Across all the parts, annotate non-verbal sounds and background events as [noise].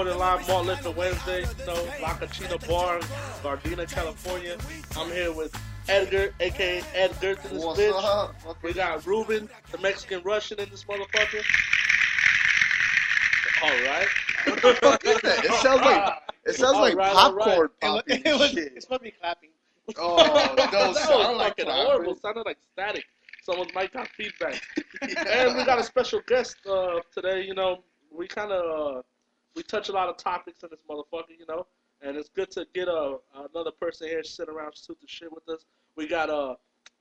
again. Reporting live Malt Liquor Wednesday. You know, La Cachina Bar, Gardena, California. I'm here with Edgar, aka Edgar in this What's bitch. up? What's We got Ruben, the Mexican Russian in this motherfucker. All right. What the fuck is that? It sounds like it sounds like Alright, alright. popcorn It, wa- popping. [laughs] it was, shit. it's supposed to be clapping. Oh, [laughs] that don't was sound like it. horrible. Sounded like static. Someone's mic got feedback. [laughs] and we got a special guest uh, today. You know, we kind of uh, we touch a lot of topics in this motherfucker. You know, and it's good to get uh, another person here sit around shoot the shit with us. We got uh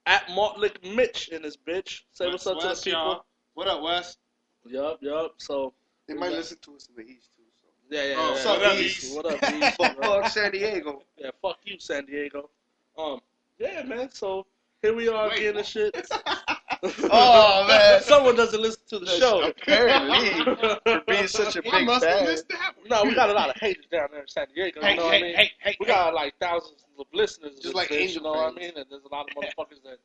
at Malt Liq Mitch in this bitch. Say what's, up Wes, to the people. y'all? What up, Wes? Yup, yup. So They might listen to us in the east too. So. yeah, yeah. Oh, yeah, what's yeah. up, What up, East? East? What up, [laughs] East? What up? fuck San Diego. Yeah, fuck you, San Diego. Um, yeah, man. So here we are Wait, again and shit. [laughs] Oh, man. [laughs] someone doesn't listen to the show. Apparently, for being such a [laughs] big must have fan. missed that. no, we got a lot of haters down there in San Diego. You Hey, know what I mean? hey, hey, we got like thousands of listeners. Just like bitch, you Angel know what I mean? And there's a lot of motherfuckers that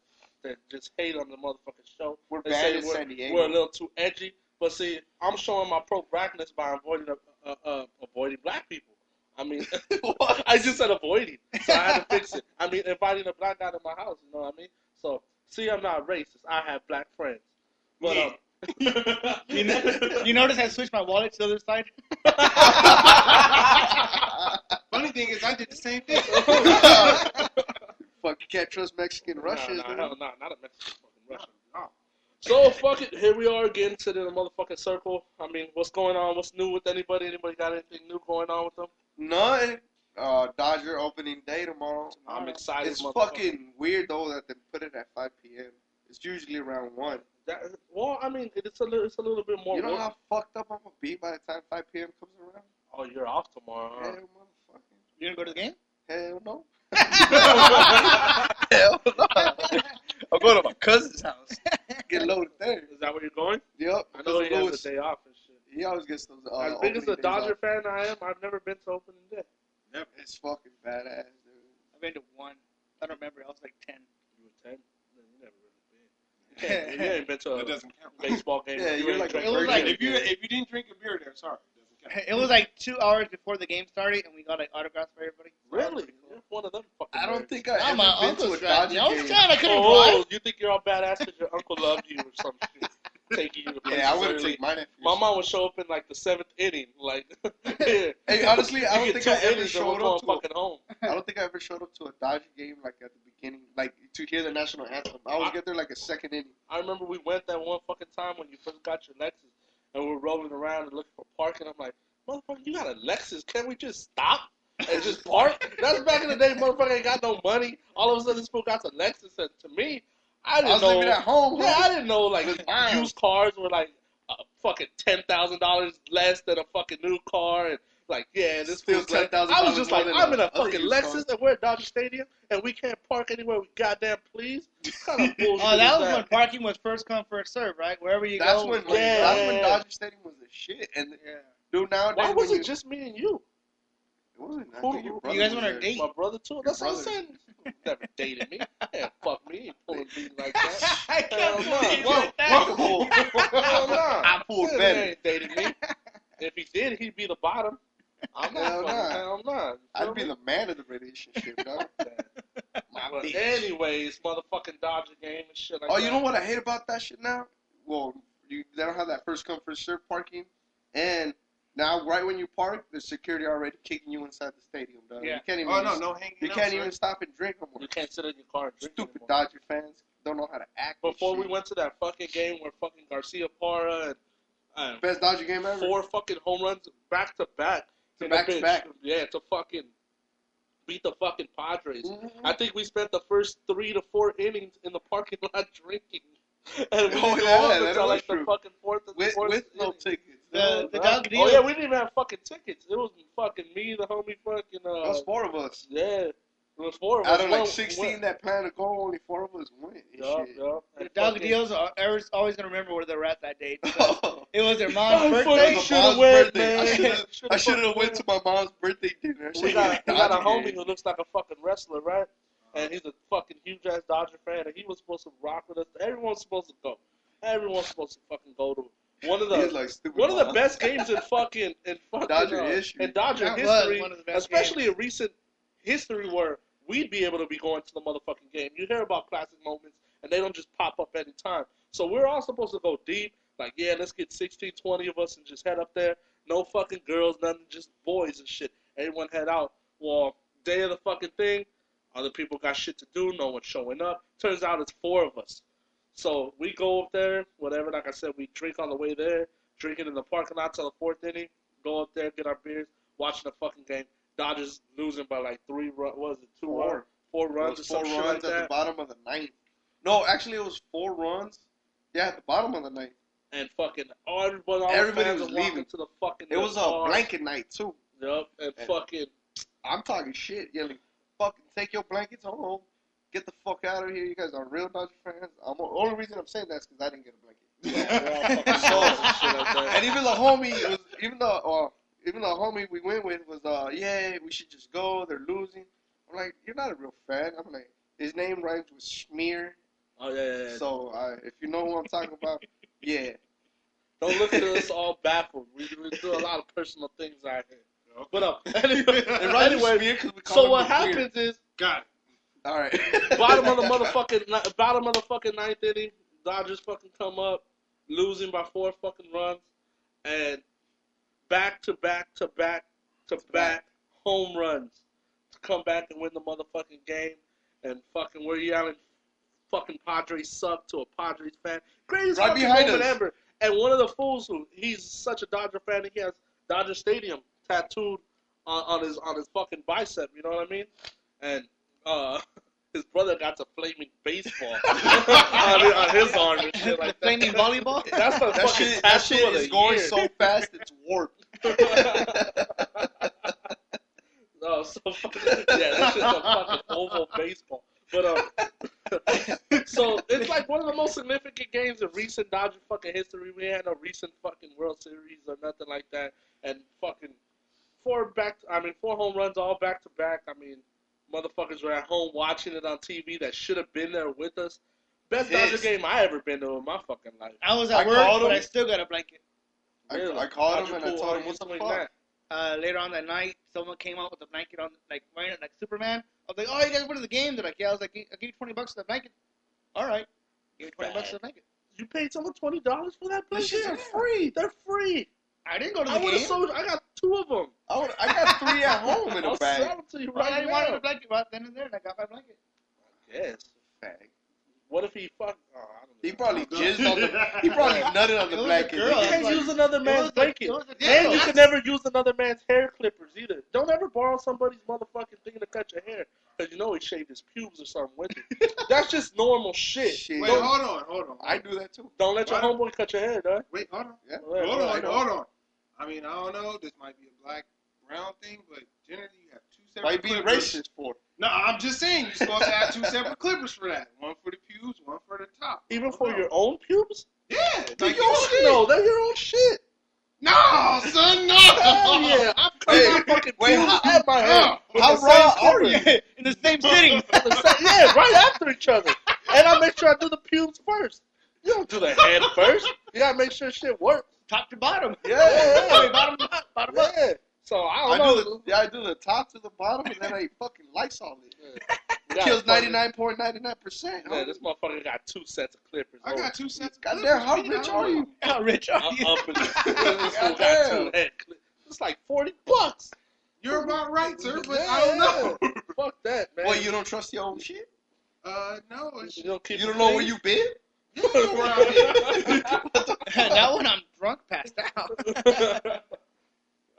that just hate on the motherfucking show. We're They bad say in we're, San Diego. we're a little too edgy. But see, I'm showing my pro blackness by avoiding uh, uh, avoiding black people. I mean, [laughs] I just said avoiding, so I had to fix it. I mean, inviting a black guy to my house. You know what I mean? So, see, I'm not racist. I have black friends. But um, [laughs] You, know, you notice I switched my wallet to the other side? [laughs] Funny thing is, I did the same thing. Fuck, you can't trust Mexican Russians. Nah, dude. nah, hell nah, not a Mexican fucking Russian. Nah. So fuck it, here we are again sitting in a motherfucking circle. I mean, what's going on? What's new with anybody? Anybody got anything new going on with them? Nothing. Uh, Dodger opening day tomorrow. I'm excited. It's fucking weird though that they put it at 5 p.m. It's usually around one. That, well, I mean, it's a little, it's a little bit more. You know work. how fucked up I'm gonna be by the time 5 p.m. comes around? Oh, you're off tomorrow. Huh? Hell, motherfucker. You gonna go to the game? Hell no. [laughs] Hell no. [laughs] I'm going to my cousin's house. Get loaded there. Is that where you're going? Yep. I know he Cousin has Louis, the day off and shit. He always gets those. Uh, as big as a Dodger off. fan I am, I've never been to opening day. Never. It's fucking badass, dude. I've been to one. I don't remember. I was like 10. You were ten. No, you never really been. [laughs] You, can't- ain't been to a doesn't count. baseball game. [laughs] Yeah, You you're like It was like- If you if you didn't drink a beer there, sorry, it doesn't count. It was like two hours before the game started, and we got like autographs for everybody. really, you're one of them fucking. I don't nerds. think I Nah, ever my been to a driving. Dodger I was game. trying. I couldn't Oh, drive. you think you're all badass because your uncle loved you or some [laughs] shit, taking you to Yeah, I would have early. taken my mom would show up in like the seventh inning, like. [laughs] yeah. Hey, honestly, I don't think I ever innings and we're showed up to. A, fucking home. I don't think I ever showed up to a Dodger game like at the beginning, like to hear the national anthem. I always get there like a second inning. I remember we went that one fucking time when you first got your Lexus, and we were rolling around and looking for parking. I'm like, motherfucker, you got a Lexus? Can't we just stop and just park? That's back in the day, motherfucker ain't got no money. All of a sudden, this fool got a Lexus, and to me, I I didn't was know. living at home. Yeah. I didn't know like It used cars were like uh, fucking ten thousand dollars less than a fucking new car, and like yeah, this Still feels like $10,000 I was just like, than I'm in a fucking Lexus cars. and we're at Dodger Stadium and we can't park anywhere we goddamn please. What kind of [laughs] bullshit Oh, that is was that? when parking was first come first serve, right? Wherever you That's go. when, like, like, Yeah. that's when Dodger Stadium was the shit. And yeah. dude, now Why was it you, just me and you? It wasn't. I Who- you guys was went on a there. date? My brother too. That's what I'm saying. Never dated me. Yeah, fuck me. Pulling [laughs] me like that. I can't no. believe Whoa, Hell no. [laughs] I pulled He better. ain't dated me. If he did, he'd be the bottom. I'm not. Hell nah. Hell no. I'd be the man of the relationship, dog. [laughs] My But bitch. anyways, motherfucking Dodger game and shit like Oh, that. you know what I hate about that shit now? Well, you they don't have that first come first serve parking, and now right when you park, the security already kicking you inside the stadium, dog. Yeah. You can't even. Oh no, no hanging You out, can't sir. even stop and drink no more. You can't sit in your car and drink Stupid anymore. Dodger fans don't know how to act. Before we went to that fucking game where fucking Garcia Parra and And Best Dodger game ever. four fucking home runs back to back. To back to back. Yeah, to fucking beat the fucking Padres. Mhm. I think we spent the first three to four innings in the parking lot [laughs] drinking. [laughs] And we Oh, didn't yeah, go up that until was like true. the fucking fourth and With, fourth with no tickets. The, the Right? Oh yeah, we didn't even have fucking tickets. It was fucking me, the homie, fucking uh, It was four of us. yeah, it was four of Out us. of like 16 one- that planned to go, only four of us went. and Yup, yup. The And dog fucking- deals are always, always gonna remember where they were at that day. [laughs] because it was their mom's [laughs] I birthday. fucking My shoulda went. I man. shoulda- Shoulda I should have went to my mom's birthday dinner. I We shoulda got, we got a homie who looks like a fucking wrestler, right? And he's a fucking huge ass Dodger fan, and he was supposed to rock with us. Everyone's supposed to go. Everyone's supposed to fucking go to one of He was the like stupid. one of the best games in fucking in [laughs] fucking Dodger uh, history. in Dodger That history, one of the best especially in recent history where we'd be able to be going to the motherfucking game. You hear about classic moments, and they don't just pop up any time. So we're all supposed to go deep. Like, yeah, let's get 16, 20 of us and just head up there. No fucking girls, nothing, just boys and shit. Everyone head out. Well, day of the fucking thing, other people got shit to do. No one's showing up. Turns out it's four of us. So we go up there, whatever. Like I said, we drink on the way there, drinking in the parking lot till the fourth inning. Go up there, get our beers, watching the fucking game. Dodgers losing by like three run. What was it two Four. runs? Four It runs or four runs like at the that. bottom of the ninth. No, actually, it was four runs. Yeah, at the bottom of the ninth. And fucking all everybody, all Everybody was leaving. to the fucking. It was a blanket night too. Yup, and And- fucking. I'm talking shit, yelling, "Fucking take your blankets home, get the fuck out of here! You guys are real Dodger fans." I'm the only reason I'm saying that is because I didn't get a blanket. We're all fucking solos and shit like that. And even the homie, was, even the uh, even the homie we went with was, uh, yeah, we should just go. They're losing. I'm like, you're not a real fan. I'm like, his name rhymes with Schmear. Oh yeah, yeah, yeah. So uh, if you know who I'm talking about, yeah. Don't look at us all baffled. We, we do a lot of personal things out here. But uh, anyway, It rhymes anyway Schmear 'cause we call so what happens is Got it. All right. bottom of the [laughs] motherfucking bottom of the fucking ninth inning, Dodgers fucking come up, losing by four fucking runs, and back to back to back to back home runs to come back and win the motherfucking game, and fucking we're yelling, fucking Padres suck to a Padres fan, greatest Right fucking behind moment us. ever. And one of the fools who he's such a Dodger fan, he has Dodger Stadium tattooed on, on his on his fucking bicep. You know what I mean? And uh, [laughs] his brother got a flaming baseball [laughs] on, his- on his arm and shit like that. Flaming volleyball. [laughs] That's the That fucking shit, that tattoo shit of the is going year. so fast it's warped. no, so fucking, yeah, that shit's a fucking oval baseball. But um, so it's like one of the most significant games in recent Dodger fucking history. We had no recent fucking World Series or nothing like that, and fucking four back. I mean, four home runs all back to back. I mean, motherfuckers were at home watching it on TV that should have been there with us. Best Dodger game I ever been to in my fucking life. I was I at work, called but him. I still got a blanket. I, Really? I called How'd him you and I told him, you what the fuck? that? Uh, later on that night, someone came out with a blanket on, like wearing it like Superman. I was like, "Oh, you guys went to the game?" They're like, "Yeah." I was like, "I'll give you twenty bucks for the blanket." All right, give me twenty bucks for the blanket. You paid someone twenty dollars for that blanket? shits are free. They're free. I didn't go to the I game. sold. I got two of them. I, would, I got three at [laughs] home in I'll a bag. sell them to you Well, I right didn't want now. the blanket right then and there, and I got my blanket. Yes. Bag. What if he fucked? Oh, I don't know. He probably jizzed on the. He probably [laughs] nutted on the blanket. You can't like- use another man's blanket. it was and you can never use another man's hair clippers either. Don't ever borrow somebody's motherfucking thing to cut your hair. Because you know he shaved his pubes or something with it. [laughs] That's just normal shit. Shit. Wait, Don't, hold on, hold on. I do that too. don't let your Why don't- homeboy cut your hair, dog. Wait, hold on. Yeah. Right, hold right, on, hold on. I mean, I don't know. This might be a black brown thing, but generally you have two separate. Why you being clippers. racist for? No, I'm just saying you're supposed to have two separate clippers for that. One for the pubes, one for the top. Even for don't your own pubes? Yeah, like your own shit. No, they're your own shit. No, son, no. Hell yeah. I'm Hey, my fucking wait, pubes how- and my hair. how- raw are you? [laughs] in the same sitting. [laughs] Yeah, right after each other. And I make sure I do the pubes first. You don't do the head first. You gotta make sure shit works. Top to bottom. Yeah, [laughs] yeah, yeah. bottom up, bottom up. Yeah. So I I don't do know. the yeah, I do the top to the bottom, and then I fucking Lysol it. You gotta Kills ninety nine point ninety nine percent. Yeah, this motherfucker got two sets of clippers. I got two sets. of Goddamn, how rich are you? How rich are you? I'm you? up in [laughs] this fool got two head clippers. It's like forty bucks. You're about right, sir, but I don't know. Fuck that, man. Well, you don't trust your own shit. Uh, no, it's You don't keep You don't know where clean? you been. [laughs] now when I'm drunk, passed [laughs]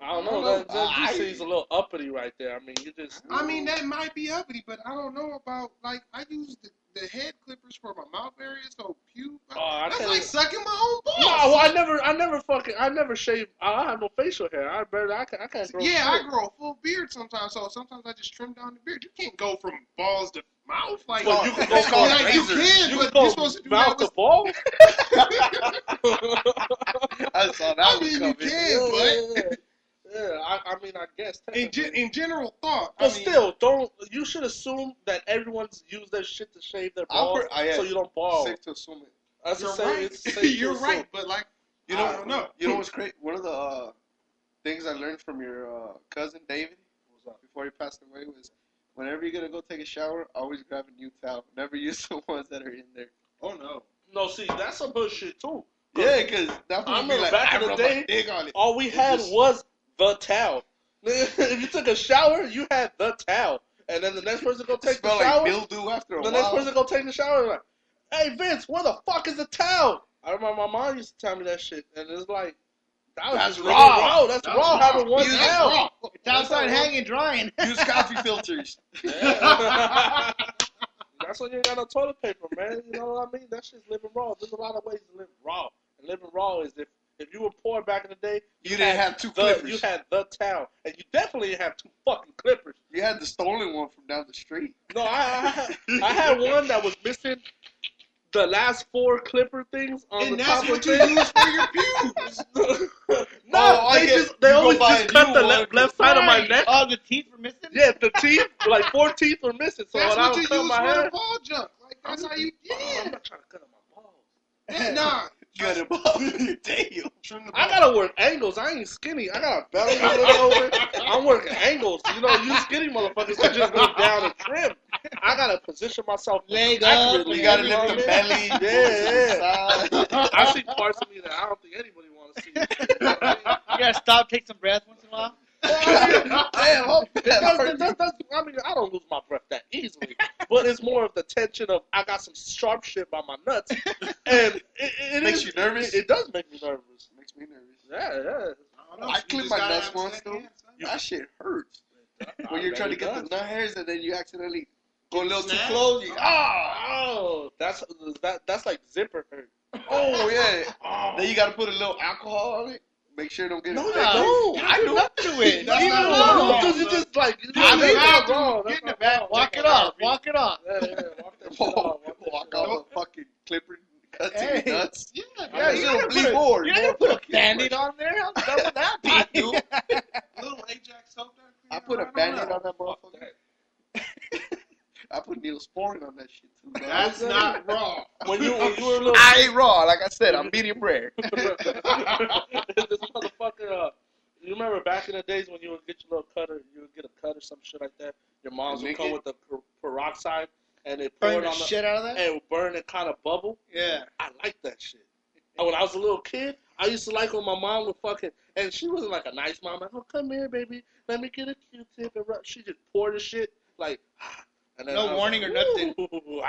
I don't know. I don't That, know. that I- just seems a little uppity right there. I mean, you just. I mean, that might be uppity, but I don't know about like I use the, the head clippers for my mouth area, so pew. Oh, I that's like even- sucking my own balls. No, well, I never, I never fucking, I never shave. I have no facial hair. I barely, I can't, I can't grow. yeah, shit. I grow a full beard sometimes, so sometimes I just trim down the beard. You can't go from balls to mouth like Well, you can go [laughs] It's from like you can, You but can go you're supposed to do mouth that to ball. [laughs] I saw that I one mean, you coming. can, but yeah, yeah. I, I mean, I guess. in, gen- in general thought, I But mean, still, don't. You should assume that everyone's used their shit to shave their I'm balls, per- I am. so you don't ball. safe to assume it. That's you're the same. right. It's safe [laughs] you're right, but like You know, I don't know. You know [laughs] what's great? One of the uh, things I learned from your uh, cousin David before he passed away was whenever you're gonna go take a shower, always grab a new towel. [laughs] Never use the ones that are in there. oh no. No, see, that's some bullshit too. 'Cause Yeah, because that I would be remember like back I in the day- my dick it. All we had just- was the towel. [laughs] if you took a shower, you had the towel, and then the next person go It take the shower. like mildew after a the next person go take the shower. Like, hey Vince, where the fuck is the towel? I remember my mom used to tell me that shit, and it's like that was That's just raw. raw. That's, That's raw. raw. Having one Use it towel. raw. It's outside hanging, drying. [laughs] Use coffee filters. [laughs] Yeah. That's when you ain't got no toilet paper, man. You know what I mean? That shit's living raw. There's a lot of ways to live raw. And living raw is if if you were poor back in the day, You didn't have two the, clippers. You had the towel, and you definitely didn't have two fucking clippers. You had the stolen one from down the street. No, I I, had- I had one that was missing the last four clipper things on And the that's what you use for your pubes. [laughs] no, [laughs] Oh, they just they always just cut the left, left side of my neck. Oh, the teeth were missing. Yeah, the teeth, like four teeth were missing. So That's when I what would you cut use my for hair, ball jump. Like that's how you Oh, I'm yeah. not trying to cut on my balls. nah. You got it, Damn. I gotta work angles. I ain't skinny. I got a belly a little [laughs] over. I'm working angles. You know, you skinny motherfuckers can just go down and trim. I gotta position myself Leg up, accurately. You gotta you know lift the what I mean? belly. Yeah, [laughs] yeah. yeah. I see parts of me that I don't think anybody want to see. You know what I mean? You gotta stop, take some breath once in a while. Damn, hope It it I mean, I don't lose my breath that easily, but it's more of the tension of I got some sharp shit by my nuts, and it, it, it Makes is- you nervous? It, it does make me nervous. Makes me nervous. Yeah, yeah. I don't. I clip my gotta nuts have once, though. hand. That shit hurts. When I you're trying to get does. the nut hairs and then you accidentally go a little too close. You, ah! Oh, that's that. That's like zipper hurt. Oh, yeah. [laughs] Oh. Then you gotta put a little alcohol on it. Make sure it don't get No, you infected. don't. I do. Nothing to it. That's You not don't wrong. know, 'cause you just like you Get in the that's not bathroom. wrong. Get in the not bathroom. wrong. Walk it off. Walk it off. Yeah, yeah, walk that shit Walk, off. Walk that walk shit out off. the fucking clipper cuts Hey. nuts. Yeah, Yeah, yeah, you you gotta don't bleed more. You're not gonna put a fucking on there. How dumb would that be? Little Ajax soap there. I put a Right band-aid that. on that motherfucker. I put Neosporin on that shit too. dog. That's not raw. [laughs] When you when you were little I ain't raw. Like I said, I'm medium rare. [laughs] this motherfucker. Uh, you remember back in the days when you would get your little cutter, you would get a cut or some shit like that. Your moms would Lick come with the per- peroxide and they pour Burn it the on the shit out of that. and it would burn and kind of bubble. Yeah. I like that shit. When I was a little kid, I used to like when my mom would fucking, and she wasn't like a nice mom. Like, oh, come here, baby, let me get a Q-tip and rub. She just poured the shit like, [sighs] and then No I was warning like, or nothing. [laughs]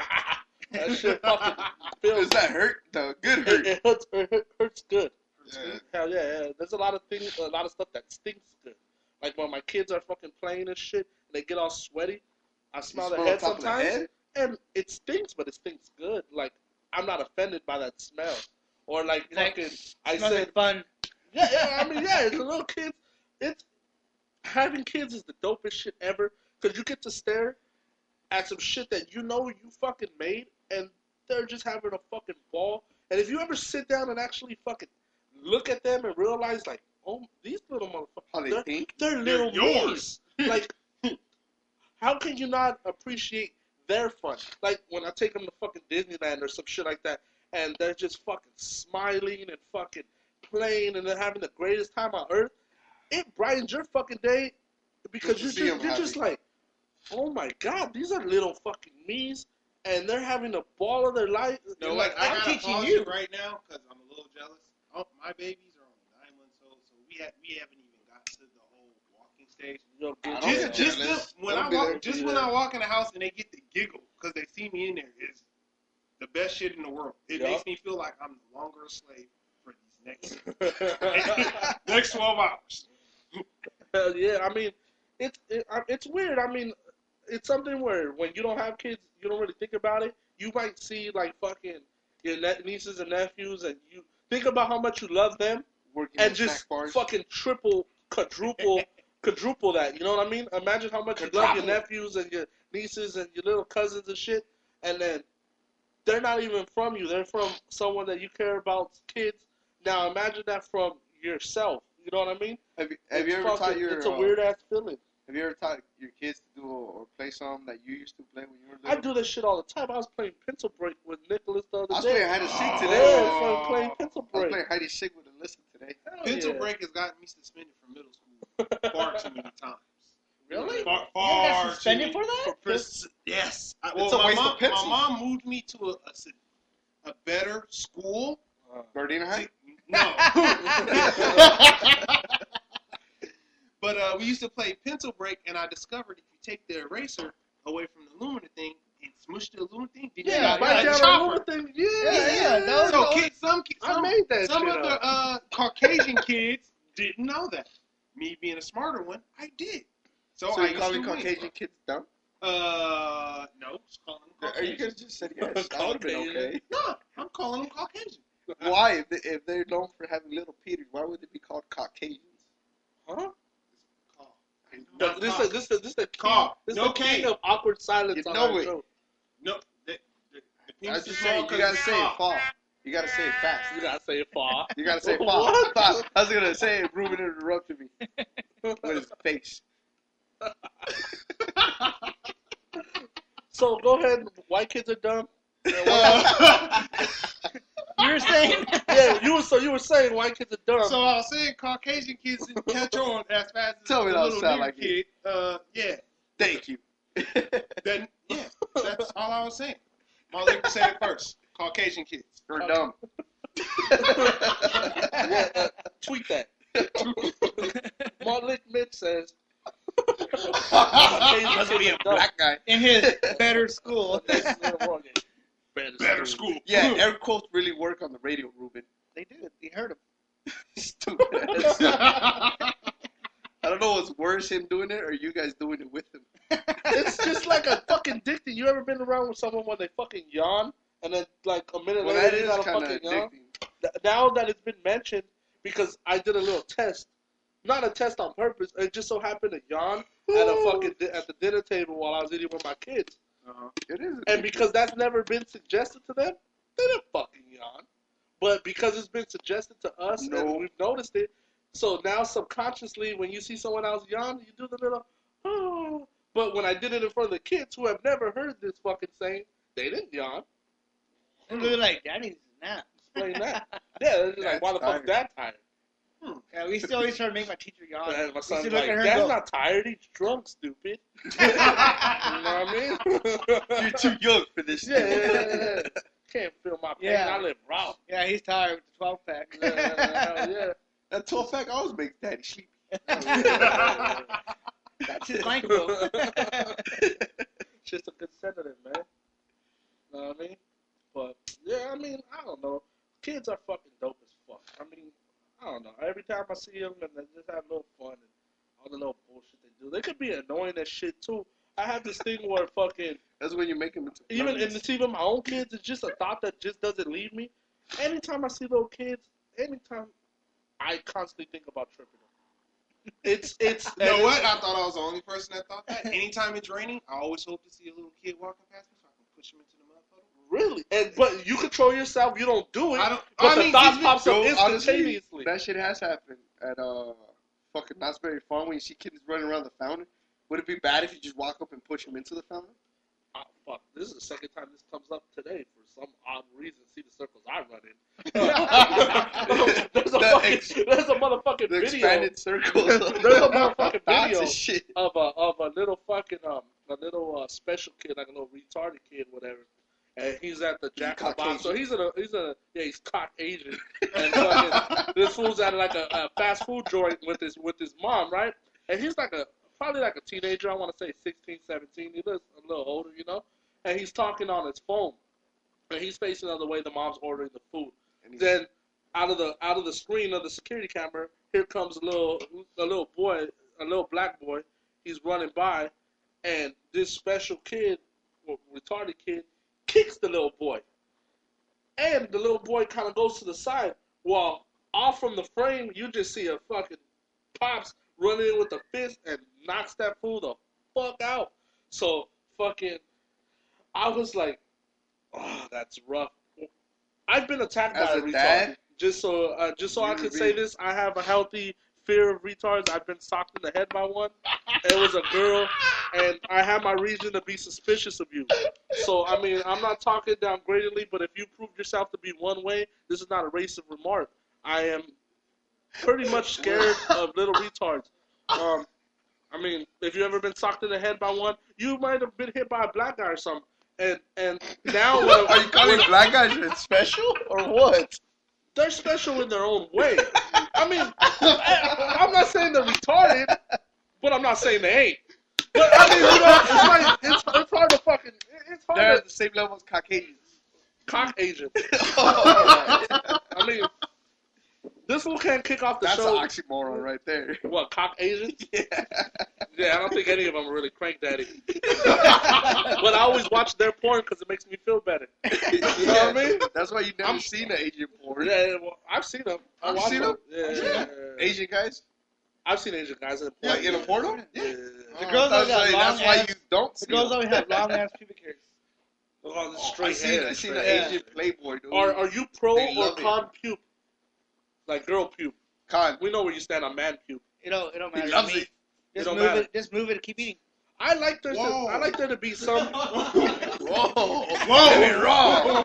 That shit fucking [laughs] feels. Does that hurt? The good hurt. it hurts. It hurts good. Yeah. Hell yeah, yeah. There's a lot of things, a lot of stuff that stinks good. Like when my kids are fucking playing and shit, and they get all sweaty. I smell their the head on top of the sometimes, head? and it stinks, but it stinks good. Like I'm not offended by that smell. Or like Like, fucking, I Smells said, like fun. yeah, yeah. I mean, yeah. The [laughs] little kids, it's having kids is the dopest shit ever because you get to stare at some shit that you know you fucking made, and they're just having a fucking ball. And if you ever sit down and actually fucking look at them and realize, like, oh, these little motherfuckers, How they they're, think? they're little yours. [laughs] Like, how can you not appreciate their fun? Like when I take them to fucking Disneyland or some shit like that, and they're just fucking smiling and fucking playing and they're having the greatest time on earth. It brightens your fucking day because Just you're just, you're just like, oh my god, these are little fucking me's, and they're having a ball of their life. No, You're like, like, I I'm gotta teaching you. right now because I'm a little jealous. Oh, my babies are only nine months old, so we ha- we haven't even got to the whole walking stage. Yo, I get- don't Just, just the, when I walk, just when I walk in the house and they get to giggle because they see me in there is the best shit in the world. It Yeah. makes me feel like I'm no longer a slave for for these next [laughs] next twelve hours. Hell yeah, I mean, it's it, it's weird. I mean, it's something where when you don't have kids, you don't really think about it. You might see like fucking your ne- nieces and nephews, and you think about how much you love them, Working and just fucking triple, quadruple, [laughs] quadruple that. You know what I mean? Imagine how much you love your nephews and your nieces and your little cousins and shit, and then they're not even from you. They're from someone that you care about, kids. Now imagine that from yourself. You know what I mean? Have you, have you ever taught your It's a weird ass feeling. Have you ever taught your kids to do or play something that you used to play when you were I do this shit all the time. I was playing pencil break with Nicholas the other day. I was day. playing hide and seek yeah, today. I was playing pencil I was break. playing hide and seek with Alyssa today. Hell Pencil yeah. break has gotten me suspended from middle school far too many times. Really? Far, You got suspended for that? for s- yes. I, well, It's a my waste of mom, my mom moved me to a, a, s- a better school. Gardena High? No. [laughs] [laughs] but uh, we used to play pencil break, and I discovered if you take the eraser away from the aluminum thing and smush the aluminum thing, then you Yeah, got, a chopper. thing. Yeah, Yeah, yeah, no, So no. kids, some ki- I some, made that some of the uh, Caucasian [laughs] kids didn't know that. Me being a smarter one, I did. So, So I you used calling to win. Caucasian kids dumb? Uh, no, just calling them Are you Caucasian. guys just said yes? [laughs] That would have been okay. No, I'm calling them Caucasian. Why? If, they, if they're known for having little Peters, why would they be called Caucasians? Huh? Call. No, this is this is this is the king. Call. This is No the king of awkward silence You know our it. show. No, the, the, the I was just saying, you 'cause gotta it's say it soft. fall. You gotta say it fast. You gotta say it far. [laughs] You gotta say [laughs] fall. What? Fall. I was gonna say it, Ruben interrupted me [laughs] with his face. so go ahead. White kids are dumb. [laughs] You were saying? yeah, you were so you were saying white kids are dumb. so I was saying Caucasian kids didn't catch on as fast as Tell me the that little sound like kid. it. Uh, yeah. Thank you. [laughs] Then yeah, that's all I was saying. Malik said it first. Caucasian kids. You're dumb. [laughs] yeah, uh, tweet that. Malt Liq Mitch says. Must be a black guy. In his better school. Better school. Yeah, air quotes really work on the radio, Ruben. They do. You heard him. [laughs] Stupid. [laughs] I don't know what's worse, him doing it or you guys doing it with him. [laughs] It's just like a fucking dick thing. You ever been around with someone when they fucking yawn and then like a minute Well, later that you got a kind of fucking yawn? addicting. Th- Now that it's been mentioned, because I did a little test, not a test on purpose. It just so happened to yawn at a fucking di- at the dinner table while I was eating with my kids, Uh, it is. and because that's never been suggested to them, they didn't fucking yawn. But because it's been suggested to us No. and we've noticed it, so now subconsciously, when you see someone else yawn, you do the little oh. But when I did it in front of the kids who have never heard this fucking saying, they didn't yawn. And they're like, Daddy's nap. Explain that. [laughs] Yeah, they're just like, why the fuck tired. that tired? Hmm. Yeah, we still always try to make my teacher yawn. And my son's used look like, at her Dad's not tired, he's drunk, stupid. [laughs] [laughs] you know what I mean? [laughs] You're too young for this. yeah, yeah, yeah, yeah. Can't feel my pain, Yeah. I live raw. Yeah, he's tired with the 12 pack. Yeah, yeah, yeah. That 12 fact always makes daddy sleepy. That's his micro. Just a good sedative, man. Know what I mean? But yeah, I mean, I don't know. Kids are fucking dope as fuck. I mean, I don't know. Every time I see them and they just have a little fun and all the little bullshit they do, they could be annoying as shit too. I have this thing where fucking That's when you make him into even and it's even my own kids. It's just a thought that just doesn't leave me. Anytime I see little kids, anytime I constantly think about tripping them. It's it's [laughs] You know what? I thought I was the only person that thought that. Anytime it's raining, I always hope to see a little kid walking past me so I can push him into the mud puddle. Really, and but you control yourself. You don't do it. I don't. but I the mean, thought pops up Yo, honestly, that shit has happened at uh fucking Knott's Berry Farm when you see kids running around the fountain. Would it be bad if you just walk up and push them into the fountain? Oh, fuck, this is the second time this comes up today for some odd reason. See the circles I run in. [laughs] there's a The fucking, ex- there's a motherfucking The video expanded circles. There's a motherfucking [laughs] video. and shit. of a of a little fucking um a little uh, special kid, like a little retarded kid, whatever. And he's at the Jack in the Box. So he's a he's a yeah he's cock Asian. And fucking this fool's at like a, a fast food joint with his with his mom, right? And he's like a probably like a teenager. I want to say 16, 17. He looks a little older, you know. And he's talking on his phone, and he's facing the other way. The mom's ordering the food. And Then out of the out of the screen of the security camera, here comes a little a little boy, a little black boy. He's running by, and this special kid, retarded kid, kicks the little boy, and the little boy kind of goes to the side. While off from the frame, you just see a fucking pops running in with a fist and knocks that fool the fuck out. So fucking, I was like, oh, that's rough. I've been attacked As by a retard. dad? Just so, uh, just so I You really- say this, I have a healthy fear of retards. I've been socked in the head by one. It was a girl, and I have my reason to be suspicious of you. So I mean, I'm not talking downgradedly, but if you prove yourself to be one way, this is not a racist remark. I am pretty much scared of little retards. Um, I mean, if you ever been socked in the head by one, you might have been hit by a black guy or something. And and now when, Are you calling black guys special or what? they're special in their own way. I mean, I, I'm not saying they're retarded, but I'm not saying they ain't. But I mean, you know, it's like it's, it's hard to fucking it's hard They're to at the same level as Caucasians. cock [laughs] oh, agent. I mean, this one can't kick off the show. That's an oxymoron right there. [laughs] What cock agent? [laughs] Yeah. Yeah, I don't think any of them are really crank daddy. [laughs] But I always watch their porn because it makes me feel better. You know what I mean? That's why you never I'm- seen an Asian porn. Yeah, well, I've seen them. I Have seen them. them? Yeah, Yeah. Asian guys? I've seen Asian guys in porn. Like in a porno? Yeah. The Oh, girls that's that got why, long that's why ass- you don't The girls always have long ass pubic hairs. Oh, the Oh, I straight seen, hair. I seen straight an hair. Asian playboy, dude. Are are you pro They or love it. con puke? Like girl puke. Con. We know where you stand on man puke. It don't. It don't He matter. loves it. It Just don't move matter. it. Just move it and keep eating. I like there to I like there to be [laughs] some. Whoa. Whoa. Get wrong.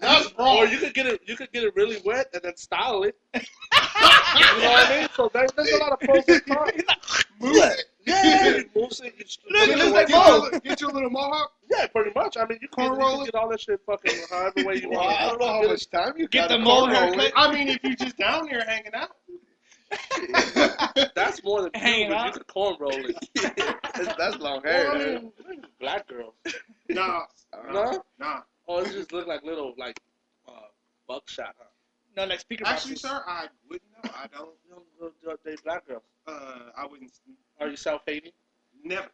That's wrong. Or you could get it. You could get it really wet and then style it. [laughs] you know what I mean? So there, there's a lot of pros and cons. Move it. Yeah, you it. Look, you it looks like Get Mo. your, li- get your little mohawk. Yeah, pretty much. I mean, you can, you Cornroll can it? get all that shit fucking [laughs] however way you Well, want. I don't know how much time you Get the to mole cornroll haircut. it. I mean, if you're just down here hanging out. That's more than Hanging puke. but You out. could cornroll it. [laughs] that's, that's long hair, Well, I mean, black girls. Nah, No? nah. Oh, it just look like little like uh, buckshot, huh? No, like speaker Actually, boxes. sir, I wouldn't know. I don't. You don't go date black girls. Uh, I wouldn't. Are you self-hating? Never.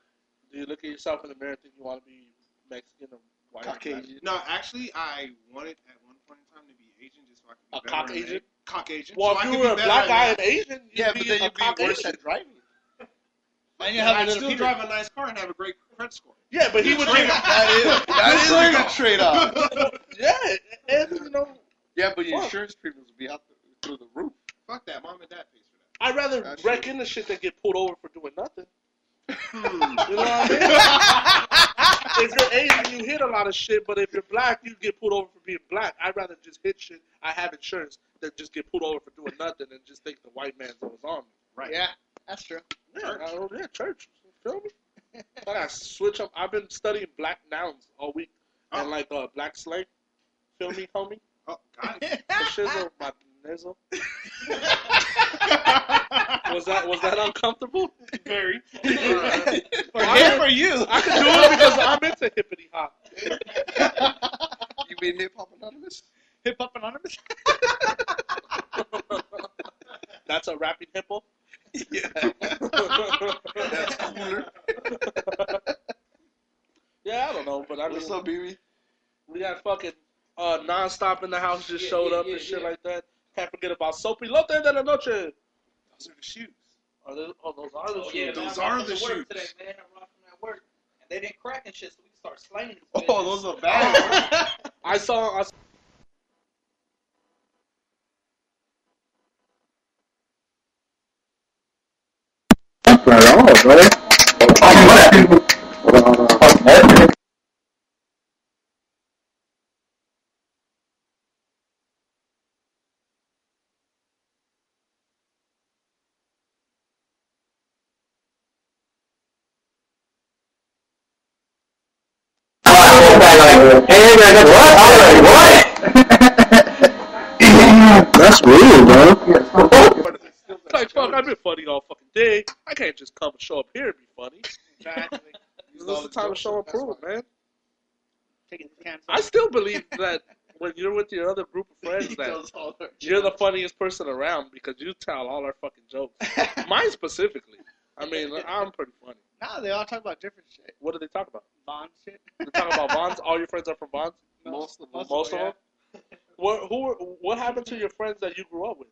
Do you look at yourself in the mirror and think you want to be Mexican or white? Caucasian. No, actually, I wanted at one point in time to be Asian just so I could be A better cock at Asian? it. Cock Asian. Well, so if you be were a black guy and Asian, you'd Yeah, be but then a you'd be worse Asian. at driving. And you have a I'd little still pubic. drive a nice car and have a great credit score. Yeah, but he would drink. That is, that is a good trade-off. [laughs] Yeah, and you know, Yeah, but your Fuck. insurance premiums will be out the, through the roof. Fuck that. Mom and dad pays for that. I'd rather That's wreck true. the shit than get pulled over for doing nothing. Hmm. You know what I mean? [laughs] if you're Asian, you hit a lot of shit, but if you're black, you get pulled over for being black. I'd rather just hit shit. I have insurance than just get pulled over for doing nothing and just think the white man's was on me. Right. Yeah, that's true. Yeah, I yeah, church. You feel me? [laughs] I gotta switch up. I've been studying black nouns all week and Oh. like uh, black slang. Feel me, homie? Oh, got it. The shizzle, my nizzle. [laughs] Was that was that uncomfortable? Very. [laughs] Alright. Uh, for him or you? I can do it because I'm into hippity hop. [laughs] You mean Hip Hop Anonymous? Hip Hop Anonymous? That's a rapping hippo. Yeah. That's cooler. yeah, I don't know, but I What's just up, BB? we got fucking uh, nonstop in the house just Yeah, showed yeah, up yeah, and shit yeah. like that. Can't forget about Soapy Lote de la Noche. Those are the shoes. Are they, oh, those are the Oh, shoes. yeah, Those man, I are the from shoes. Today, man, I rocked from that work, and they didn't crack and shit, so we can start slanging. Oh, bitches. those are bad. [laughs] I saw. I saw [laughs] That's weird, bro. like, fuck, I've been funny all fucking day. I can't just come and show up here and be funny. Exactly. This is the time to show and prove, man. Taking the cans I still believe that when you're with your other group of friends [laughs] that tells all our you're the funniest person around because you tell all our fucking jokes. [laughs] Mine specifically. I mean, [laughs] I'm pretty funny. no, they all talk about different shit. What do they talk about? Bond shit. They talk about bonds. [laughs] All your friends are from bonds. Most of them. Most of yeah. them. What who what happened to your friends that you grew up with,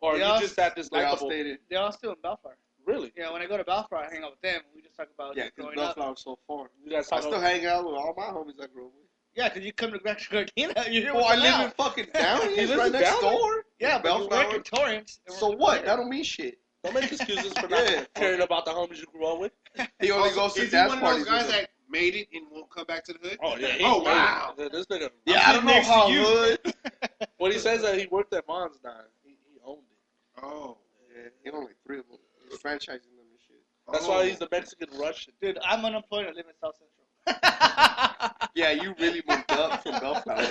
or They you all- just that They all dislikable? stated. They're all still in Bellflower. Really? Yeah, when I go to Bellflower, I hang out with them. We just talk about Yeah, because growing up. Bellflower's so far. You guys I still about? hang out with all my homies I grew up with. Yeah, because you come to Grand [laughs] Gardena, you're here Well, I live now. in fucking down He lives right next down door. Yeah, but you work Bellflower. in Torrance. So we're- what? That don't mean shit. Don't make excuses for not [laughs] Yeah. caring about the homies you grew up with. He only Also, goes to is he dance one of those guys that made it and won't come back to the hood? Oh yeah. he- Oh, wow. Yeah, This nigga. Yeah, I don't know next to how you. hood. [laughs] When he says that he worked at Bonds now, he, he owned it. Oh. Yeah, he only three of them. He's franchising them and shit. That's Oh. why he's oh. the Mexican Russian. Dude, I'm unemployed. I live in South Central. [laughs] Yeah, you really moved up from Bellflower.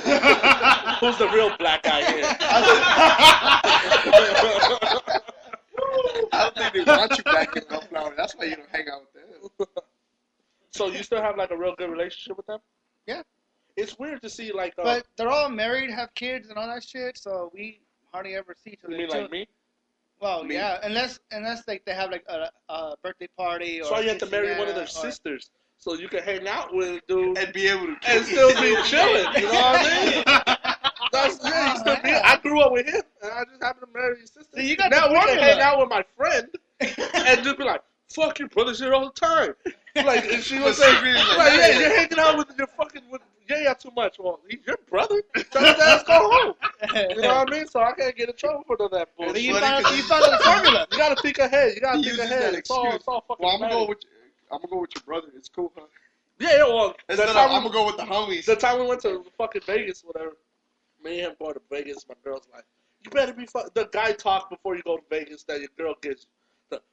Who's the real black guy here? I don't think they want you back in Bellflower. That's why you don't hang out with them. [laughs] so you still have like a real good relationship with them? Yeah. It's weird to see like. Uh, but they're all married, have kids, and all that shit. So we hardly ever see each other. you mean like me? Well, Me. yeah, unless unless like they have like a, a birthday party or. So you have to marry one of their or- sisters so you can hang out with dude And be able to and still be [laughs] chilling. You know what I mean? [laughs] [laughs] Yeah. You still be, I grew up with him, and I just happened to marry his sister. See, you got now we can hang out with my friend and just be like, "Fuck your brother's here all the time." Like, and she was [laughs] saying, like, like, yeah, you're hanging out with your fucking with yeah too much. Well, he's your brother. Tell his ass go home. You know what I mean? So I can't get in trouble for none of that bullshit. you found, you found the formula. [laughs] You gotta think ahead. You gotta He think ahead. It's all, it's all fucking Well, I'm gonna go with I'm gonna go with your brother. It's cool, huh? Yeah, yeah, well, of time, I'm gonna go with the homies. the time we went to fucking Vegas, whatever, me and him go to Vegas, my girl's like, you better be fuck. The guy talk before you go to Vegas that your girl gets.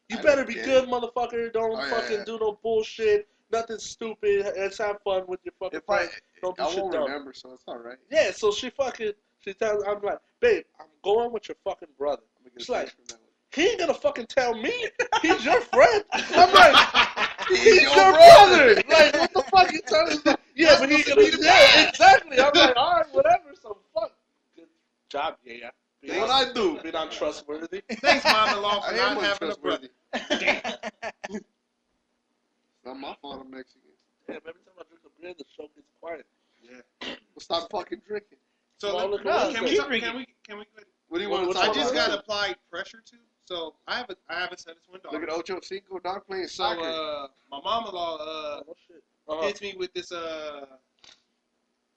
You I better be good, motherfucker. Don't Oh, fucking yeah. do no bullshit. Nothing stupid. Let's have fun with your fucking If I, friends. Don't do I shit won't dumb. remember, so it's all right. Yeah, so she fucking, she tells, I'm like, babe, I'm going with your fucking brother. I'm She's like, text from that one. he ain't gonna fucking tell me. He's your friend. [laughs] I'm like, He's he's your your brother. brother. Like, what the fuck you telling me? Yeah, That's but he's gonna. to be the Yeah, exactly. I'm like, all right, whatever. So job, yeah, yeah. Being What I do? being untrustworthy. [laughs] Thanks, Mom-in-law, for [laughs] I not am having a brother. untrustworthy. It's not my fault I'm Mexican. Damn, every time I drink a beer, the show gets quiet. Yeah. well, stop fucking drinking. So Well, let- look No, can, we, keep talk- drinking. can we can we What do you What- want to what's I just got applied pressure to. So I have a I have a son. It's one Look daughter. at Ocho Cinco dog playing So soccer. uh, my mom-in-law uh, oh. Uh-huh. hits me with this uh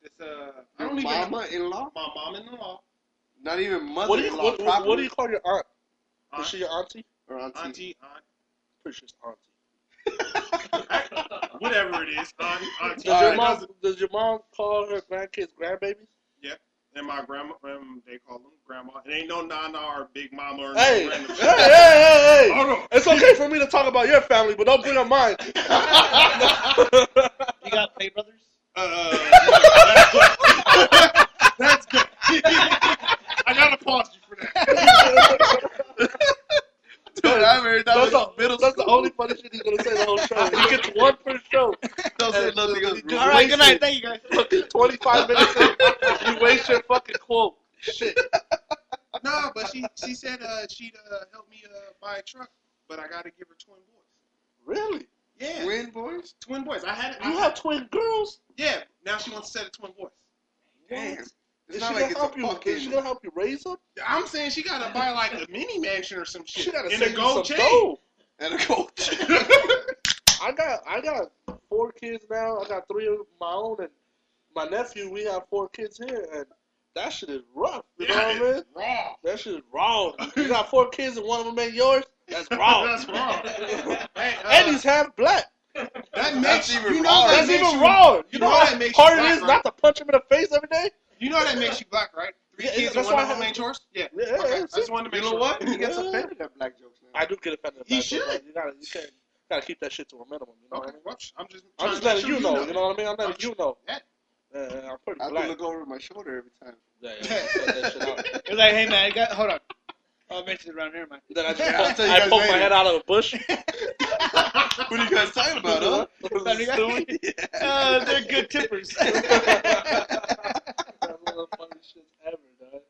this uh I Your don't even mama-in-law? my mom-in-law Not even What do you what, what, what do you call your aunt? aunt, Is she your auntie? or auntie? auntie aunt Pretty sure it's auntie. [laughs] whatever it is aunt auntie. Does your mom doesn't- your mom call her grandkids grandbabies? Yeah, and my grandma um, they call them grandma. It ain't no nana or big mama or Hey, no hey, random hey, shit. hey, hey! Oh, no. It's okay for me to talk about your family, but don't bring up mine. [laughs] You got Play Brothers? Uh, [laughs] that's good. I gotta pause you for that. [laughs] Dude, I heard that That's, was the, middle that's the only funny shit he's gonna say the whole show. [laughs] He gets one per show. Don't say nothing else. and- All right, good night. Thank you guys. Fucking 25 minutes in, you waste your fucking quote. Shit. [laughs] No, but she she said uh, she'd uh, help me uh, buy a truck, but I gotta give her twin boys. Really? Yeah, Twin boys? twin boys. I had I You had- have twin girls? yeah. Now she wants a set of twin boys. Damn. Is It's she not gonna like it's help a you? fucking... Is she gonna help you raise them? I'm saying she gotta buy like a mini mansion or some shit. She gotta in send a you gold some chain. dough. And a coach. [laughs] I got I got four kids now. I got three of my own, and my nephew. We have four kids here, and that shit is rough. You know what I mean? Raw. That shit is raw. You [laughs] got four kids and one of them ain't yours. That's raw. [laughs] That's raw. Hey, uh, and he's half black. that makes That's even you know raw. that That's makes even you, raw. You, you know, know how that makes you hard it black, is right? not to punch him in the face every day. You know that makes you black, right? Three Yeah, kids that's and one why of I them have- ain't yours. Yeah. Yeah, Okay. I just wanted to You make know sure. what? He gets offended at black jokes now. I do get offended. He by that, should. but You gotta, you can't, gotta keep that shit to a minimum. You know Okay, what I mean? well, I'm just. I'm just letting sure you know. You know what I mean? I'm letting I'm you know. Yeah. Uh, I'm pretty I black. to look over my shoulder every time. Yeah, yeah. [laughs] Cut that shit out. It's like, hey man, got hold on. I'll mention it around here, man. Then I just [laughs] Yeah, I'll tell you I guys poke my head out of the bush. [laughs] What are you guys talking about, huh? Stewie. Uh, they're good tippers. The funniest shit ever, dog.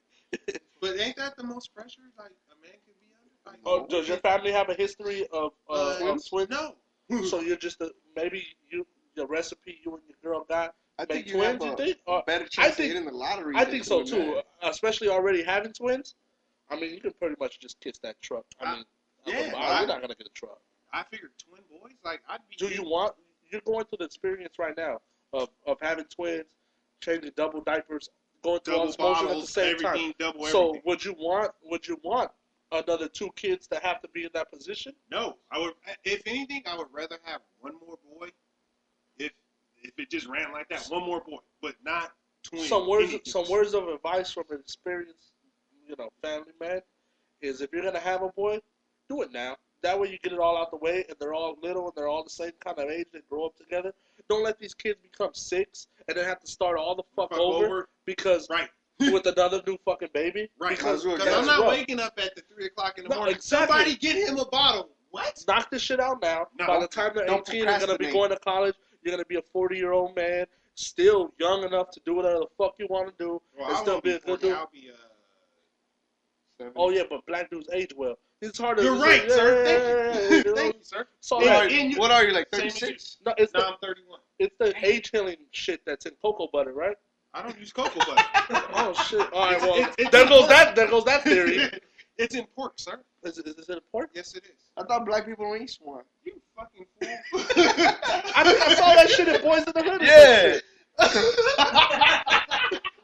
But ain't that the most pressure like a man could be under? Like, Oh, does your family have a history of uh, uh, of twins? No. So you're just a maybe you the recipe you and your girl got I think you twins. have You think? Or, better I chance think- of hitting the lottery. I think so doing too. that. Especially already having twins. I mean, you can pretty much just kiss that truck. I I- mean, yeah, I'm a- I- you're not gonna get a truck. I figured twin boys. Like I'd be. Do you want? You're going through the experience right now of of having twins, changing double diapers, going through all double this motion at the bottles, same everything, time. double So would you want? Would you want another two kids to have to be in that position? No, I would. If anything, I would rather have one more boy. If if it just ran like that, one more boy, but not twins. some words anything. some words of advice from an experienced you know family man is if you're gonna have a boy do it now that way you get it all out the way and they're all little and they're all the same kind of age they grow up together don't let these kids become six and then have to start all the fuck, Fuck over, over. because Right. [laughs] with another new fucking baby Right, because Might because I'm not rough. waking up at the three o'clock in the No, morning. exactly. Somebody get him a bottle. What? knock this shit out now No. by the time they're 18 they're gonna be going to college you're gonna be a 40 year old man still young enough to do whatever the fuck you want to do Well, and I still won't be be a good 40. dude I'll be uh. Oh yeah, but black dudes age well. It's hard to. You're it's right, like, sir. Thank you. you Thank you, sir. So What, are you, what are you like? 36? no, it's No, the I'm 31. it's the age healing shit that's in cocoa butter, right? I don't use cocoa butter. [laughs] Oh shit! All right, well It's- it's there goes that there goes that theory. [laughs] it's in pork, sir. Is, it- is it important? Yes, it is. I thought black people don't eat swan. You fucking fool. [laughs] I think I saw that shit in Boys in the Hood. Yeah.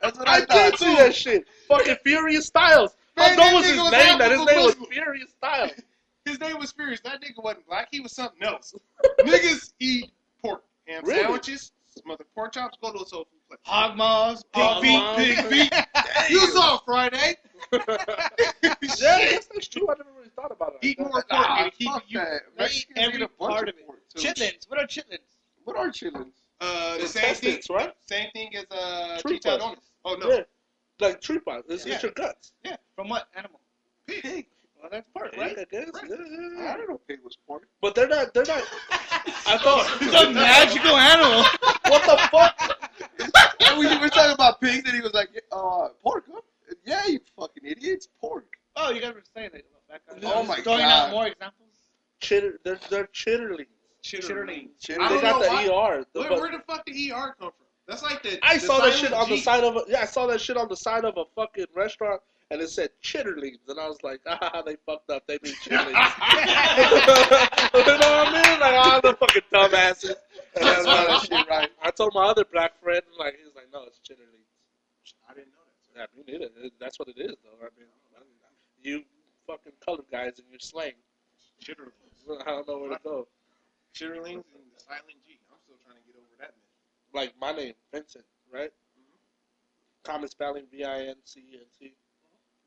That's what I, I thought did see that shit. Fucking Furious Styles. Man, dumb that was nigga his was name? That his name was Furious Styles. [laughs] His name was Furious. That nigga wasn't black. He was something else. [laughs] Niggas eat pork. Ham Really? sandwiches, smothered pork chops. Go to a soul food place. Hog maws, Pig feet, pig feet. [laughs] You saw Friday. yeah, that's true. I never really thought about it. Eat more pork Nah, and keep you. eat every eat a bunch part of it. Chitlins. What are chitlins? What are chitlins? Uh, the same thing, right? Same thing as uh, chicharrones. Oh no, Yeah, like tree pot. It's, Yeah. it's your guts. Yeah. From what animal? pig. Well, that's part, Yeah, right? I guess. Right. Yeah, yeah, I don't know pig was pork. But they're not. They're not. [laughs] I thought. It's a magical animal. [laughs] what the fuck? [laughs] And we were talking about pigs, and he was like, uh, pork, huh? Yeah, you fucking idiots, pork. Oh, you guys were saying that. Oh my Throwing God. out more examples. Chitter. They're they're chitterlings. Chitterlings. They I don't got know the why. ER. Where, but where the fuck did ER come from? That's like the. I the saw that shit on the side of a yeah. I saw that shit on the side of a fucking restaurant, and it said chitterlings, and I was like, [laughs] ah, they fucked up. They mean chitterlings. [laughs] you know what I mean? Like all the fucking dumbasses. And That's I, why that shit [laughs] right. I told my other black friend, like he was like, no, it's chitterlings. I didn't know that. Yeah, me neither. It- That's what it is, though. I mean, you fucking colored guys in your slang. Chitterlings. I don't know where to go. Chitterlings and the silent G. I'm still trying to get over that. Man. Like my name, Vincent, right? Mm-hmm. Common spelling V I N C E N T. Mm-hmm.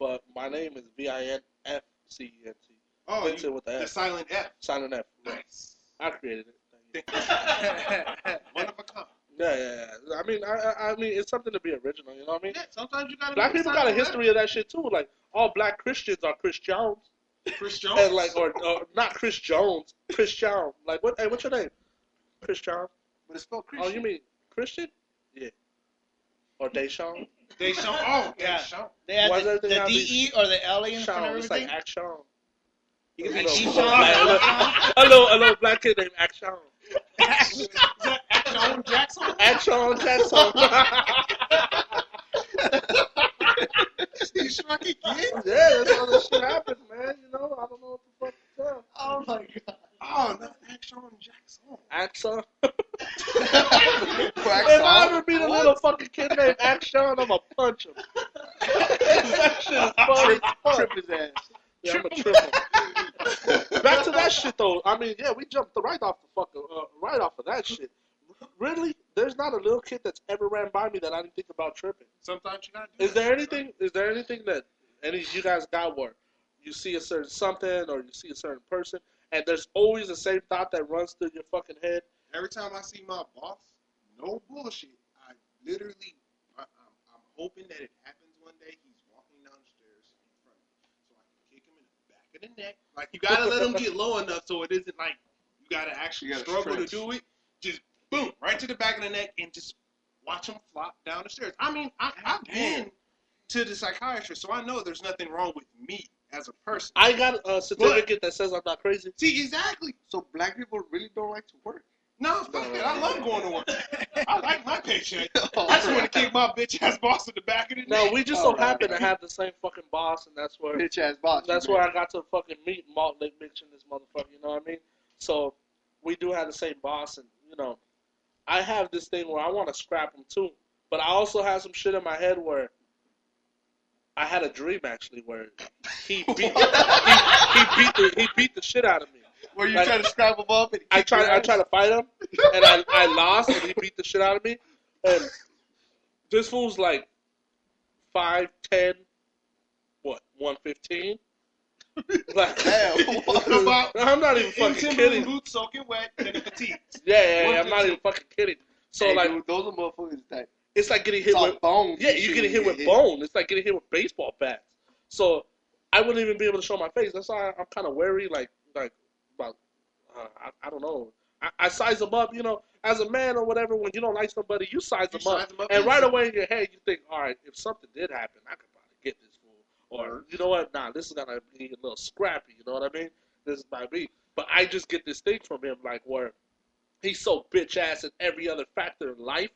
But my name is V I N F C E N T. Oh, Vincent you, with the the F. silent F. Silent F. Right. Nice. I created it. [laughs] One of a kind. Yeah, yeah, yeah. I mean, I, I, mean, it's something to be original. You know what I mean? Yeah, sometimes you gotta. Black people got a history of that shit too. Like all black Christians are Christians, F. Chris Jones. [laughs] and like or, or not Chris Jones, Christian. Like what? Hey, what's your name? Christian. But it's spelled Christian. Oh, you mean Christian? Yeah. Or Deshaun? They show. [laughs] Oh, Yeah. they show. They had Why the, does the DE or the L in front of Sean. It's everything. like Action. you can A little- a little, a little black kid named Action. Is that Action Jackson? Action Jackson. He struck again. yeah, that's how this shit happens, man. You know, I don't know what the fuck to tell. oh my god. Oh, no, Action Jackson. Action. Quack If I ever meet a little fucking kid named Action, I'm gonna punch him. that shit is funny as fuck. Trip his ass. Yeah, I'm a triple. Back to that shit though. I mean, yeah, we jumped right off the fucking uh, right off of that shit. Really, there's not a little kid that's ever ran by me that I didn't think about tripping. Sometimes you gotta do Is there anything? Is there anything that any of you guys got where you see a certain something or you see a certain person, and there's always the same thought that runs through your fucking head? Every time I see my boss, no bullshit. I literally, I, I'm, I'm hoping that it happens one day. He's walking down the stairs in front of me, so I can kick him in the back of the neck. Like you gotta let him get low enough so it isn't like you gotta actually You gotta struggle stretch. to do it. Just boom, right to the back of the neck and just watch him flop down the stairs. I mean, I, I've been to the psychiatrist, so I know there's nothing wrong with me as a person. I got a certificate that says I'm not crazy. See, exactly. So black people really don't like to work. No, fuck that. I love going to work. I like my paycheck. [laughs] I just want to kick my bitch ass boss in the back of the No, we just so Alright. happen to have the same fucking boss, and that's where Bitch ass boss. that's where I got to fucking meet Malt Liq Mitch and this motherfucker. You know what I mean? So we do have the same boss, and you know, I have this thing where I want to scrap him too, but I also have some shit in my head where I had a dream actually where he [laughs] beat he, he beat the he beat the shit out of me. Where you Like- try to scrap him up and I tried I tried to fight him, and I, I lost, and he beat the shit out of me. And this fool's like five ten, what one fifteen? [laughs] Like, Damn, what? [laughs] About I'm not even in fucking kidding. boots soaking wet and petite. Yeah, yeah, yeah, I'm not even fucking kidding. So Hey, like, dude, those are motherfuckers that it's like getting hit it's with bone. yeah, you're getting hit with [laughs] bone. It's like getting hit with baseball bats. So I wouldn't even be able to show my face. That's why I'm kind of wary, like like about uh, I, I don't know. I, I size them up, you know, as a man or whatever. When you don't like somebody, you size You them up, size them up and right away in your head you think, all right, if something did happen, I could probably get this fool. Or you know what? Nah, this is gonna be a little scrappy. You know what I mean? This is my me. But I just get this thing from him, like where he's so bitch ass in every other factor in life.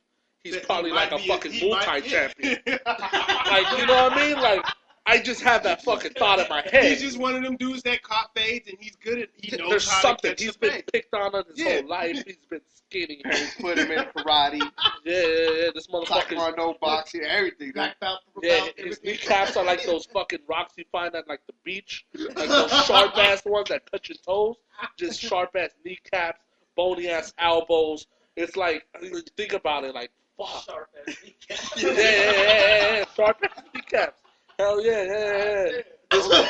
He's That he probably might like a be fucking he might- multi champion. yeah. [laughs] Like, you know what I mean? Like, I just have that fucking thought in my head. He's just one of them dudes that caught fades and he's good at he knows There's how something. to catch He's the been fade. picked on his Yeah. whole life. He's been skinny. [laughs] Yeah, put him in karate, yeah, yeah. This motherfucker. taekwondo, boxing, everything. dude. Black belt, Yeah, belt, his kneecaps are like those fucking rocks you find at like the beach, like those [laughs] sharp ass ones that cut your toes. Just sharp ass kneecaps, bony ass elbows. It's like think about it, like fuck. Sharp ass [laughs] kneecap. Yeah, yeah, yeah, yeah, yeah. Sharp ass kneecaps. Hell yeah, yeah, yeah. yeah. This fool,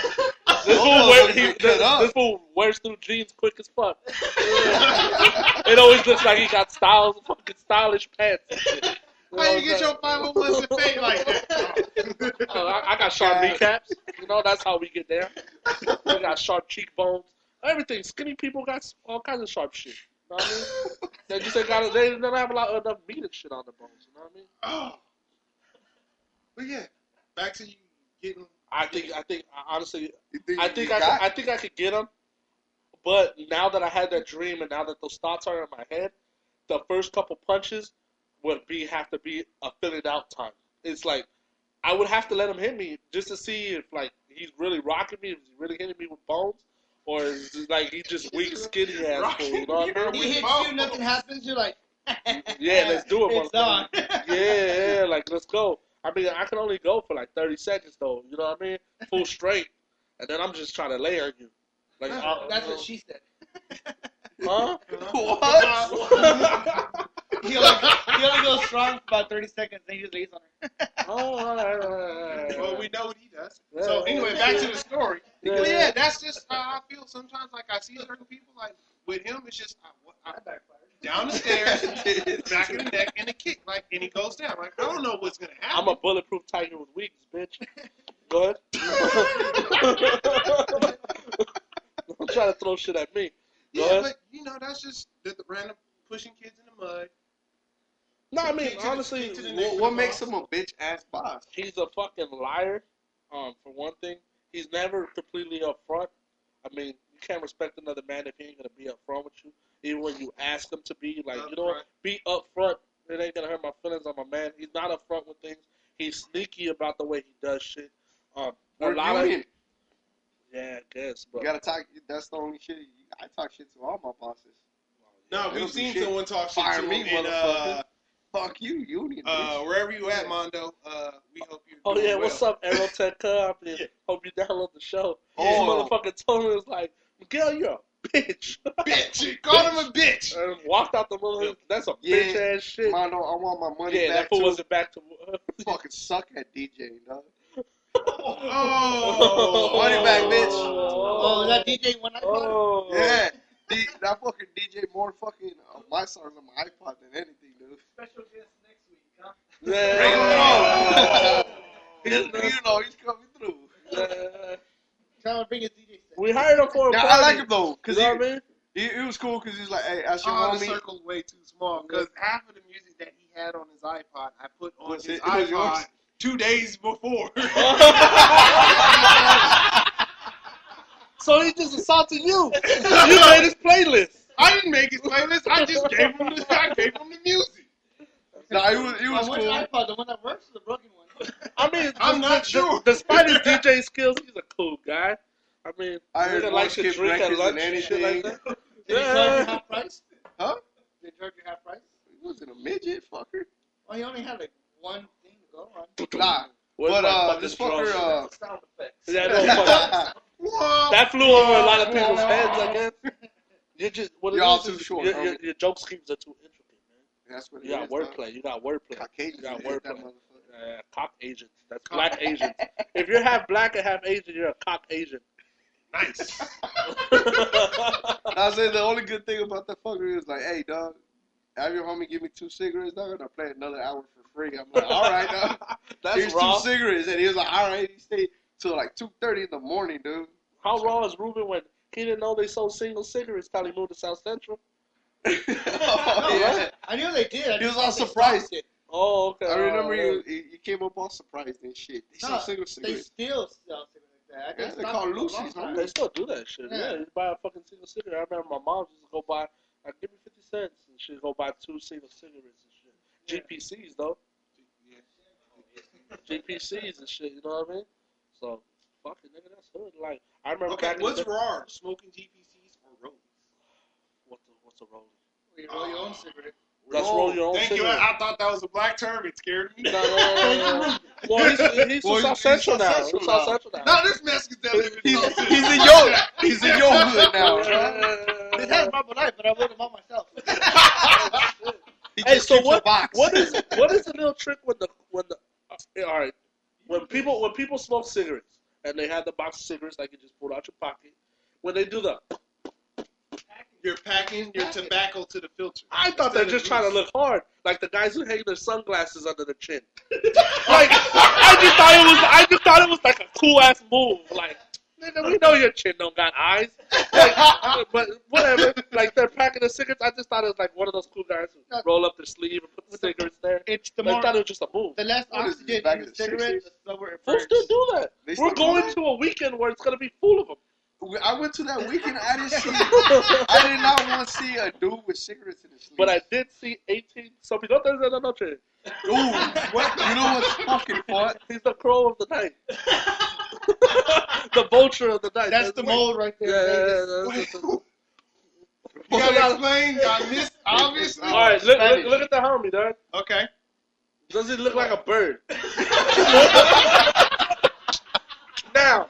this fool, Oh, wear, so he, this, up. this fool wears through jeans quick as fuck. [laughs] it always looks like he got styles, fucking stylish pants. and shit. You know How you get I'm your 501 to fade like that? [laughs] Oh, I, I got sharp kneecaps. You know, that's how we get there. We got sharp cheekbones. Everything. Skinny people got all kinds of sharp shit. You know what I mean? They just ain't got they don't have a lot of enough meat and shit on the bones. You know what I mean? Oh. [gasps] But yeah, back to you getting. I think I think honestly think I think I could, I think I could get him, but now that I had that dream and now that those thoughts are in my head, the first couple punches would be have to be a filling out time. It's like I would have to let him hit me just to see if like he's really rocking me, if he's really hitting me with bones, or is it like he just weak, skinny ass fool. You know what He hits you, nothing happens. You're like, [laughs] Yeah, let's do it, It's on. Yeah, yeah, like let's go. I mean, I can only go for like thirty seconds though. You know what I mean? Full straight, and then I'm just trying to lay on you. Like, uh, That's what she said. [laughs] Huh? [laughs] What? [laughs] He only, he only goes strong for about 30 seconds, then he just lays on her. [laughs] Oh, all right, all right, all right. Well, we know what he does. So anyway, back to the story. Yeah. Yeah, that's just how I feel sometimes. Like I see certain people, like with him, it's just I, I, down the stairs, back of the neck, and a kick, like, and he goes down. Like I don't know what's gonna happen. I'm a bulletproof tiger with wings, bitch. Go ahead. Don't try to throw shit at me. Go yeah, ahead. but you know that's just the, the random pushing kids in the mud. No, I mean Kick to the- honestly, the what, what makes him a bitch ass boss? he's a fucking liar. Um, for one thing, he's never completely upfront. I mean, you can't respect another man if he ain't gonna be upfront with you, even when you ask him to be. Like, you know, what? Upfront. be upfront. It ain't gonna hurt my feelings. I'm a man. He's not upfront with things. He's sneaky about the way he does shit. Um, a We're lot union. of yeah, I guess, but You gotta talk. That's the only shit. I talk shit to all my bosses. No, It'll we've seen shit. someone talk shit Fire to me, him in uh, motherfucker. Fuck you, union. uh, wherever you at, Mondo. Uh, we hope you're. Oh doing yeah, well. what's up, Aerotech Company? [laughs] Yeah. Hope you download the show. Oh. This motherfucker told me it was like, Miguel, you're a bitch. [laughs] Bitch, called him a bitch. [laughs] and walked out the mother. That's a Yeah. bitch ass shit. Mondo, I want my money yeah, back that fool wasn't back to. Fucking suck at DJing, dog. Oh, Money back, bitch. Oh, is that DJ one night? Oh. Yeah, D, that fucking DJ more fucking uh, my songs on my iPod than anything, dude. Special guest next week, huh? Yeah. you [laughs] know he's coming through. Yeah. Trying to bring his DJ set. We hired him for a Now party. I like him though, cause You know he, what I mean? he, he was cool, cause he's like, hey, that's your Oh, the homie. circle's way too small because half of the music that he had on his iPod, I put on Was his it- it was iPod yours? Two days before. [laughs] so he just assaulted you. [laughs] You made his playlist. I didn't make his playlist. I just gave him the, I gave him the music. Nah, it was, it was On which cool. iPod? The one that works or the broken one? I mean, [laughs] I'm not d- sure. Despite his DJ skills, he's a cool guy. I mean, I heard nigga more likes to drink at records lunch than and shit like that. Did he charge you half price? Huh? Did he charge you half price? He wasn't a midget, fucker. Well, he only had like one thing to go on. Nah, but uh, this fucker, uh, Sound effects. Yeah, no, [laughs] that flew over a lot of people's heads. I guess. You're just what You're all too short, Your, your, your joke schemes are too intricate, man. that's what You got is, wordplay. You got wordplay. Caucasians You got that wordplay. Uh, cock agents. That's black Asians. [laughs] If you're half black and half Asian, you're a cock Asian. Nice. [laughs] I say the only good thing about that fucker is like, hey, dog, have your homie give me two cigarettes, dog, and I'll play another hour for free. I'm like, all right, dog. [laughs] That's Here's raw. two cigarettes, and he was like, all right. He stayed till like two thirty in the morning, dude. How raw is Ruben when he didn't know they sold single cigarettes till he moved to South Central? [laughs] oh, [laughs] yeah. I knew they did. I He was all surprised. Oh, okay. I remember Oh, you, you you came up all surprised and shit. They No, sell single They still sell cigarettes like. I Yeah, they call it for a loosies, long. They still do that shit. Yeah, Yeah. you buy a fucking single cigarette. I remember my mom used to go buy, like, give me 50 cents, and she'd go buy two single cigarettes and shit. GPCs, though. GPCs and shit, you know what I mean? So, fucking nigga, that's hood. Like, I remember Okay, back what's the day- raw? Smoking GPCs or rolling? What's a, what's a roll? You roll your own cigarette. That's roll your own Thank you. cigarette. I, I thought that was a black term. It scared me. No, no, no, no, no. Well, he's, [laughs] he's Well, from South Central now. Central He's South. Central now. No, this Mexican that live He's, he's in your he's in your hood now. [laughs] Right? It has Marble Life, but I wrote them all myself. [laughs] He Hey, just so what? a box. What is [laughs] what is the little trick when the when the uh, all right when people when people smoke cigarettes and they have the box of cigarettes like you just pull out your pocket when they do the You're packing your tobacco to the filter. I thought they're just trying to look hard like the guys who hang their sunglasses under their chin [laughs] like I just thought it was I just thought it was like a cool ass move like nigga we know your chin don't got eyes like, [laughs] but whatever like they're packing the cigarettes I just thought it was like one of those cool guys who roll up their sleeve and put the cigarettes there It's the I thought it was just a move. the less What is this, oxygen back in in the the cigarette, 60s? the slower it We'll still do that. They We're going that? to a weekend where it's gonna be full of them. I went to that weekend. I didn't see. I did not want to see a dude with cigarettes in his sleeve. But I did see 18 Zopilotes de la Noche. Ooh, what? You know what's fucking fun? He's the crow of the night. [laughs] the vulture of the night. That's the mold right there. yeah, in yeah, Vegas. that's- that's- You gotta explain. I missed, obviously. All right, look, look, look at the homie, dog. Okay. Does he look like a bird? [laughs] [laughs] now,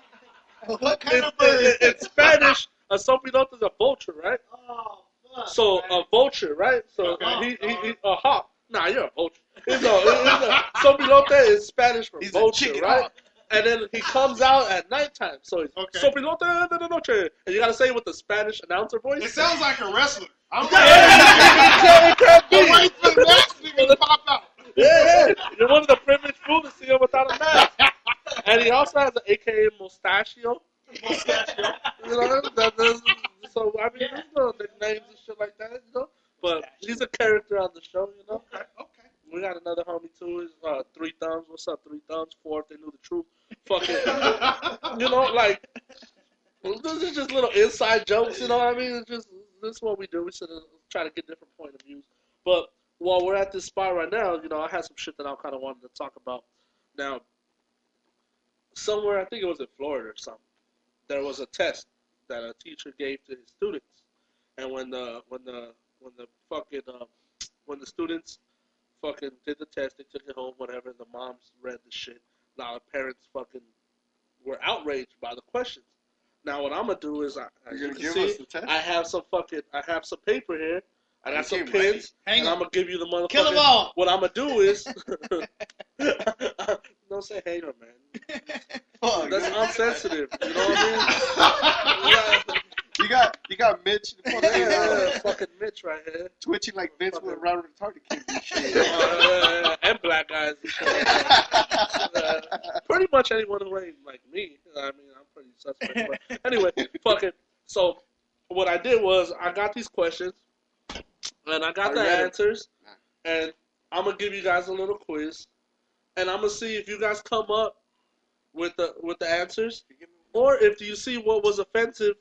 [laughs] What kind in, of bird? in, in Spanish, uh, a Zopilote is a vulture, right? Oh, fuck. So a vulture, right? So Okay. he, he, he uh-huh. a hawk. Nah, you're a vulture. It's a, it's a, zopilote is Spanish for He's vulture, right? hawk. And then he comes out at nighttime. So he's Okay. zopilote de la noche. And you gotta say it with the Spanish announcer voice. It sounds like a wrestler. I'm yeah, The be. wait for the to pop out. Yeah, yeah. You're one of the privileged fools to see him without a mask. And he also has an AKA mustachio. Mustachio. [laughs] You know, that, that's, so I mean, there's no nicknames and shit like that, you know. But he's a character on the show, you know. Okay. Okay. We got another homie too. Is uh, three thumbs. What's up, three thumbs? Four if they knew the truth. Fuck it. [laughs] you know, like this is just little inside jokes. You know what I mean? It's just this is what we do. We sit and try to get different point of views. But while we're at this spot right now, you know, I had some shit that I kind of wanted to talk about. Now, somewhere I think it was in Florida or something. There was a test that a teacher gave to his students, and when the when the when the fucking um, when the students fucking did the test, they took it home, whatever. The moms read the shit. Now the parents fucking were outraged by the questions. Now what I'm gonna do is, I, as You're gonna can give see, us the test? I have some fucking, I have some paper here. I got some pins, Hang and I'm gonna give you the motherfucker. Kill them all. What I'm gonna do is, [laughs] [laughs] don't say hater, man. [laughs] Fuck, That's dude. unsensitive. You know what I mean? [laughs] You got you got Mitch Yeah, fucking, yeah, uh, fucking Mitch right here. twitching like Vince with Robert retarded kid and Uh, shit. yeah, yeah, yeah, and black guys. and shit. Uh, pretty much anyone who ain't like me. I mean, I'm pretty suspect. But anyway, fuck it. So what I did was I got these questions, and I got I the read 'em. answers, and I'm gonna give you guys a little quiz, and I'm gonna see if you guys come up with the with the answers, or if you see what was offensive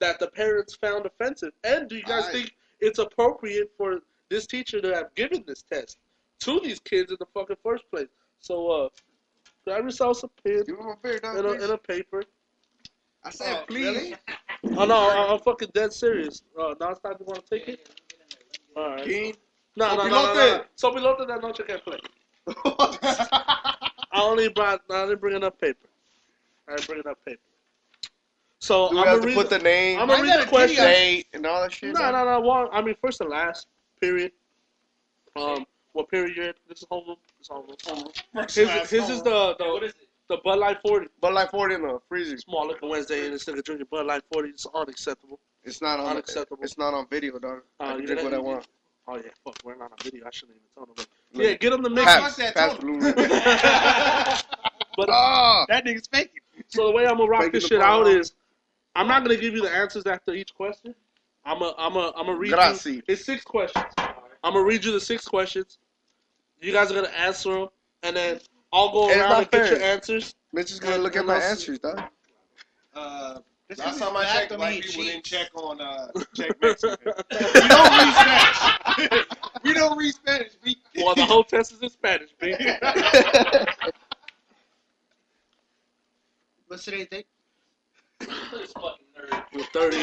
that the parents found offensive, and do you guys Aye. think it's appropriate for this teacher to have given this test to these kids in the fucking first place? So, uh, grab yourself some pen Give him a beer, and a, and a paper. I said, Oh, please. really? Oh no, I- I'm fucking dead serious. Uh, nonstop, you want to take it? All right. King. No, no, no, no, no. So below that noche can play. I only brought. I didn't bring enough paper. I didn't bring enough paper. So Do we I'm have gonna to read. put the name, I'm gonna read the question. date, and all that shit? No, no, no. Well, I mean, first and last. Period. Um, what period you're in? This is homeroom. This is homeroom. His, his is the What the is it? the Bud Light 40. But Light 40 in the freezer. Small looking Wednesday, and this nigga drinking Bud Light 40. It's unacceptable. It's not on. Unacceptable. It's not on video, dog. Uh, I can drink what I want. Oh yeah, fuck. We're not on a video. I shouldn't even tell them. Look. Yeah, get them the mix. Pass, that pass tone. blue. [laughs] But Ah, That nigga's faking. So the way I'm gonna rock Making this the shit point, out is, I'm not gonna give you the answers after each question. I'm a, I'm a, I'm gonna read Grazie. you. It's six questions. I'm gonna read you the six questions. You guys are gonna answer them, and then I'll go It's around not and get your answers. Mitch is gonna look at my answers, dog. Uh, This last is time I bad checked, to black me, people cheats. didn't check on uh, [laughs] check Mexican. [laughs] we don't read Spanish. we don't read Spanish. We, Well, the whole test is in Spanish, baby. [laughs] What's today's date? This fucking nerd. With 30.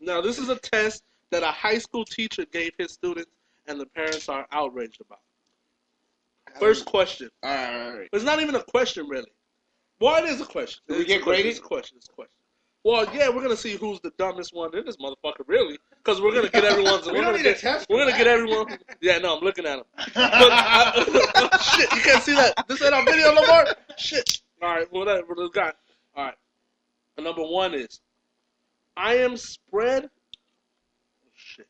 now, this is a test that a high school teacher gave his students, and the parents are outraged about. First question. All right, all right. It's not even a question, really. Well, it is a question. Do we get graded? It's a question. It's a question. Well, yeah, we're gonna see who's the dumbest one in this motherfucker, really, because we're gonna get [laughs] everyone's. We we're don't gonna need get, a test We're gonna that. get everyone. Yeah, no, I'm looking at him. But [laughs] I, [laughs] shit, you can't see that. This ain't our video no more. Shit. All right, whatever. Let's go. All right. And number one is, I am spread. Oh, shit.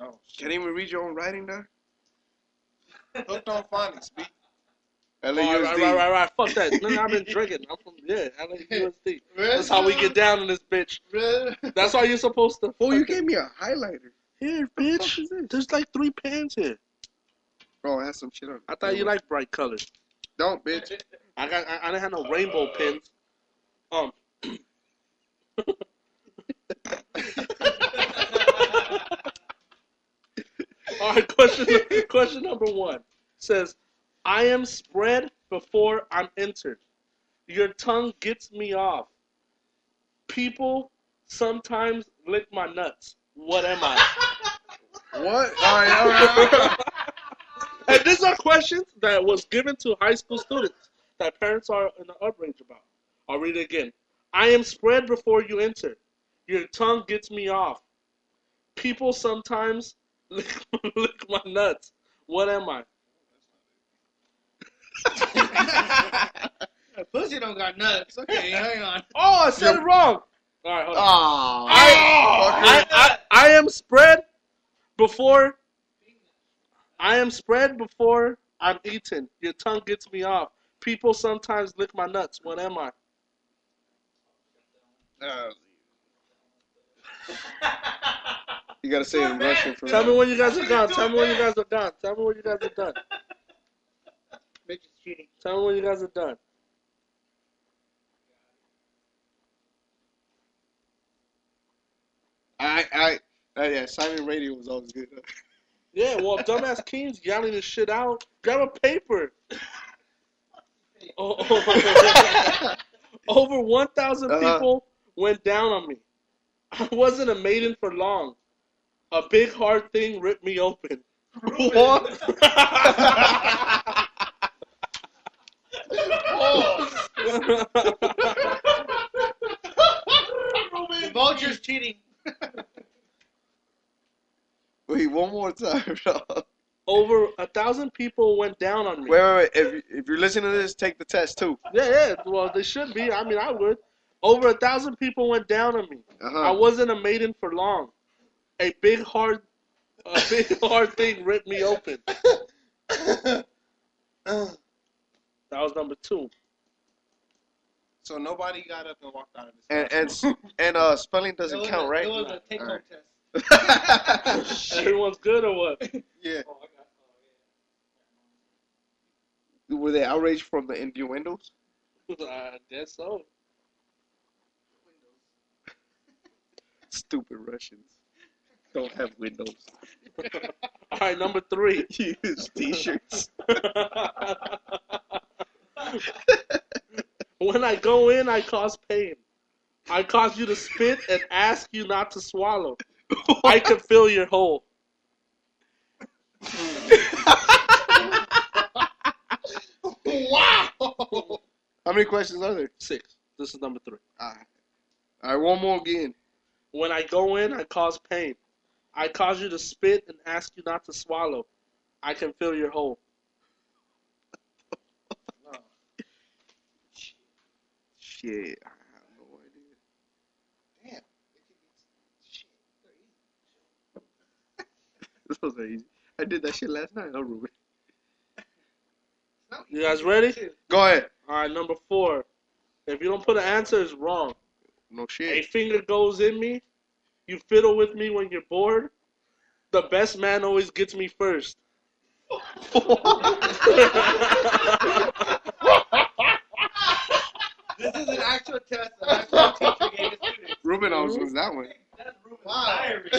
oh, Can't even read your own writing, there. hooked on phonics. Speak. All right, right, right, right, right. Fuck that. No, no, I've been drinking. I'm from yeah, LAUSD. That's how we get down in this bitch. That's why you're supposed to. Oh, you fucking- gave me a highlighter. Here, fuck bitch. is this? There's like three pens here. Bro, I had some shit on. I thought you liked bright colors. Don't, bitch. I got. I, I didn't have no rainbow pens. Um. [laughs] [laughs] All right. Question. question number one says, "I am spread before I'm entered. Your tongue gets me off. People sometimes lick my nuts. What am I?" [laughs] What? All right, all right. All right. [laughs] And these are questions that was given to high school students that parents are in an outrage about. I'll read it again. I am spread before you enter. Your tongue gets me off. People sometimes [laughs] lick, lick my nuts. What am I? [laughs] Pussy don't got nuts. Okay, hang on. Oh, I said it wrong. All right, hold on. Oh, I, I, I am spread before. I am spread before I'm eaten. Your tongue gets me off. People sometimes lick my nuts. What am I? Uh, you gotta say it in Russian for Tell me me. when you guys are done. Tell me when you guys are done. Tell me when you guys are done. Tell me when you guys are done. I, I, uh, yeah, Simon Radio was always good. [laughs] Yeah, well, dumbass Keen's yelling this shit out, grab a paper. Oh, over 1,000 Uh-huh. people went down on me. I wasn't a maiden for long. A big hard thing ripped me open. what? [laughs] [laughs] The vulture's cheating. [laughs] Wait, one more time, [laughs] bro. Over a thousand people went down on me. Wait, wait, wait. If, if you're listening to this, take the test too. Yeah, yeah. Well, they should be. I mean, I would. Over a thousand people went down on me. Uh-huh. I wasn't a maiden for long. A big hard, a big hard thing ripped me open. That was number two. So nobody got up and walked out of this. And and and uh, spelling doesn't count, a- right? It was a take home Alright. test. [laughs] Everyone's good or what? [laughs] yeah. Oh, I got. Were they outraged from the innuendos? [laughs] I guess so. Stupid Russians. Don't have windows. [laughs] All right, number three. [laughs] Use t-shirts. [laughs] when I go in, I cause pain. I cause you to spit and ask you not to swallow. I can fill your hole. wow. How many questions are there? Six. This is number three. All right. All right, one more again. When I go in, I cause pain. I cause you to spit and ask you not to swallow. I can fill your hole. Shit, I have no idea. Damn. Shit. [laughs] This was easy. I did that shit last night. I'll Ruben. You guys ready? Go ahead. All right, number four. If you don't put an answer, it's wrong. No shit. A finger goes in me. You fiddle with me when you're bored. The best man always gets me first. This is an actual test an actual teacher gave his students. Ruben always wins that one. That's Ruben's Wow. diary.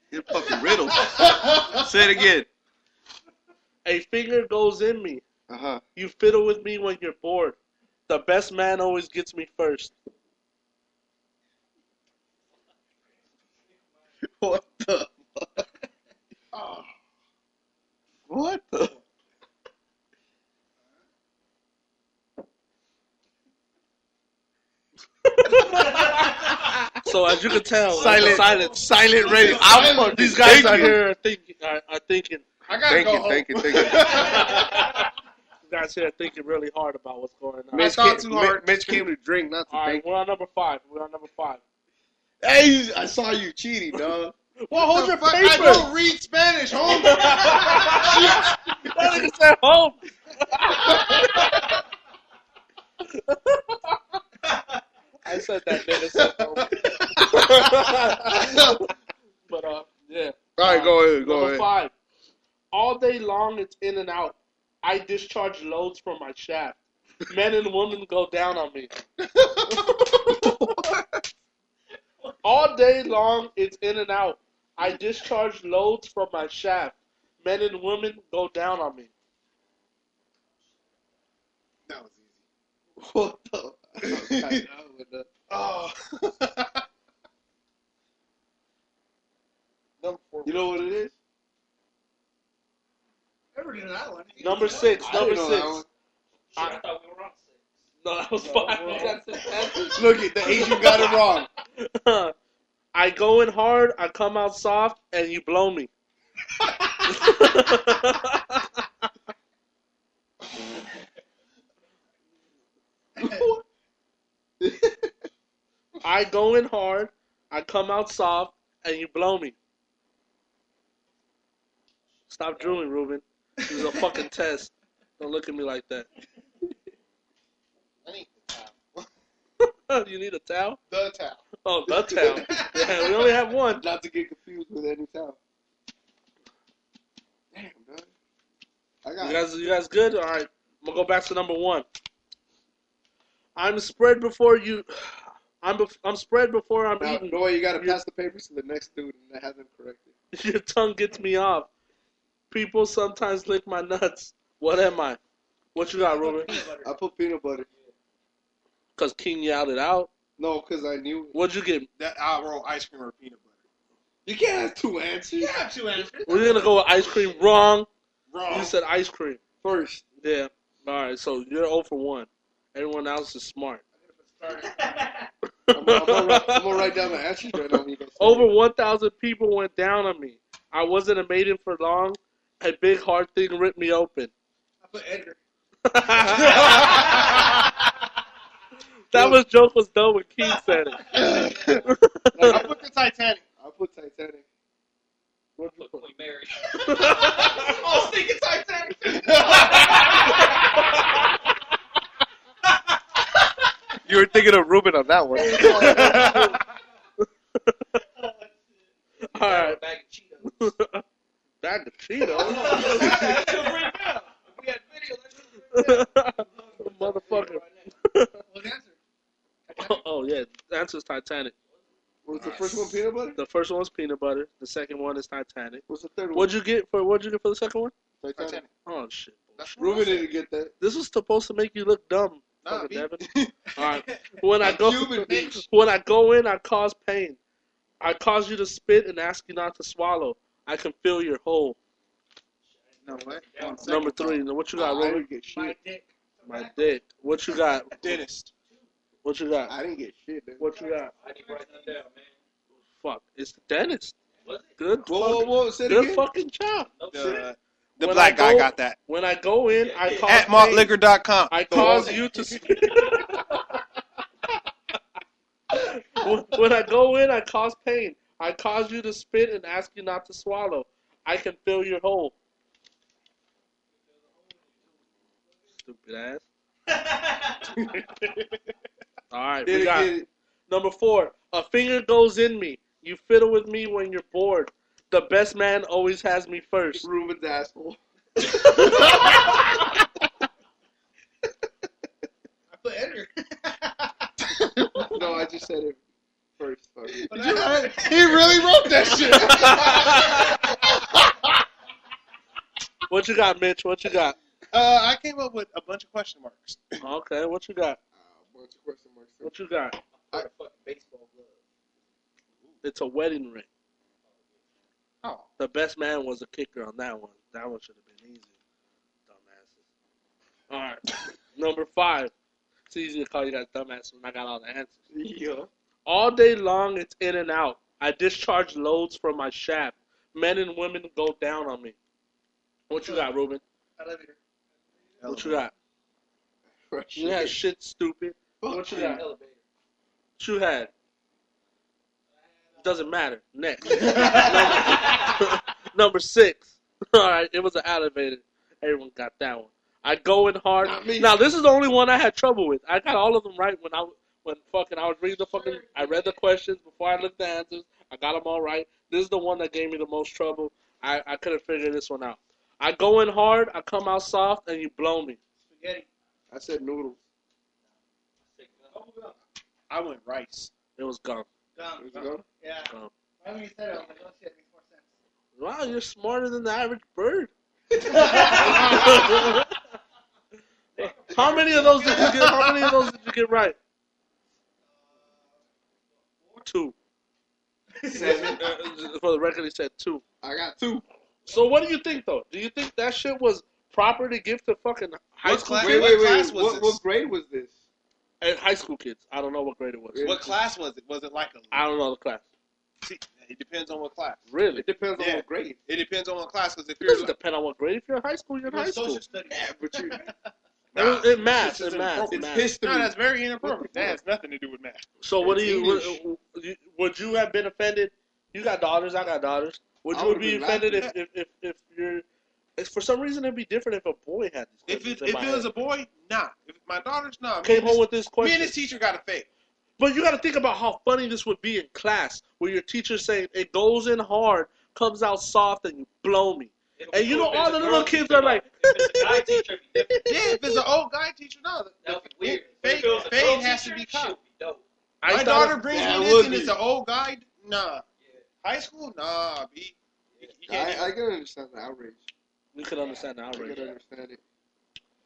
[laughs] You're fucking riddles. Say it again. A finger goes in me. Uh huh. You fiddle with me when you're bored. The best man always gets me first. [laughs] What the? What the? So as you can tell, Silent, silence. silent, ready. I'm These guys are here are thinking. Are, are thinking. I gotta Thank go you, home. thank you, thank you. You [laughs] guys here thinking really hard about what's going on. Mitch, thought came, too hard. Mitch came to drink, not to All right, think. we're on number five. We're on number five. Hey, I saw you cheating, dog. [laughs] Well, hold your Fuck, paper. I don't read Spanish, home. That nigga said home. [laughs] I said that nigga said home. [laughs] but uh, yeah. All right, go ahead, go Number ahead. five. All day long, it's in and out. I discharge loads from my shaft. Men and women go down on me. [laughs] All day long, it's in and out. I discharge loads from my shaft. Men and women go down on me. that was easy. What the? [laughs] Oh. [laughs] Number four. You know what it is? Never knew that one. Number six. I Number didn't know that six. one. I thought we were on six. No, that was five. You got six answers. Look at the Asian got it wrong. [laughs] I go in hard, I come out soft, and you blow me. [laughs] I go in hard, I come out soft, and you blow me. Stop drooling, Ruben. This is a fucking test. Don't look at me like that. I need the towel. you need a towel? The towel. Oh, the towel. Yeah, we only have one. Not to get confused with any towel. Damn, dog. I got You guys, you guys good? All right. I'm gonna go back to number one. I'm spread before you. I'm bef- I'm spread before I'm Now, eating. no you gotta pass the papers to the next dude and have them corrected. [laughs] Your tongue gets me off. People sometimes lick my nuts. What am I? What you got, Ruben? I put peanut butter. Cause King yelled it out. No, because I knew. What'd you get? That I roll ice cream or peanut butter. You can't have two answers. You have two answers. We're gonna go with ice cream. Wrong. Wrong. You said ice cream. First. Yeah. All right. So you're 0 for one. Everyone else is smart. [laughs] I'm, I'm, gonna, write, I'm gonna write down the answers right now. when you go say Over 1,000 people went down on me. I wasn't a maiden for long. A big hard thing ripped me open. I put Edgar. [laughs] that was joke was done when King said it. I put the Titanic. I put Titanic. What'd you put? we married. I was thinking Titanic. You were thinking of Ruben on that one. [laughs] [laughs] All right. Bag of Cheetos. Bag of Cheetos. we had video. Motherfucker. What's? [laughs] Oh yeah, the answer is Titanic. What's the first one? Peanut butter. The first one was peanut butter. The second one is Titanic. What's the third one? What'd you get for What'd you get for the second one? Titanic. Oh shit. That's Ruben didn't get that. This was supposed to make you look dumb. Nah, me. Devin. [laughs] All right. When I go, Cuban when I go in, I cause pain. I cause you to spit and ask you not to swallow. I can fill your hole. No, what? Number three. thought. What you got, I Ruben? didn't get My shit. dick. My dick. What you got? Dentist. What you got? I didn't get shit. Dude. What you got? I need to write that down, man. Fuck. It's the dentist. Was? Good. Whoa, whoa, fucking- whoa! Say Good again. fucking job. No. The, the black I guy got that. When I go in, I cause At pain. maltliquor.com. I cause you to. [laughs] when [laughs] when I go in, I cause pain. I cause you to spit and ask you not to swallow. I can fill your hole. Stupid ass. [laughs] All right, we Didn't got it. number four. A finger goes in me. You fiddle with me when you're bored. The best man always has me first. Ruben's asshole. [laughs] [laughs] I put Edgar. no, I just said it first. Sorry. Did you write he really wrote that shit. [laughs] What you got, Mitch? What you got? Uh, I came up with a bunch of question marks. Okay, what you got? Uh, bunch of question marks. What you got? I fucking baseball glove. It's a wedding ring. Oh. The best man was a kicker on that one. That one should have been easy. Dumbasses. All right. [laughs] Number five. It's easy to call you guys dumbasses when I got all the answers. Yeah. All day long, it's in and out. I discharge loads from my shaft. Men and women go down on me. What you got, Ruben? Elevator. What you got? You had shit stupid. What you got? Elevator. What you had? Doesn't matter. Next. [laughs] Number six. [laughs] All right, it was an elevator. Everyone got that one. I go in hard. Now this is the only one I had trouble with. I got all of them right when I when fucking I was reading the fucking. I read the questions before I looked the answers. I got them all right. This is the one that gave me the most trouble. I I couldn't figure this one out. I go in hard. I come out soft, and you blow me. Spaghetti. I said noodles. I went rice. It was gum. Gum. Is it gone? Yeah. Gum. Right when you said it, I was like, oh shit, makes more sense. Wow, you're smarter than the average bird. [laughs] How many of those did you get? How many of those did you get right? Two. Seven. Uh, [laughs] For the record, he said two. I got two. So what do you think though? Do you think that shit was proper to give to fucking high What school class- kids? Wait, wait, class wait. was What, this? what grade was this? And high school kids. I don't know what grade it was. What class was it? Was it like a? I don't know the class. See, it depends on what class. Really? It depends on what grade. It depends on what class. Because if It you're doesn't depend on what grade. If you're in high school, you're in high school. Social studies. Yeah, but you. [laughs] It, it math. This It math. It math. history. no, that's very inappropriate. That has nothing to do with math. So what do you English. Uh, would, would, would you have been offended? You got daughters, I got daughters. Would I you would've be offended if, if, if, if you're if for some reason it'd be different if a boy had this If it, if my it was a boy, nah. If my daughter's nah. came home with this question. Me and his teacher got a fake. But you got to think about how funny this would be in class, where your teacher's saying it goes in hard, comes out soft, and you blow me. It'll And you know all the little kids teacher, are like- If it's a guy teacher, it'd be different. Yeah, if it's an old guy teacher, no. That would be weird. Fade, if it was a fade has to be shit caught. would. I My thought- daughter brings Yeah, me this and be. it's an old guy. Nah. Yeah. High school, nah. B. You can't I, I can understand the outrage. We could understand the I outrage, can understand it.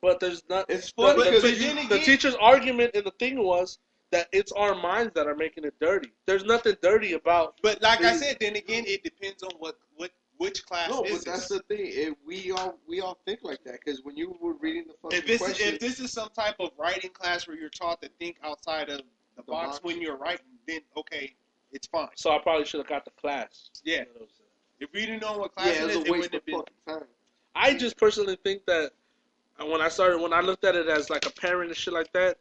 but there's not. It's funny the, because teacher- then the teacher's argument in the thing was that it's our minds that are making it dirty. There's nothing dirty about. But like I said, then again, it depends on what what which class No, is but that's this. the thing. It, we all we all think like that because when you were reading the fucking If this question, if this is some type of writing class where you're taught to think outside of the, box, box. when you're writing, then okay, it's fine. So I probably should have got the class. Yeah. If we didn't know what class yeah, it it is, was it a wouldn't waste of have been. time. I just personally think that uh, when I started, when I looked at it as like a parent and shit like that,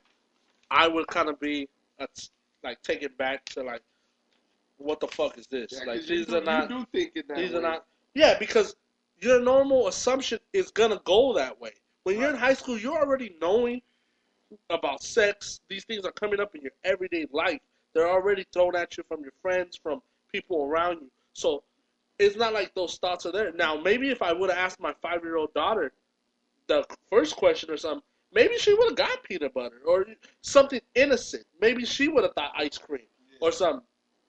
I would kind of be a, like take it back to like, what the fuck is this? Yeah, like these do, are not. You do think it that These way. are not. Yeah, because your normal assumption is gonna go that way. When you're in high school, you're already knowing about sex. These things are coming up in your everyday life. They're already thrown at you from your friends, from people around you. So it's not like those thoughts are there. Now, maybe if I would have asked my five year old daughter the first question or something, maybe she would have got peanut butter or something innocent. Maybe she would have thought ice cream or something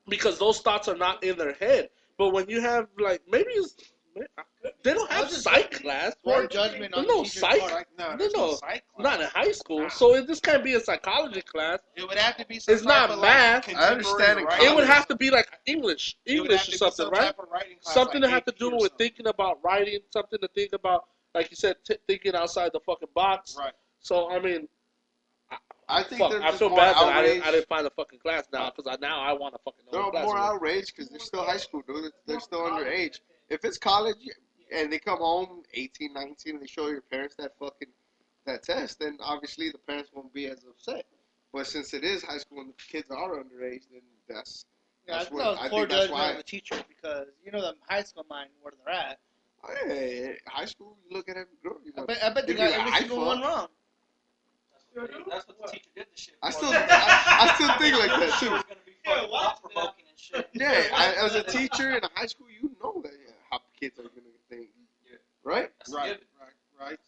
because those thoughts are not in their head. But when you have like maybe it's, they don't have psych class. Or- judgment on no the psych. part. No, No, no, no psych class. Not in high school. Nah. So it, this can't be a psychology class. It would have to be some It's type not of, math. Like, I understand it. It would have to be like English, English or something, some right? type of writing class, Something like to have to do with something. thinking about writing, something to think about, like you said, t- thinking outside the fucking box. Right. So I mean, I think fuck, they're I just feel more bad that I didn't, I didn't find a fucking class now because I now I want to fucking know. They're more it is. outraged because they're still high school, dude. They're still underage. If it's college and they come home 18, 19, and they show your parents that fucking that test, then obviously the parents won't be as upset. But since it is high school and the kids are underage, then that's Yeah, That's think what- that was I poor think that's why- the teacher because you know the high school mind where they're at. hey, high school. You look at every girl. You I bet, I bet they got you're every single fuck- one wrong. That's what the teacher did the shit. I still, I, I still think like that too. was gonna be fucking thought-provoking and shit. Yeah, I, as a teacher in a high school, you know that yeah, how kids are gonna think, Yeah. right? That's Right, right, right.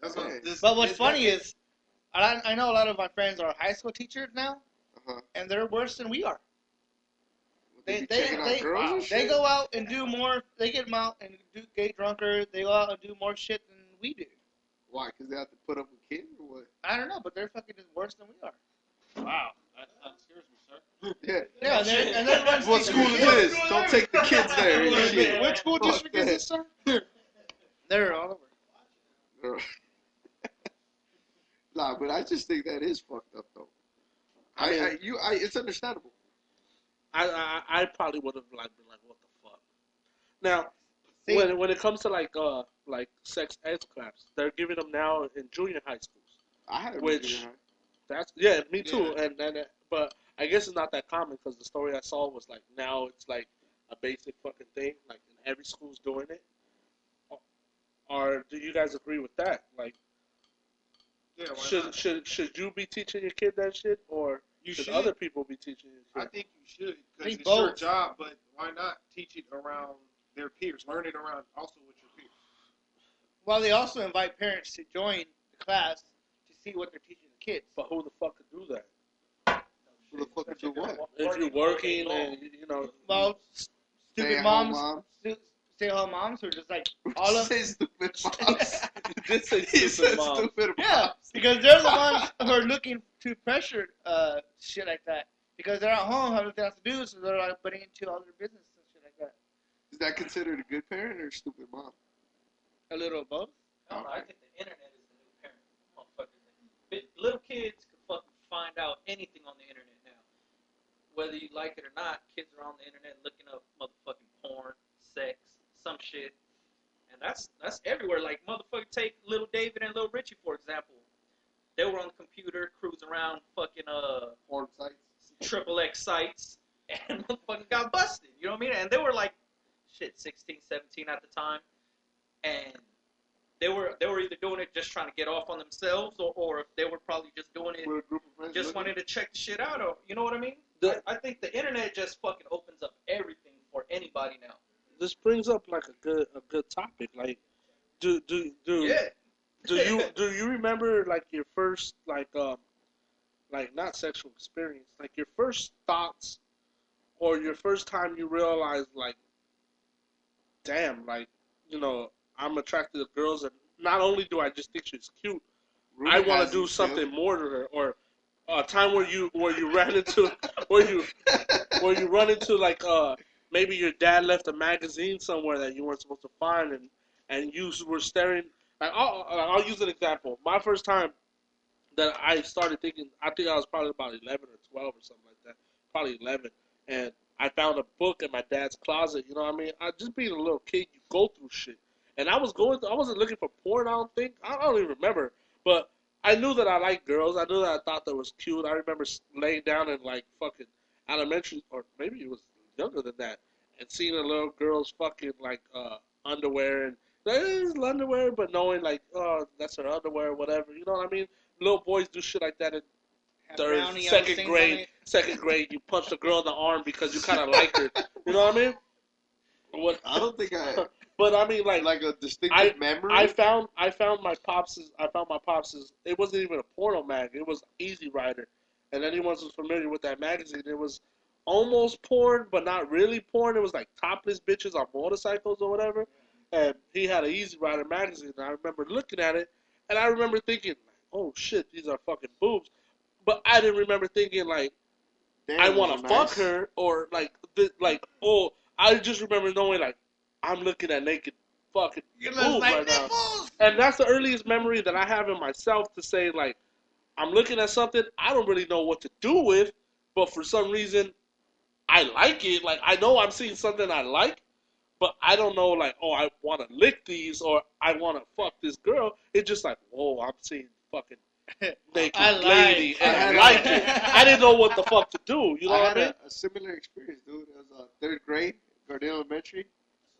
That's a what this, But what's this funny decade- is, I, I know a lot of my friends are high school teachers now, Uh-huh. and they're worse than we are. They, They they checking they, they go out and do more. They get them out and do get drunker. They go out and do more shit than we do. Why? Because they have to put up with kids or what? I don't know, but they're fucking just worse than we are. Wow, that, that scares me, sir. [laughs] Yeah. Yeah, and they're, and they're runs What school is this? Don't take the kids there. and shit. What school Fuck district is this, sir? [laughs] They're all over. [laughs] nah, but I just think that is fucked up though. I, I I you I it's understandable. I, I I probably would have like been like, what the fuck. Now, See? when when it comes to like uh like sex ed class, they're giving them now in junior high schools. I had a Which- junior high. That's yeah, me too. And and uh, but I guess it's not that common because the story I saw was like now it's like a basic fucking thing. Like in every school's doing it. Or do you guys agree with that? Like, Yeah, should not? should should you be teaching your kid that shit, or You should should. other people be teaching your I think you should because think it's your job. But why not teach it around their peers? Learn it around also with your peers. Well, they also invite parents to join the class to see what they're teaching the kids. But who the fuck could do that? Who the fuck do what? If you're working and you know, Well, stupid Stay-at-home moms, mom. stu- stay-at-home moms who are just like [laughs] all of Say stupid [laughs] moms. [laughs] this say he stupid said mom. stupid Yeah, moms. because they're the ones who are looking to pressure uh, shit like that. Because they're at home, have nothing else to do, so they're like putting into all their business and shit like that. Is that considered a good parent or a stupid mom? A little of both. I don't know. I think the internet is the new parent. Motherfuckers. Little kids can fucking find out anything on the internet now. Whether you like it or not, kids are on the internet looking up motherfucking porn, sex, some shit. And that's that's everywhere. Like motherfucker take little David and little Richie for example. They were on the computer cruising around fucking uh Porn sites. triple X sites [laughs] and motherfucking got busted. You know what I mean? And they were like, shit, 16, 17 at the time, and they were they were either doing it just trying to get off on themselves, or, or if they were probably just doing it With a group of friends. just looking. wanted to check the shit out. Or you know what I mean? The- I, I think the internet just fucking opens up everything for anybody now. this brings up like a good a good topic. Like, do do do Yeah. do you [laughs] do you remember like your first like um like not sexual experience, like your first thoughts or your first time you realized like, damn, like you know I'm attracted to girls and not only do I just think she's cute, I want to do something too. more to her or. A time where you where you ran into [laughs] where you where you run into like uh maybe your dad left a magazine somewhere that you weren't supposed to find and and you were staring like I'll, I'll use an example my first time that I started thinking I think I was probably about 11 or 12 or something like that probably 11 and I found a book in my dad's closet you know what I mean? I just being a little kid you go through shit. And I was going I wasn't looking for porn I don't think. I don't even remember. But I knew that I liked girls. I knew that I thought that was cute. I remember laying down in like fucking elementary or maybe it was younger than that and seeing a little girl's fucking like uh underwear and That is underwear, but knowing like, oh, that's her underwear, or whatever. You know what I mean? Little boys do shit like that in third, brownie second grade. it. Second grade, you punch a girl in the arm because you kind of like her. You know what I mean? What? I don't think I [laughs] But I mean, like, like a distinctive memory. I found I found my pops's I found my pops's it wasn't even a porno mag, it was Easy Rider. And anyone who's familiar with that magazine, it was almost porn, but not really porn. It was like topless bitches on motorcycles or whatever. And he had an Easy Rider magazine and I remember looking at it and I remember thinking, Oh shit, these are fucking boobs. But I didn't remember thinking like Damn, I want are to nice. fuck her or like th- like oh I just remember knowing like I'm looking at naked fucking boobs look like right now. And that's the earliest memory that I have in myself to say like I'm looking at something I don't really know what to do with, but for some reason I like it. Like I know I'm seeing something I like, but I don't know like oh I want to lick these or I want to fuck this girl. It's just like whoa I'm seeing fucking [laughs] naked I like- lady and I I, like- like it. I didn't know what the fuck to do. You know I what I mean? a, a similar experience, dude. It was uh, third grade, Gardner Elementary,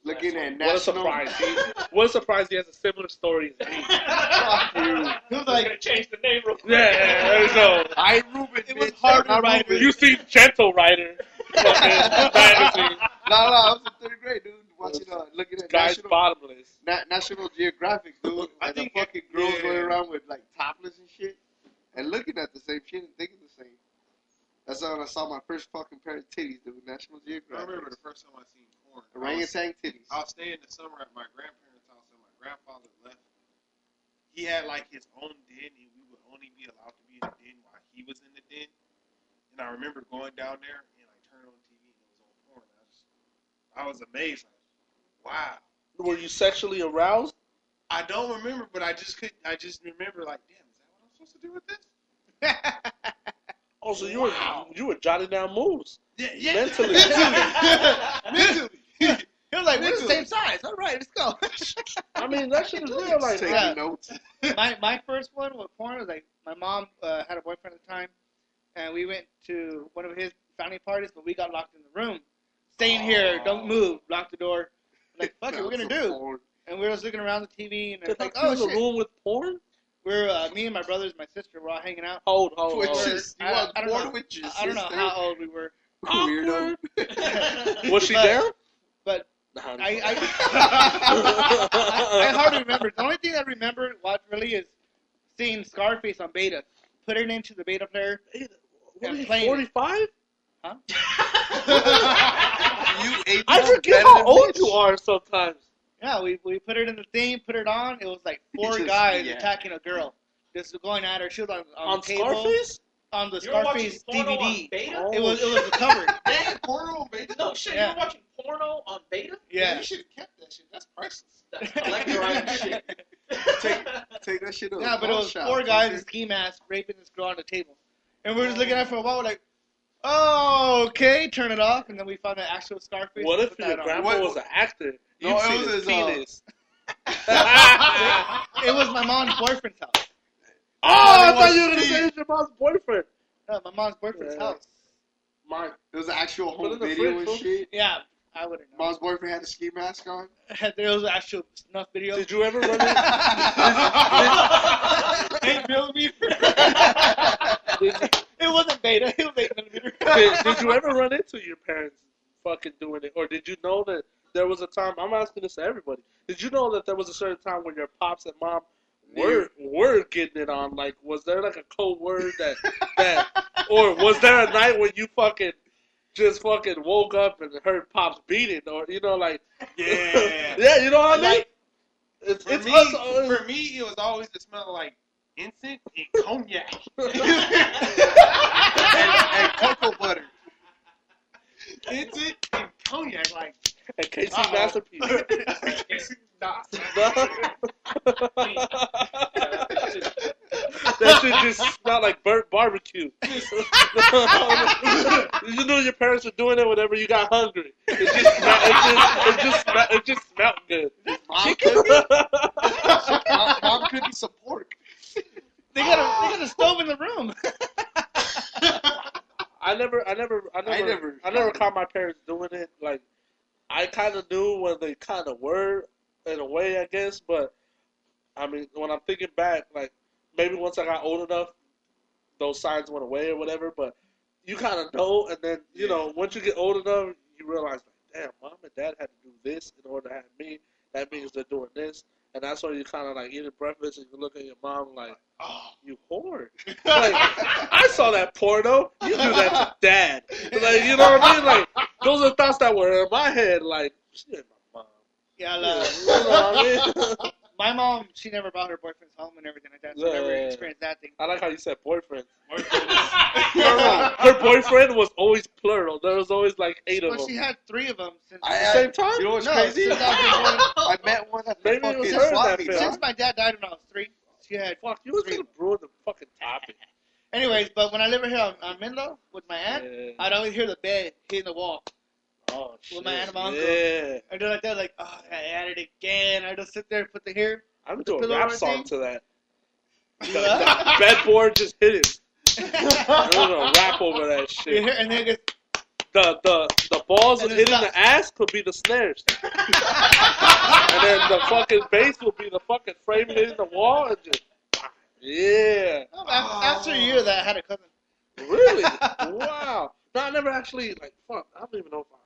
looking at What a surprise! He, [laughs] what a surprise! He has a similar story as me. [laughs] Fuck you. He was like, gonna change the name real quick. Yeah, there you go. I Ruben. It was hard harder I'm. Ruben. You see Gentle Rider fucking magazine. No, no, I was in third grade, dude. Watching, uh, looking at Guy's national, bottomless. Na- National Geographic, dude. [laughs] I and the think fucking it- girls yeah. running around with like topless and shit, and looking at the same shit and thinking the same. That's when I saw my first fucking pair of titties, dude. National Geographic. I remember the first time I seen porn. I was, Orangutan titties. I was staying in the summer at my grandparents' house, and my grandfather left. He had like his own den, and we would only be allowed to be in the den while he was in the den. And I remember going down there and I turned on TV and it was on porn. I just, I was amazed. Like, wow. Were you sexually aroused? I don't remember, but I just could. I just remember like, damn, is that what I'm supposed to do with this? [laughs] Oh, so you Wow. were you were jotting down moves. Yeah, yeah. Mentally. [laughs] Mentally. [laughs] he was like, we're the same size. All right, let's go. I mean, that shit is real. Like, Taking Yeah. notes. my my first one with porn was like my mom uh, had a boyfriend at the time, and we went to one of his family parties, but we got locked in the room. Stay in here, don't move, lock the door. Like [laughs] fuck it, we're gonna do. Porn. And we were just looking around the TV, and to it's like, like, oh in the shit. room with porn. We're uh, me and my brothers, my sister, we're all hanging out. Hold, hold, hold. Witches. You I- want I don't porn know. with your I don't know how old we were, [laughs] Weirdo. [laughs] Was she But- there? but Nah, I'm I. I, I hardly remember. The only thing I remember, what really is seeing Scarface on beta, put it into the beta player. Hey, Yeah, what are playing it. 45? You [laughs] I forget how old bitch. you are sometimes. Yeah, we, we put it in the thing, put it on. It was like four Just- guys yeah. attacking a girl, just going at her. She was on, on, On the table Scarface? on the You were watching Scarface DVD. beta? Oh, It was it was the cover. [laughs] Damn, porno, baby. No shit, Yeah. you were watching porno on beta? Yeah. You should have kept that shit. That's priceless. That's collector [laughs] shit. Take, take that shit to Yeah, but it was shop, four guys in fucker. ski masks raping this girl on the table, and we're just looking at it for a while. We're like, oh okay, turn it off, and then we found the actual Scarface. What if your that on. grandpa What- was an actor? No, You'd it see was his his, uh, penis. [laughs] [laughs] It was my mom's boyfriend's house. Oh, I it thought you were gonna Steve. say it's your mom's boyfriend. No, my mom's boyfriend's Yeah. house. My, It was an actual home in video fridge, and shit. Yeah, I wouldn't know. Mom's boyfriend had a ski mask on. [laughs] there was an actual snuff video. did you ever run into? eight millimeter. Did, it wasn't beta. It was eight millimeter. did, did you ever run into your parents fucking doing it, or did you know that there was a time? I'm asking this to everybody. Did you know that there was a certain time when your pops and mom were were getting it on? Like, was there like a code word that that, or was there a night when you fucking just fucking woke up and heard pops beating, or you know, like Yeah. [laughs] yeah, you know what I mean? Like, It's For it's me, us. uh, for me, it was always the smell of like incense and cognac. [laughs] [laughs] and, and cocoa butter. incense and cognac, like and Casey Uh-oh. masterpiece. [laughs] nah. that shit just smelled like burnt barbecue. you knew your parents were doing it whenever you got hungry. It just smelled, it just, it just, smelled, it just smelled good. Mom cooking, mom, mom cooking some pork. They got a they got a [laughs] stove in the room. [laughs] I never, I never, I never, I never- never, caught my parents doing it. Like, I kind of knew when they kind of were, in a way, I guess. But I mean, when I'm thinking back, like maybe once I got old enough, those signs went away or whatever. But you kind of know, and then you know, once you get old enough, you realize, like, damn, mom and dad had to do this in order to have me. That means they're doing this, and that's when you kind of like eating breakfast and you look at your mom like, Oh, you whore. [laughs] like, I saw that porno. You do that to dad. Like, you know what I mean? Like, those are thoughts that were in my head. Like, shit, my mom. Yeah, Yeah, uh, you know what I mean? [laughs] [laughs] my mom, she never brought her boyfriends home and everything like that. So I never Yeah. experienced that thing. I like how you said boyfriend. Her boyfriend was always plural. There was always like eight of Well, them. she had three of them since, I At the had- same time? You know what's No, crazy? since I've been born. [laughs] I met one at the Maybe it was fucking her swap that meet, film. dog. since my dad died when I was three. She had. Fuck, you was Three. gonna ruin the fucking topic. Anyways, but when I lived here on, on Menlo with my aunt, Yeah. I'd always hear the bed hitting the wall. Oh, shit. With my aunt and my uncle. Yeah. And they're like that, like, oh, I at it again. I just sit there and put the hair. I'm doing a rap song thing? to that. [laughs] The, the bedboard just hit it. And gonna rap over that [laughs] shit. and then it goes, The the the balls hitting the ass could be the snares, [laughs] and then the fucking bass will be the fucking frame hitting the wall and just yeah. oh, af- after a year that, I had a cousin. Really? wow. No, I never actually like fuck. I don't even know if I.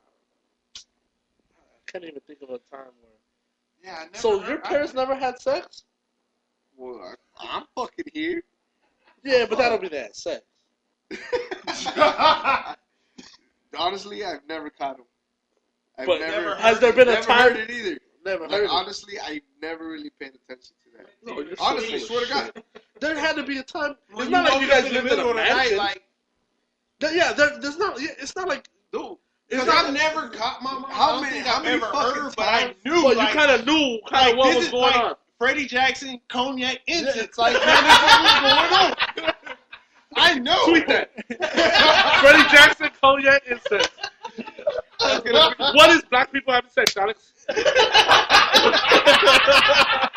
I can't even think of a time where. yeah. I never So heard- your I- parents never had sex? Well, I, I'm fucking here. Yeah, but that'll be that sex. [laughs] Honestly, I've never caught him. I've But never, has there been a never time- heard it either. Never Like heard it. honestly, I never really paid attention to that. No, Honestly, swear to God. There had to be a time. When it's not like you guys lived in a the night, like, yeah, there, there's not. Yeah, it's not like. dude. It's Because not. I never caught my mom. How I don't many- think how I've many ever heard, but I knew. but like, you kind of knew kind like, what this was is going like on. Freddie Jackson cognac incense. Like, man, this was going on. I know. Tweet that. [laughs] Freddie Jackson cognac incense. That's gonna be- What is black people having sex, Alex? [laughs]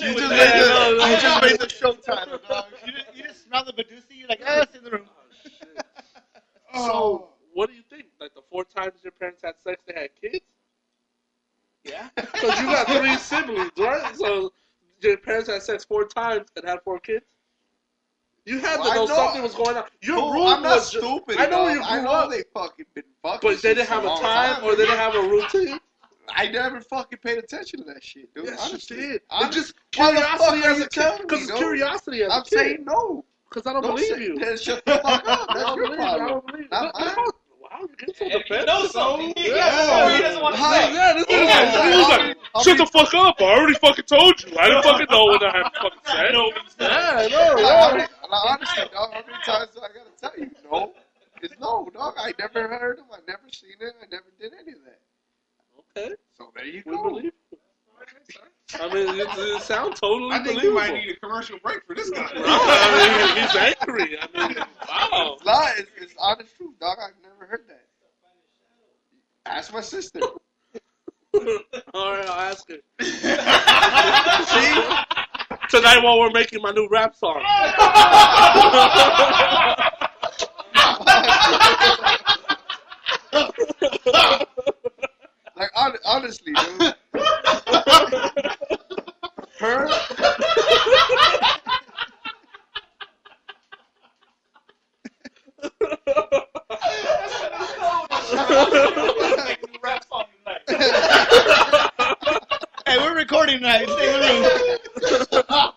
You just made the, no, no. you just made the show title, dog. You just, you just smell the Badusi, you're like, oh, it's in the room. [laughs] So, oh. what do you think? Like the four times your parents had sex, they had kids? Yeah. [laughs] Because you got three [laughs] siblings, right? So your parents had sex four times and had four kids. You had to Well, I know, know- something was going on. Your Fool, room I'm not was stupid. I know you I grew know up, they fucking been fucking. but they didn't have a long time or they didn't have a routine. I never fucking paid attention to that shit, dude. Yes, honestly, you did. Honestly. just curiosity as a kid. Because curiosity as I'm a kid. saying no. Because I don't, Don't believe say- you. Then shut the fuck up. [laughs] I That's don't your believe you. I don't believe you. Not mine. Wow, you get so If you defensive. know something, Yeah. yeah, he doesn't want to say. Yeah, this is Yeah, like, yeah, he was I'll like, I'll shut the fuck up. I already fucking told you. I didn't fucking know what I had fucking sex. I know he's Yeah, not. I know, Like, yeah. honest- like, honestly, dog, how many times do I gotta tell you? No. It's no, dog. I never heard him. I never seen it. I never did any of that. Okay, So there you we go. believe you. I mean, it, it sounds totally I think we believable. might need a commercial break for this guy. [laughs] No, I mean, he's angry. I mean, wow. It's not. It's, it's honest truth, dog. I've never heard that. Ask my sister. [laughs] All right, I'll ask her. [laughs] See? Tonight while we're making my new rap song. Like honestly, dude. Her. Hey, we're recording tonight. Stay in the room.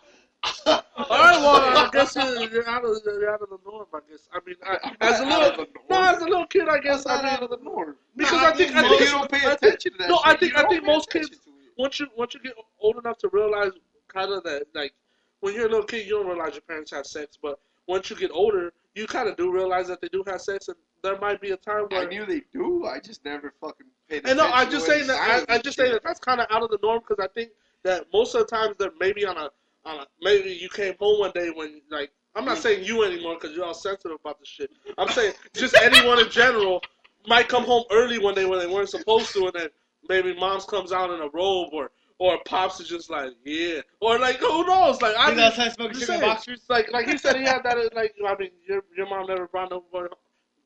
Well, I guess you're, out of you're out of the norm. I guess. I mean, I, as a little no, as a little kid, I guess. That's I not out of the norm. because Nah, I think I think you don't pay attention to that. No. I think I think most kids once you once you get old enough to realize kind of that like when you're a little kid, you don't realize your parents have sex, but once you get older, you kind of do realize that they do have sex, and there might be a time where I knew they do. I just never fucking paid And no, I'm just saying that. I, I just shit. say that that's kind of out of the norm because I think that most of the times that maybe on a on a maybe you came home one day when like I'm not saying you anymore because you're all sensitive about this shit. I'm saying just anyone in general might come home early one day when they weren't supposed to, and then maybe mom's comes out in a robe or or pops is just like yeah or like who knows like I He's mean, outside smoking just cigarette saying. boxers. like like you said he had that like I mean your your mom never brought no more.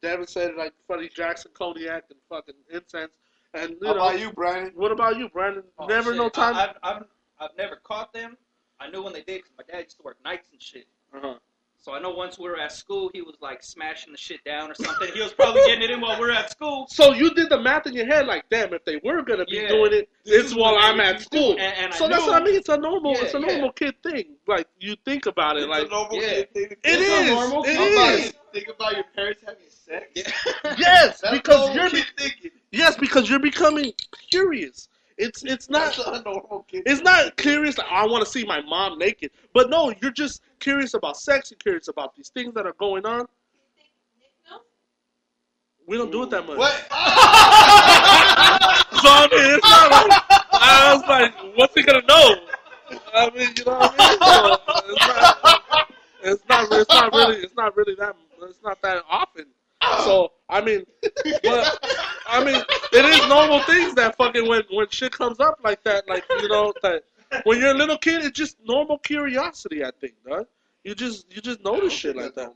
Devin said like Freddie Jackson cognac and fucking incense And you How know, about you, Brandon? what about you, Brandon? Oh, Never shit. no time. I, I've, I've, I've never caught them. I knew when they did because my dad used to work nights and shit. uh-huh. So I know once we were at school, he was like smashing the shit down or something. He was probably getting it in while we were at school. So you did the math in your head, like, damn, if they were gonna be Yeah. doing it, it's while I'm at school. And- and I so that's knew- what I mean. It's a normal, Yeah, it's a yeah. normal kid thing. Like you think about it, like normal yeah. kid thing. it It's a is, normal it How is. think about your parents having sex? Yeah. Yes, That's because you're kid thinking. yes, because you're becoming curious. It's it's not a normal kid. it's not curious like I want to see my mom naked, but no, you're just curious about sex. You're curious about these things that are going on. We don't do it that much. What? [laughs] So I mean, it's not like I was like, what's he gonna know? I mean, you know what I mean? So it's not, it's not, it's not really, it's not really that, it's not that often. So I mean, but I mean, it is normal things that fucking when when shit comes up like that, like you know that when you're a little kid, it's just normal curiosity. I think, dog. You just you just notice shit like that.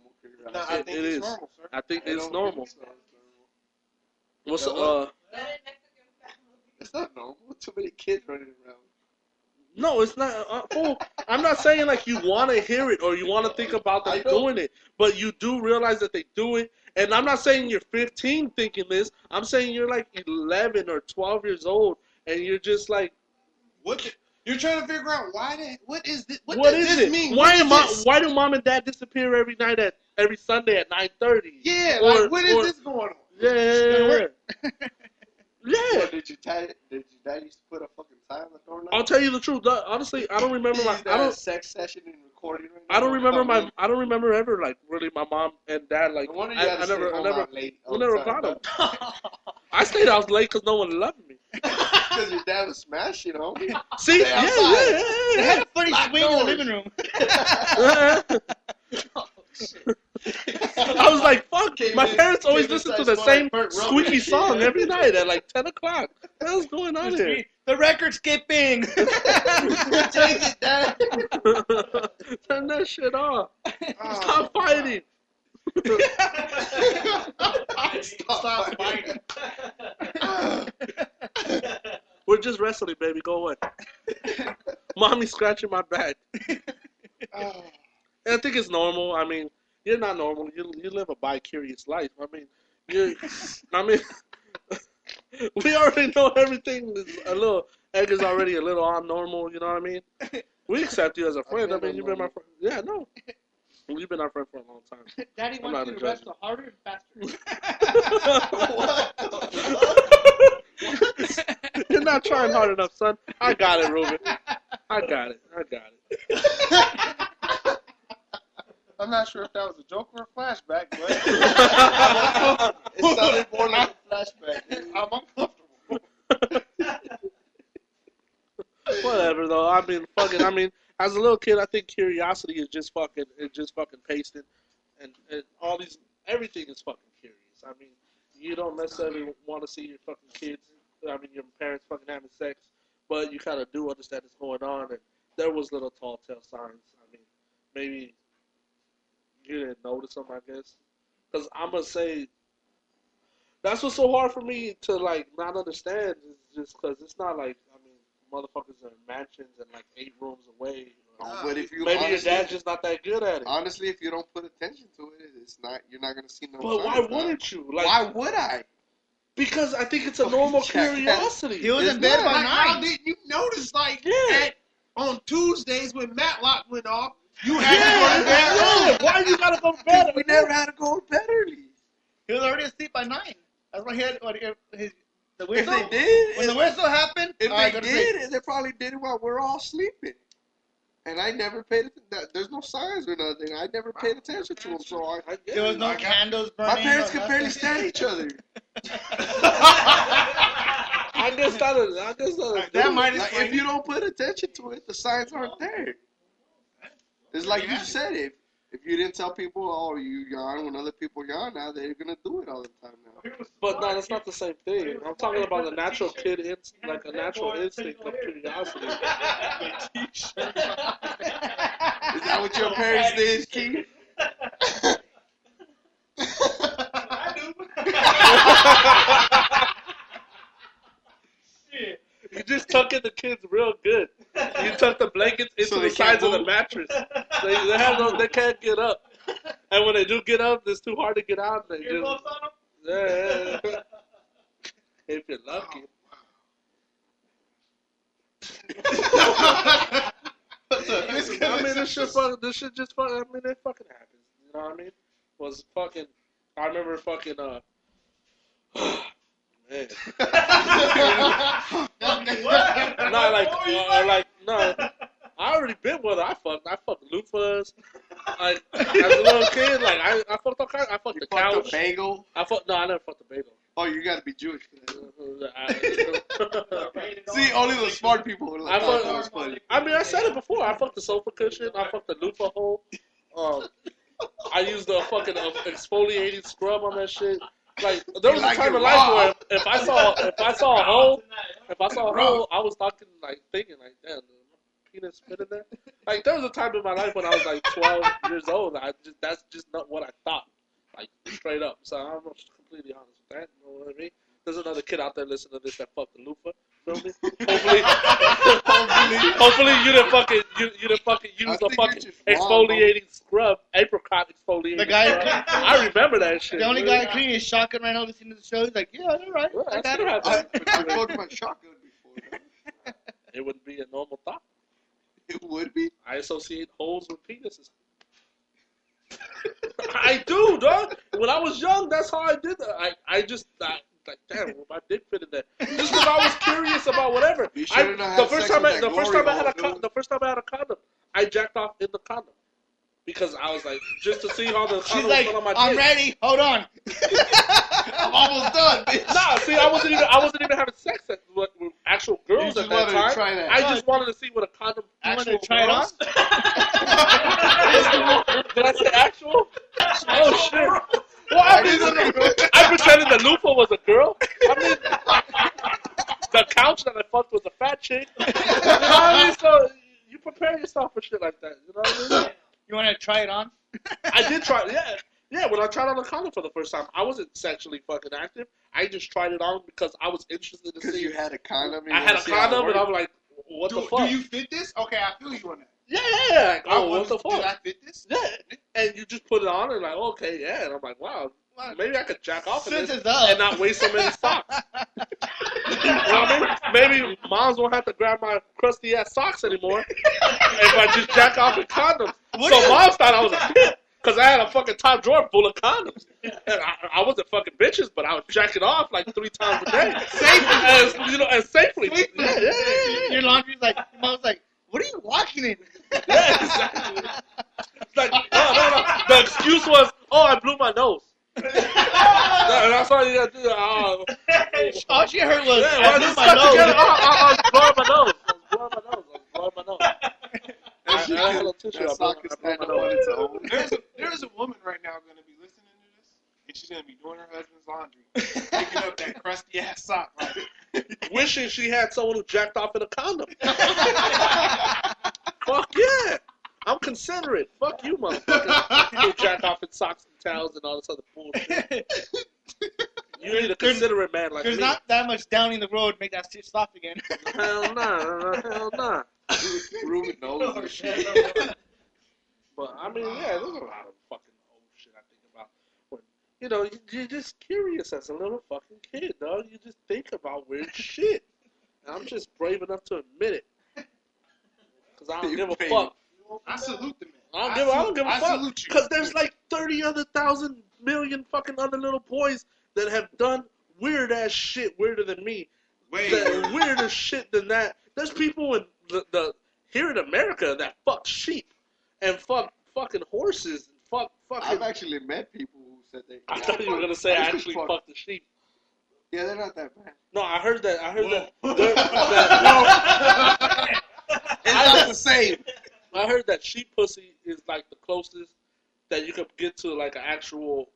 No, I It- think it it's is. normal, sir. I think I it's normal. think so. What's Yeah, uh? It's not normal. Too many kids running around. No, it's not. Uh, fool. I'm not saying like you want to hear it or you want to think about them doing it, but you do realize that they do it. And I'm not saying you're 15 thinking this. I'm saying you're like 11 or 12 years old, and you're just like, What? The, you're trying to figure out why? That, what is this? What, what does is this it? mean? Why What am I. Why do mom and dad disappear every night at every Sunday at 9:30? Yeah, Or- like what is or- this going on? Yeah, [laughs] yeah, yeah. yeah. What, did you dad? Did your dad used to put a fucking sign on the door? I'll tell you the truth. look, Honestly, I don't remember my. Is I that a don't. sex session and recording right I don't remember my. I don't remember ever like really my mom and dad like. No wonder I, had I never. I never. out late We never time, got them. I stayed out late because no one loved me. [laughs] Because your dad was smashing, homie. [laughs] See, Stay yeah, outside. yeah, They had a funny Lock swing in the living room. [laughs] yeah. I was like, fuck. Came My in- parents always listen to the same burnt squeaky and [laughs] shit. song every night at like 10 o'clock. What the hell's going on here? the record skipping. [laughs] Take it, dad. [laughs] Turn that shit off. Oh, Stop fighting. Stop fighting. We're just wrestling, baby. Go away. Mommy scratching my back. Oh. I think it's normal. I mean, you're not normal. You you live a bi-curious life. I mean, you. I mean, [laughs] we already know everything is a little. Egg is already a little abnormal. You know what I mean? We accept you as a friend. I been mean, you've been my friend. Yeah, no. You've been our friend for a long time. Daddy I'm wants you to judge. wrestle harder and faster. What? [laughs] [laughs] You're not trying hard enough, son. I got it, Ruben. I got it. I got it. I'm not sure if that was a joke or a flashback, but [laughs] It sounded more like a flashback. I'm uncomfortable. Whatever though. I mean, fucking. I mean, as a little kid, I think curiosity is just fucking. It's just fucking pasting, and, and all these everything is fucking curious. I mean, you don't necessarily want to see your fucking kids. I mean, your parents fucking having sex, but you kind of do understand what's going on, and there was little tall tale signs. I mean, maybe you didn't notice them. I guess, because I'm gonna say. That's what's so hard for me to like not understand is just because it's not like I mean motherfuckers are in mansions and like eight rooms away. But if you Maybe your dad's just not that good at it. honestly, if you don't put attention to it, it's not. You're not gonna see no. But why signs, wouldn't you? Like, why would I? Because I think it's a normal curiosity. He was It's in bed not by Like, how did you notice, like, Yeah. at, on Tuesdays when Matlock went off, you yeah, had to go to bed yeah. Why you gotta go to bed? We never had to go to bed early. He was already asleep by nine. That's why he had if his, the If they did, when the whistle happened, if they to sleep. did, they probably did it while we're all sleeping. And I never paid attention. There's no signs or nothing. I never paid attention to them, so I, I. There was no I candles burning. my parents could barely stand each other. [laughs] I guess that is. I that is. That might Like, if you don't put attention to it, the signs aren't there. It's like you said, if if you didn't tell people, oh, you yawn when other people yawn now, they're gonna do it all the time now. But no, that's not the same thing. I'm talking about a natural kid, inst- like a natural instinct of curiosity. [laughs] Is that what your parents did, Keith? [laughs] [laughs] [laughs] tuck in the kids real good. You tuck the blankets into So the can't sides of the mattress. They, they have no, they can't get up. And when they do get up, it's too hard to get out. They just, Earmuffs on 'em? yeah, yeah, yeah. [laughs] if you're lucky. [laughs] I mean, this shit, fuck, this shit just fucking. I mean, it fucking happens. You know what I mean? Was fucking. I remember fucking. Uh, man. no, like, uh, like, no. I already been with her. I fucked. I fucked loofahs. Like as a little kid, like I, I fucked all kinds. I fucked You the fucked couch. a bagel. I fucked. No, I never fucked the bagel. Oh, you gotta be Jewish. for that. I, See, only the smart people would I like fucked- that was funny. I mean, I said it before. I fucked the sofa cushion. I fucked the loofah hole. Um, I used the fucking uh, exfoliating scrub on that shit. Like [laughs] there was a time in life where if I saw if I saw a [laughs] hole, if I saw a hole, I was talking like thinking like, damn, penis fit in there? Like there was a time in my life when I was like 12 [laughs] years old. I just that's just not what I thought, like straight up. So I'm completely honest with that. You know what I mean? There's another kid out there listening to this that fucked the loofah. Feel me? Hopefully, hopefully, hopefully you didn't fucking you, you didn't fucking I use the think fucking just wrong, exfoliating scrub, apricot exfoliating. The guy- scrub. I remember that shit. The only dude. guy cleaning his shotgun right now listening to the show, he's like, yeah, you're right. Yeah, I that's got what it. happened. I, I fucked my shotgun before. [laughs] It wouldn't be a normal thought. It would be. I associate holes with penises. [laughs] I do, dog. When I was young, that's how I did that. I, I just, I, like, damn, well, my dick fit in there. Just because I was curious about whatever. You I, the first time, I, the first time I had a, con- the first time I had a condom, I jacked off in the condom because I was like, just to see how the She's condom like, on my I'm dick. ready. Hold on. [laughs] I'm almost done, bitch. Nah, see, I wasn't even, I wasn't even having sex with, with actual girls at that time. that. I just wanted to see what a condom You wanted actual to try it on? was. [laughs] Did I say actual? [laughs] Oh shit! Well, I mean, I pretended the loofah was a girl. I mean, the couch that I fucked was a fat chick. You know what I mean? So you prepare yourself for shit like that. You know what I mean? You want to try it on? I did try. Yeah, yeah. When I tried on the condom for the first time, I wasn't sexually fucking active. I just tried it on because I was interested to Because see. you had a condom. I had a see how it condom, and. I'm like, what do, the fuck? do you fit this? Okay, I feel you on that. Yeah, yeah, yeah. Like, oh, what the to- Did I fuck? fit this? Yeah, and you just put it on and like, okay, yeah, and I'm like, wow, maybe I could jack off in this and not waste so many [laughs] socks. you know what I mean? Maybe moms won't have to grab my crusty ass socks anymore if I just jack off in condoms. What so moms thought I was a pimp because I had a fucking top drawer full of condoms. And I, I wasn't fucking bitches, but I was jacking off like three times a day, [laughs] safely, as you know, and safely. Yeah, yeah, yeah. Your laundry's like, mom's like, what are you walking in? Yeah, exactly. Like, no, no, no. The excuse was, oh, I blew my nose. Yeah, and that's all you gotta do. Oh, All she heard was, yeah, I well, blew just my nose. together. Oh, oh, I was blowing my nose. I was blowing my nose. I was blowing my nose. I, I That had a tissue. I That blew, sock I is blew my stand on nose. its own. There's a, there's a woman right now going to be listening to this, and she's going to be doing her husband's laundry, picking up that [laughs] crusty ass sock. Like, [laughs] Wishing she had someone who jacked off in a condom. [laughs] Fuck yeah. I'm considerate. Fuck you, motherfucker. you jack off in socks and towels and all this other bullshit. You need a considerate man like There's me. not that much down in the road to make that shit stop again. Hell nah, hell nah. Ruben knows oh, this shit. But I mean, yeah, there's a lot of fucking old shit I think about. When you know, you- you're just curious as a little fucking kid, dog. You just think about weird [laughs] shit. And I'm just brave enough to admit it. Cause I don't You give a brave. fuck. I salute the man. I don't give. I don't salute- give a I fuck. you. Cause there's like thirty other thousand million fucking other little boys that have done weird ass shit weirder than me. Way that weirder shit than that. There's people in the, the here in America that fuck sheep and fuck fucking horses and fuck fucking. I've actually met people who said they. I thought you were gonna say I used to actually fuck- fucked the sheep. Yeah, they're not that bad. No, I heard that. I heard that. Whoa. there- [laughs] that- It's not the same. I heard that sheep pussy is like the closest that you could get to like an actual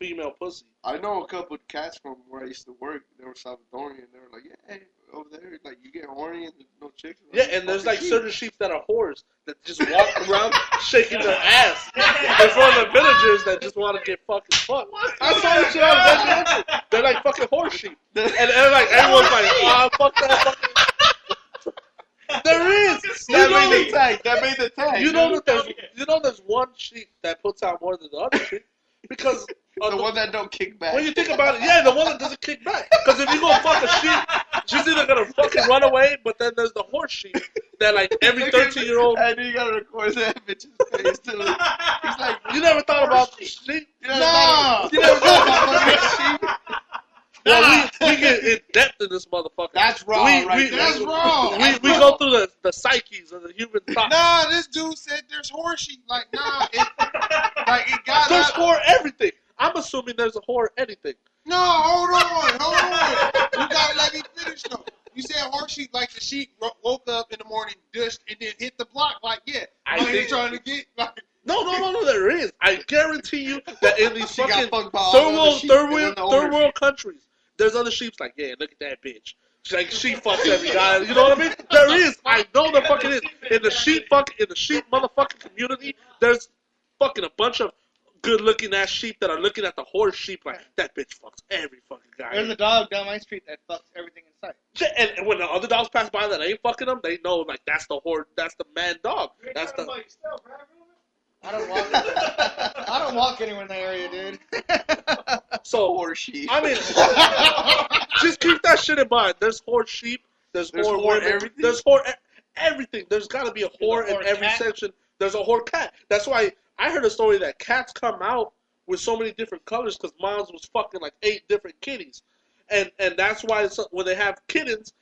female pussy. I know a couple of cats from where I used to work. They were Salvadorian. They were like, yeah, hey, over there, like you get horny and there's no chicks. Yeah, and there's like Fucking certain sheep that are whores that just walk around [laughs] shaking their ass in front of the villagers that just want to get fucking fucked. I saw this shit on the. They're like fucking horse sheep, and, and like everyone's like, ah, fuck that fucking. [laughs] There is. You That know, made the tag. That made the tag. you know that there's you know there's one sheep that puts out more than the other sheep because uh, the one that don't kick back. when you think about it, yeah, the one that doesn't kick back. Because if you go fuck a sheep, she's either gonna fucking run away, but then there's the horse sheep that like every 13 year old. And you gotta record that bitch's face too. He's like, You never thought about sheep? you never No. thought, you never thought about sheep. Well, we, we get in depth in this motherfucker. That's wrong, We- right we- there. That's wrong. we, we go through the, the psyches of the human thought. Nah, this dude said there's horse sheep. Like, nah, it, like it got There's out. whore everything. I'm assuming there's a whore anything. No, hold on, hold on. You gotta let me finish though. You said horse sheep like the sheep woke up in the morning, dushed, and then hit the block. Like, yeah, I ain't think- trying to get like. No, no, no, no. There is. I guarantee you that in these [laughs] fucking fucked by all third the world, third world, the third world countries, there's other sheep's like, yeah, look at that bitch. She's like she fucks every guy. You know what I mean? There is. I know there fucking is. In the sheep fuck in the sheep motherfucking community, there's fucking a bunch of good looking ass sheep that are looking at the horse sheep like that bitch fucks every fucking guy. There's a dog down my street that fucks everything in sight. And, and when the other dogs pass by that ain't fucking them, they know like that's the horse, that's the man dog. That's the. I don't walk. I don't walk anywhere in that area, dude. [laughs] So Horse sheep. I mean, [laughs] just keep that shit in mind. There's horse sheep. There's, There's whore, whore everything? There's whore e- everything. There's got to be a whore There's a in every cat? section. There's a whore cat. That's why I heard a story that cats come out with so many different colors because moms was fucking like eight different kitties, and and that's why when they have kittens,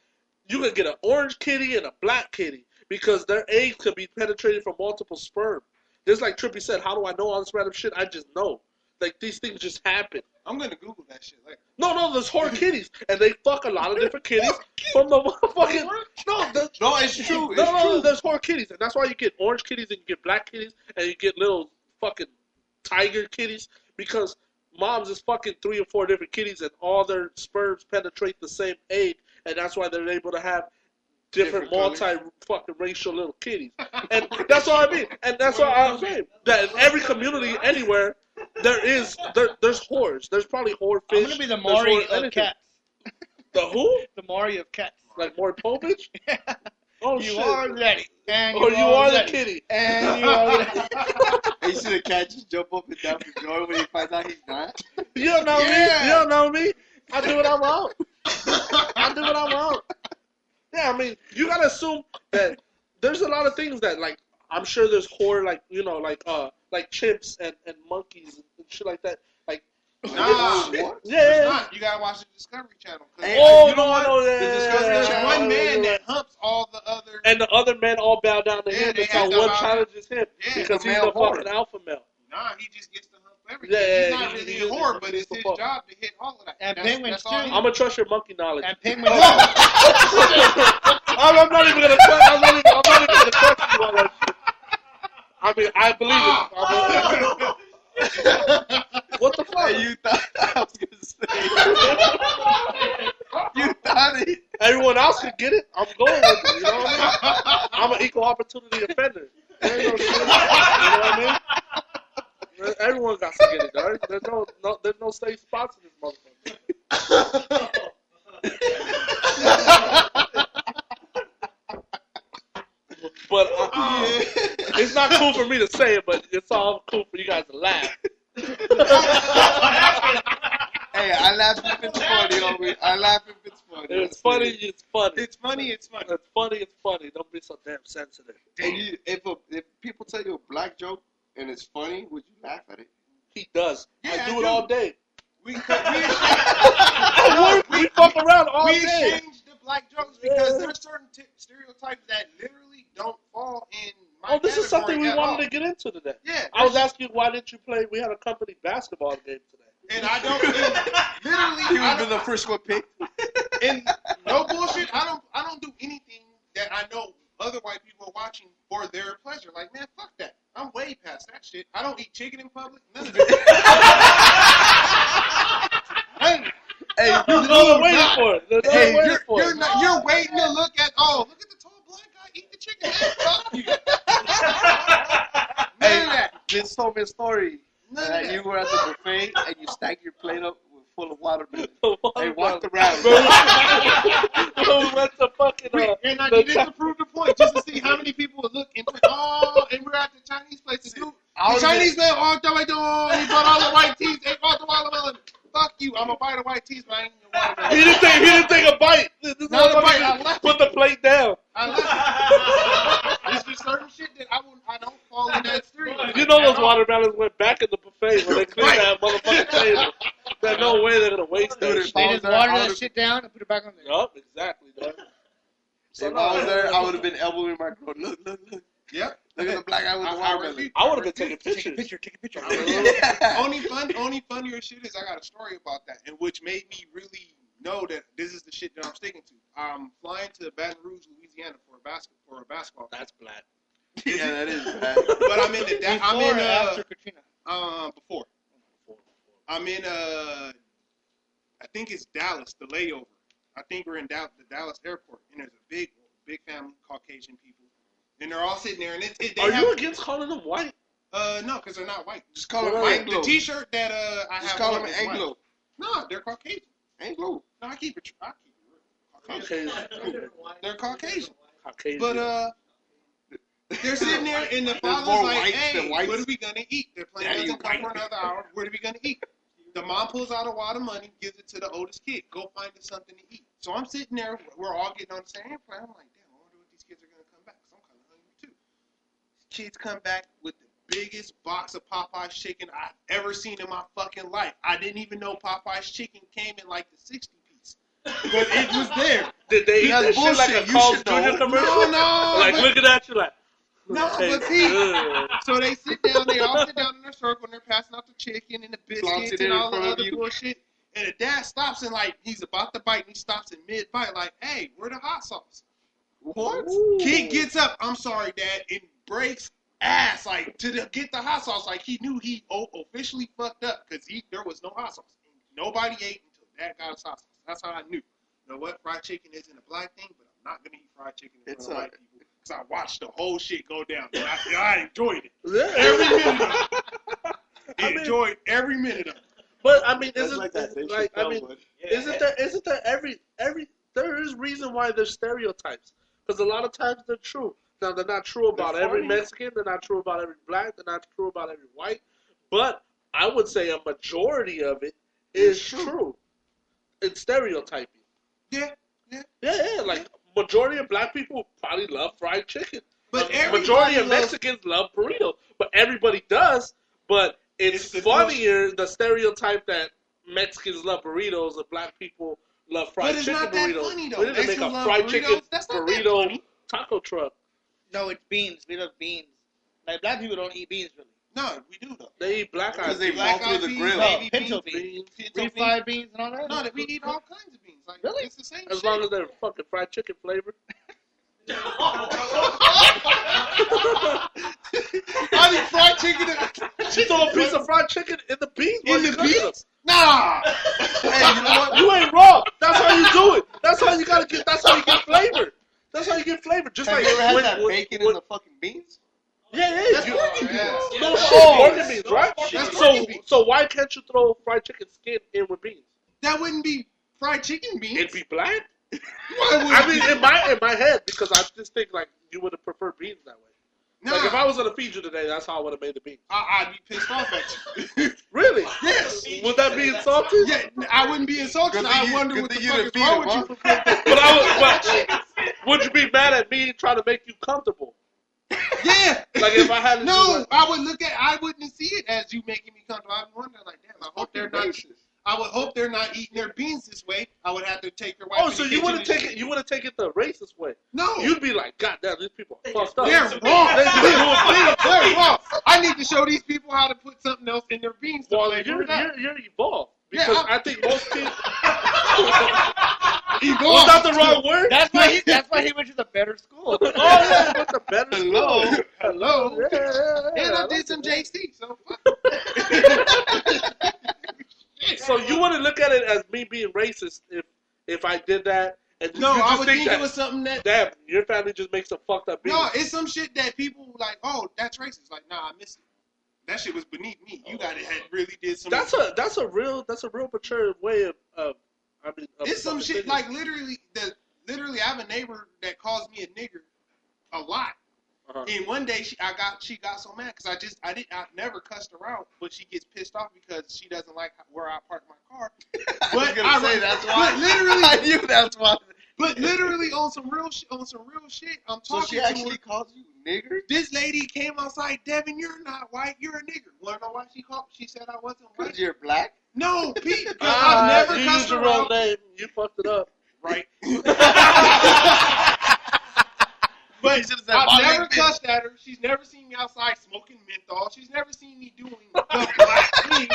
you can get an orange kitty and a black kitty because their eggs could be penetrated from multiple sperm. Just like Trippy said, how do I know all this random shit? I just know. Like these things just happen. I'm gonna Google that shit later. No, no, there's whore [laughs] kitties, and they fuck a lot of different kitties from the motherfucking. No, there's, No, it's true. It's no, no, true. there's whore kitties, and that's why you get orange kitties and you get black kitties, and you get little fucking tiger kitties because moms is fucking three or four different kitties, and all their sperms penetrate the same egg, and that's why they're able to have different, Different multi fucking racial little kitties, and that's what I mean, and that's what I'm saying that in every community anywhere. There is there, there's whores. There's probably whore fish. I'm gonna be the there's Maury whore of cats. The who? The Maury of cats. Like Maury Povich? [laughs] Oh you shit. are ready. And or you are the kitty. And [laughs] you are ready. [laughs] You see the cat just jump up and down for joy when he finds out he's not. You don't know me. You don't know me. I do what I want. I do what I want. Yeah, I mean, you gotta assume that there's a lot of things that like I'm sure there's whore like you know like uh like chimps and, and monkeys and shit like that. Like Nah, yeah, yeah. not. You gotta watch the Discovery Channel. 'cause, Hey, Oh you know no, what? no, yeah, The Discovery yeah, Channel. one man that humps all the other. and the other men all bow down to him they until one challenges him Yeah, because the he's the fucking alpha male. Nah, he just gets to hump everything. Yeah, yeah, he's not he- really he- a whore, but it's his fuck. job to hit all of that. And That's- penguins, that's too. I'm gonna trust your monkey knowledge. And penguins. [laughs] [laughs] I'm, I'm not even gonna. que- I'm not even. I'm not even gonna question you on that shit. I mean, I believe it. Ah, I believe [laughs] it. What the fuck? Hey, you thought I was gonna say. you thought it. Everyone else could get it. I'm going with it. You know what I mean? I'm an equal opportunity offender. There ain't no. You know what I mean? Everyone got to get it, dog. There's no, no, there's no safe spots in this motherfucker. But uh, it's not cool for me to say it, but it's all cool for you guys to laugh. Hey, I laugh if it's funny, homie. I laugh if it's funny. It's funny. It's funny. It's funny. It's funny. It's funny. It's funny. Don't be so damn sensitive. And you, if a, if people tell you a black joke and it's funny, would you laugh at it? He does. Yeah, I I do do. it all day. We we, [laughs] I work. We fuck around all we day. We exchange the black jokes because Yeah. are certain t- stereotypes that literally don't fall in my Oh, this is something we wanted all. to get into today. Yeah, I was asking you why didn't you play? We had a company basketball game today. and I don't and literally. He I would be don't, the first one picked. and no bullshit. I don't. I don't do anything that I know other white people are watching for their pleasure. Like, man, fuck that. I'm way past that shit. I don't eat chicken in public. None of it. [laughs] Hey, Hey, You they're waiting not. for it. They're hey, you're, for you're it. not. You're waiting to look at. Oh, look at the tall black guy eating the chicken. Man, fuck you. [laughs] None hey, of that. Me a story None that that. you were at the [laughs] buffet and you stacked your plate up full of watermelon. [laughs] The watermelon. They walked around. Bro, we went to fucking. And I needed to prove the point just to see how many people would look and oh, and we're at the Chinese place. The Chinese man walked away door. He bought all the white teeth. They bought the watermelon. Fuck you. I'm gonna buy the white tees, but I ain't your watermelon. [laughs] He didn't take. He didn't take a bite. This Not a bite, I just left Put the plate down. I love it. [laughs] It's just certain shit that I won't, I don't fall in that stream. You know those watermelons went back in the buffet when they cleaned Right. that motherfucking [laughs] table. There's no way they're gonna waste that Dude, shit. They just there, water that shit down and put it back on there. Yup, exactly, dog. If I was there, I would have been elbowing my girl. Look, look, look. Yeah. Look at the black guy with the I- I watermelon. really- I would have been taking Take a pictures. picture. Take a picture. [laughs] only fun, only funnier shit is I got a story about that, and which made me really know that this is the shit that I'm sticking to. I'm flying to Baton Rouge, Louisiana for a basket for a basketball. That's black. yeah, that is bad. [laughs] But I'm in the da- I'm Before in or uh, after Katrina. uh before I'm in uh I think it's Dallas, the layover. I think we're in Dallas, the Dallas airport, and there's a big, big family, Caucasian people, and they're all sitting there, and it, it, they Are have, you against calling them white? uh no, because they're not white. Just call him Well, Like, Anglo. the T-shirt that uh I Just have call them him is white. Anglo. No, they're Caucasian. Anglo. No, I keep it. I keep it. Caucasian. Caucasian. They're Caucasian. Caucasian. But uh, they're sitting there, and the There's father's like, "Hey, what are we gonna eat?" They're playing doesn't come for another hour. What are we gonna eat? The mom pulls out a wad of money, gives it to the oldest kid. Go find us something to eat. So I'm sitting there. We're all getting on the same airplane. I'm like, damn, I wonder what these kids are gonna come back. Cause I'm kind of hungry too. Kids come back with the biggest box of Popeye's chicken I've ever seen in my fucking life. I didn't even know Popeye's chicken came in like the 60 piece, but it was there. Did they eat that shit like a Carl's. Jr. commercial? No, no. Like but- looking at you like. No, "Hey, but see- good." So they sit down, they all sit down in a circle, and they're passing out the chicken and the biscuits and all the other you. bullshit. And the dad stops and like he's about to bite, and he stops in mid bite, like, "Hey, where the hot sauce?" What? Kid gets up. I'm sorry, dad. It breaks ass like to the, get the hot sauce. Like he knew he officially fucked up because he there was no hot sauce. Nobody ate until that got his hot sauce. That's how I knew. You know what? Fried chicken isn't a black thing, but I'm not gonna eat fried chicken in It's front of a- white people because I watched the whole shit go down. And I, I enjoyed it. Yeah. Every minute of it. [laughs] I mean- enjoyed every minute of it. But I mean, isn't like that Dave like I mean, one. isn't there isn't there every every there is reason why there's stereotypes because a lot of times they're true. Now they're not true about They're every funny. Mexican. They're not true about every black. They're not true about every white. But I would say a majority of it is true. true. It's stereotyping. Yeah, yeah. Yeah, yeah. Like majority of black people probably love fried chicken. But everybody majority of loves- Mexicans love burritos, but everybody does. But it's, It's the funnier the stereotype that Mexicans love burritos and black people love fried chicken burritos. funny, though. We need to make a fried burritos. chicken That's not that burrito taco truck. No, it's beans. We love beans. Like black people don't eat beans really. No, we do though. They eat black Because eyed they peas. fall Black through eyed the peas, grill. No, baby pinto beans, beans. pinto Refried beans. beans and all that. No, that we eat all kinds of beans. Like Really? it's the same As shit. long as they're fucking fried chicken flavored. [laughs] I need fried chicken. She throw a piece of fried chicken in the beans. In the you cooking them. beans? Nah. Hey, you know what? You ain't wrong. That's how you do it. That's how you gotta get. That's how you get flavor. That's how you get flavor. Just Have like you ever had when- that when- bacon when- in the fucking beans? Yeah, yeah. That's you- pork beans. Yeah. No Yeah. shit, Oh. pork beans, right? That's so, beans. so why can't you throw fried chicken skin in with beans? That wouldn't be fried chicken beans. It'd be black. Why would I it mean, be? in my in my head, because I just think like you would have preferred beans that way. Nah, Like if I was gonna feed you today, that's how I would have made the beans. I, I'd be pissed off at you. [laughs] Really? yes. Would that be insulting? Yeah, I wouldn't be insulted. I you- wonder what the you fuck is didn't wrong with you. [laughs] But I would. But would you be mad at me trying to make you comfortable? Yeah. Like if I had to No, I would look at. I wouldn't see it as you making me comfortable. I'd wonder like, damn. I hope they're not. I would hope they're not eating their beans this way. I would have to take your wife. Oh, so you wouldn't take it? You wouldn't take it the racist way? No. You'd be like, God damn, these people are fucked up. They're wrong. They just doing things. They're wrong. I need to show these people how to put something else in their beans. Well, you're, you're, you're evolved. Because I'm- I think most people. [laughs] [laughs] Evolved. Was that the wrong word? That's why he. That's why he went to the better school. oh, yeah, what's the better Hello. school? Hello. Yeah, yeah, yeah, And I like did some. JC. So. [laughs] So you wouldn't look at it as me being racist if if I did that, and No, I just would think think it was something that. damn, your family just makes a fucked up beans. No, it's some shit that people like. Oh, that's racist. Like, nah, I missed it. That shit was beneath me. You got it. Had really did some. that's a that's a real that's a real mature way of, of I mean. Of It's some shit thinking. like literally. The literally, I have a neighbor that calls me a nigger a lot. Uh-huh. And one day she, I got, she got so mad because I just, I didn't, I never cussed her out, but she gets pissed off because she doesn't like where I park my car. [laughs] I was But gonna I- say that's why. but literally- [laughs] I knew that's why. But literally on some real, sh- on some real shit, I'm So talking she to her. actually calls you nigger? This lady came outside, Devin, you're not white, you're a nigger. Wanna know why she called? She said I wasn't white. Because you're black? No, Pete, because Ah, I've never you cussed used the wrong out. name. You fucked it up. Right. [laughs] But should've said I've never McMinn. cussed at her. She's never seen me outside smoking menthol. She's never seen me doing [laughs] the black thing.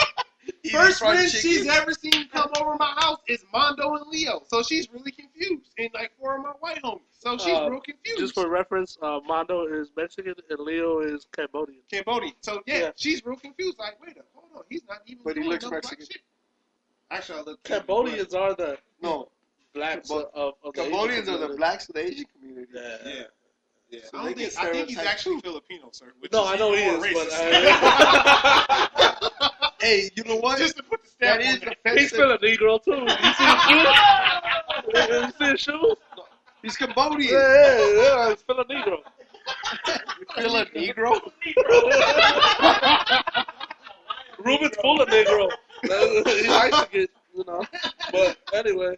Eating First fried friend chicken. she's ever seen come over my house is Mondo and Leo. So she's really confused. And like four of my white homies. So she's Uh, real confused. Just for reference, uh, Mondo is Mexican and Leo is Cambodian. Cambodian. So yeah, Yeah. she's real confused. Like, wait a hold on, he's not even But he looks Mexican. Actually, I look Cambodians are the No, blacks Cambo- of, of the Cambodians are the blacks of the Asian community. Yeah. Yeah. Yeah. So I, don't think, I think he's actually. Filipino, sir. Which No, is I know he is, more but racist. [laughs] [laughs] Hey, you know what? Just to put the that stamp is on it. he's still a Negro too. You see his [laughs] shoes? you see his shoes? He's Cambodian. Yeah, yeah, yeah. He's still a Negro. You feel a Negro? Ruben's full of Negro. he likes to get, you know. But anyway,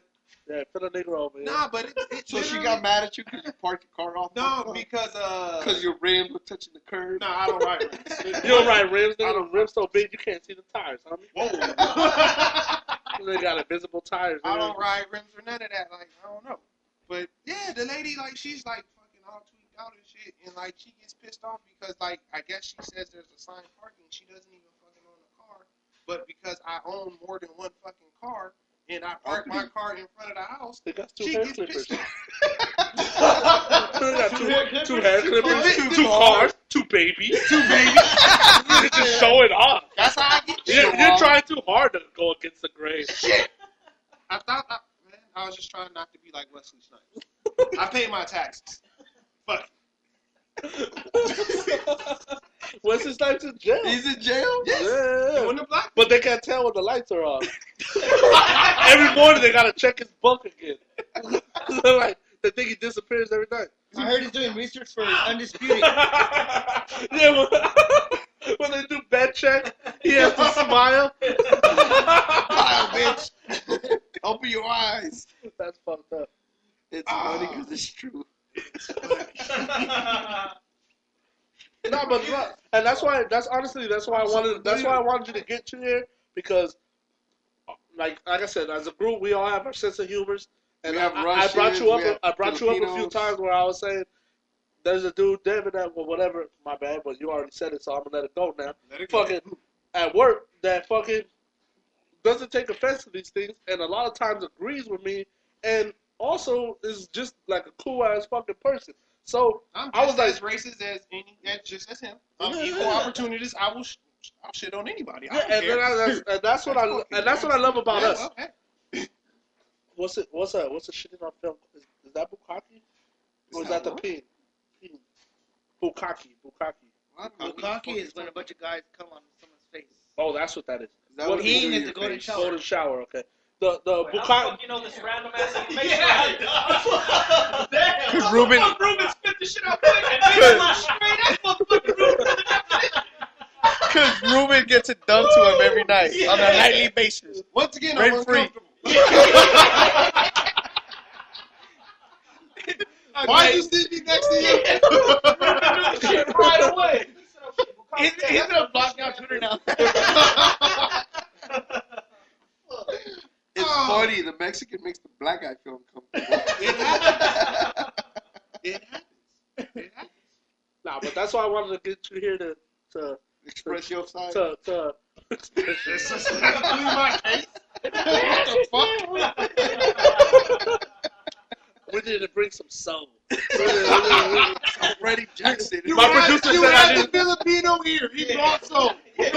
yeah, fill a Negro over here. Nah, but it, it So she got mad at you because you parked your car off? No, because uh, because your rims were touching the curb. no, I don't ride rims. [laughs] You don't ride rims, I nigga. don't- The rims so big you can't see the tires, homie. Whoa. [laughs] They got invisible tires. I nigga. don't ride rims or none of that. Like I don't know. But yeah, the lady like she's like fucking all tweaked out and shit, and like she gets pissed off because like I guess she says there's assigned parking. She doesn't even fucking own a car, but because I own more than one fucking car and I park my car in front of the house, They got two she hair gets clippers. pissed [laughs] they off. got two, Two hair two hair clippers, clippers, two, two cars, two babies. Two babies. [laughs] You're just showing off. That's how I get You're, you're trying too hard to go against the grain. Shit. I thought, I, man, I was just trying not to be like Wesley Snipes. I paid my taxes. Fuck. Wesley Snipes in jail. He's in jail? Yes. Yeah. Doing the black. But they can't tell when the lights are off. [laughs] every morning they gotta check his bunk again. [laughs] like they think he disappears every night. I heard he's doing research for Undisputed. [laughs] yeah, when, when they do bed check, he has to smile. Smile, bitch. Open your eyes. That's fucked up. It's ah. funny because it's true. [laughs] No, but and that's why. That's honestly. That's why I wanted. That's why I wanted you to get you here because, like, like I said, as a group, we all have our sense of humors. And We have I, I brought you up. I brought you up a few times where I was saying, "There's a dude, David, that well, whatever. My bad, but you already said it, so I'm gonna let it go now. Let it go. Fucking at work that fucking doesn't take offense to these things, and a lot of times agrees with me, and also is just like a cool ass fucking person. So I'm I just was as racist as any, as just as him. I'm Yeah, equal yeah. opportunities. I will, sh- I'll shit on anybody. I Yeah, don't and, care. then I, that's, and that's what I and that's what I love about Yeah, us. well, hey, What's it? What's that? What's the shit on film? Is, is that Bukkake? Or is Is that that the what? peen? Peen. Bukkake. Bukkake. I don't know what Bukkake you is when a bunch of guys come on someone's face. Oh, that's what that is. Is that What what he- you do Peeing to is your the golden shower. Golden shower. Okay. The the Wait, how the Bukkake. fuck you know this random ass [laughs] information? Yeah, [laughs] Damn. Because Ruben- Fuck Ruben spit the shit out quick and then like straight up motherfucking Ruben. [laughs] Because Ruben gets it done to him every night on a nightly basis. Once again, Rent I'm free. uncomfortable. Why you sitting next to you? shit right away. He's, he's gonna block out Twitter now. It's Oh. funny. The Mexican makes the black guy feel uncomfortable. It happens. It happens. It happens. Nah, but that's why I wanted to get you here to to Express your side. to to. It's just plead my case. What the fuck? we need to bring some soul. [laughs] Freddie Jackson. You My had, producer you said I had didn't- the Filipino here. He brought some. [laughs] the, the,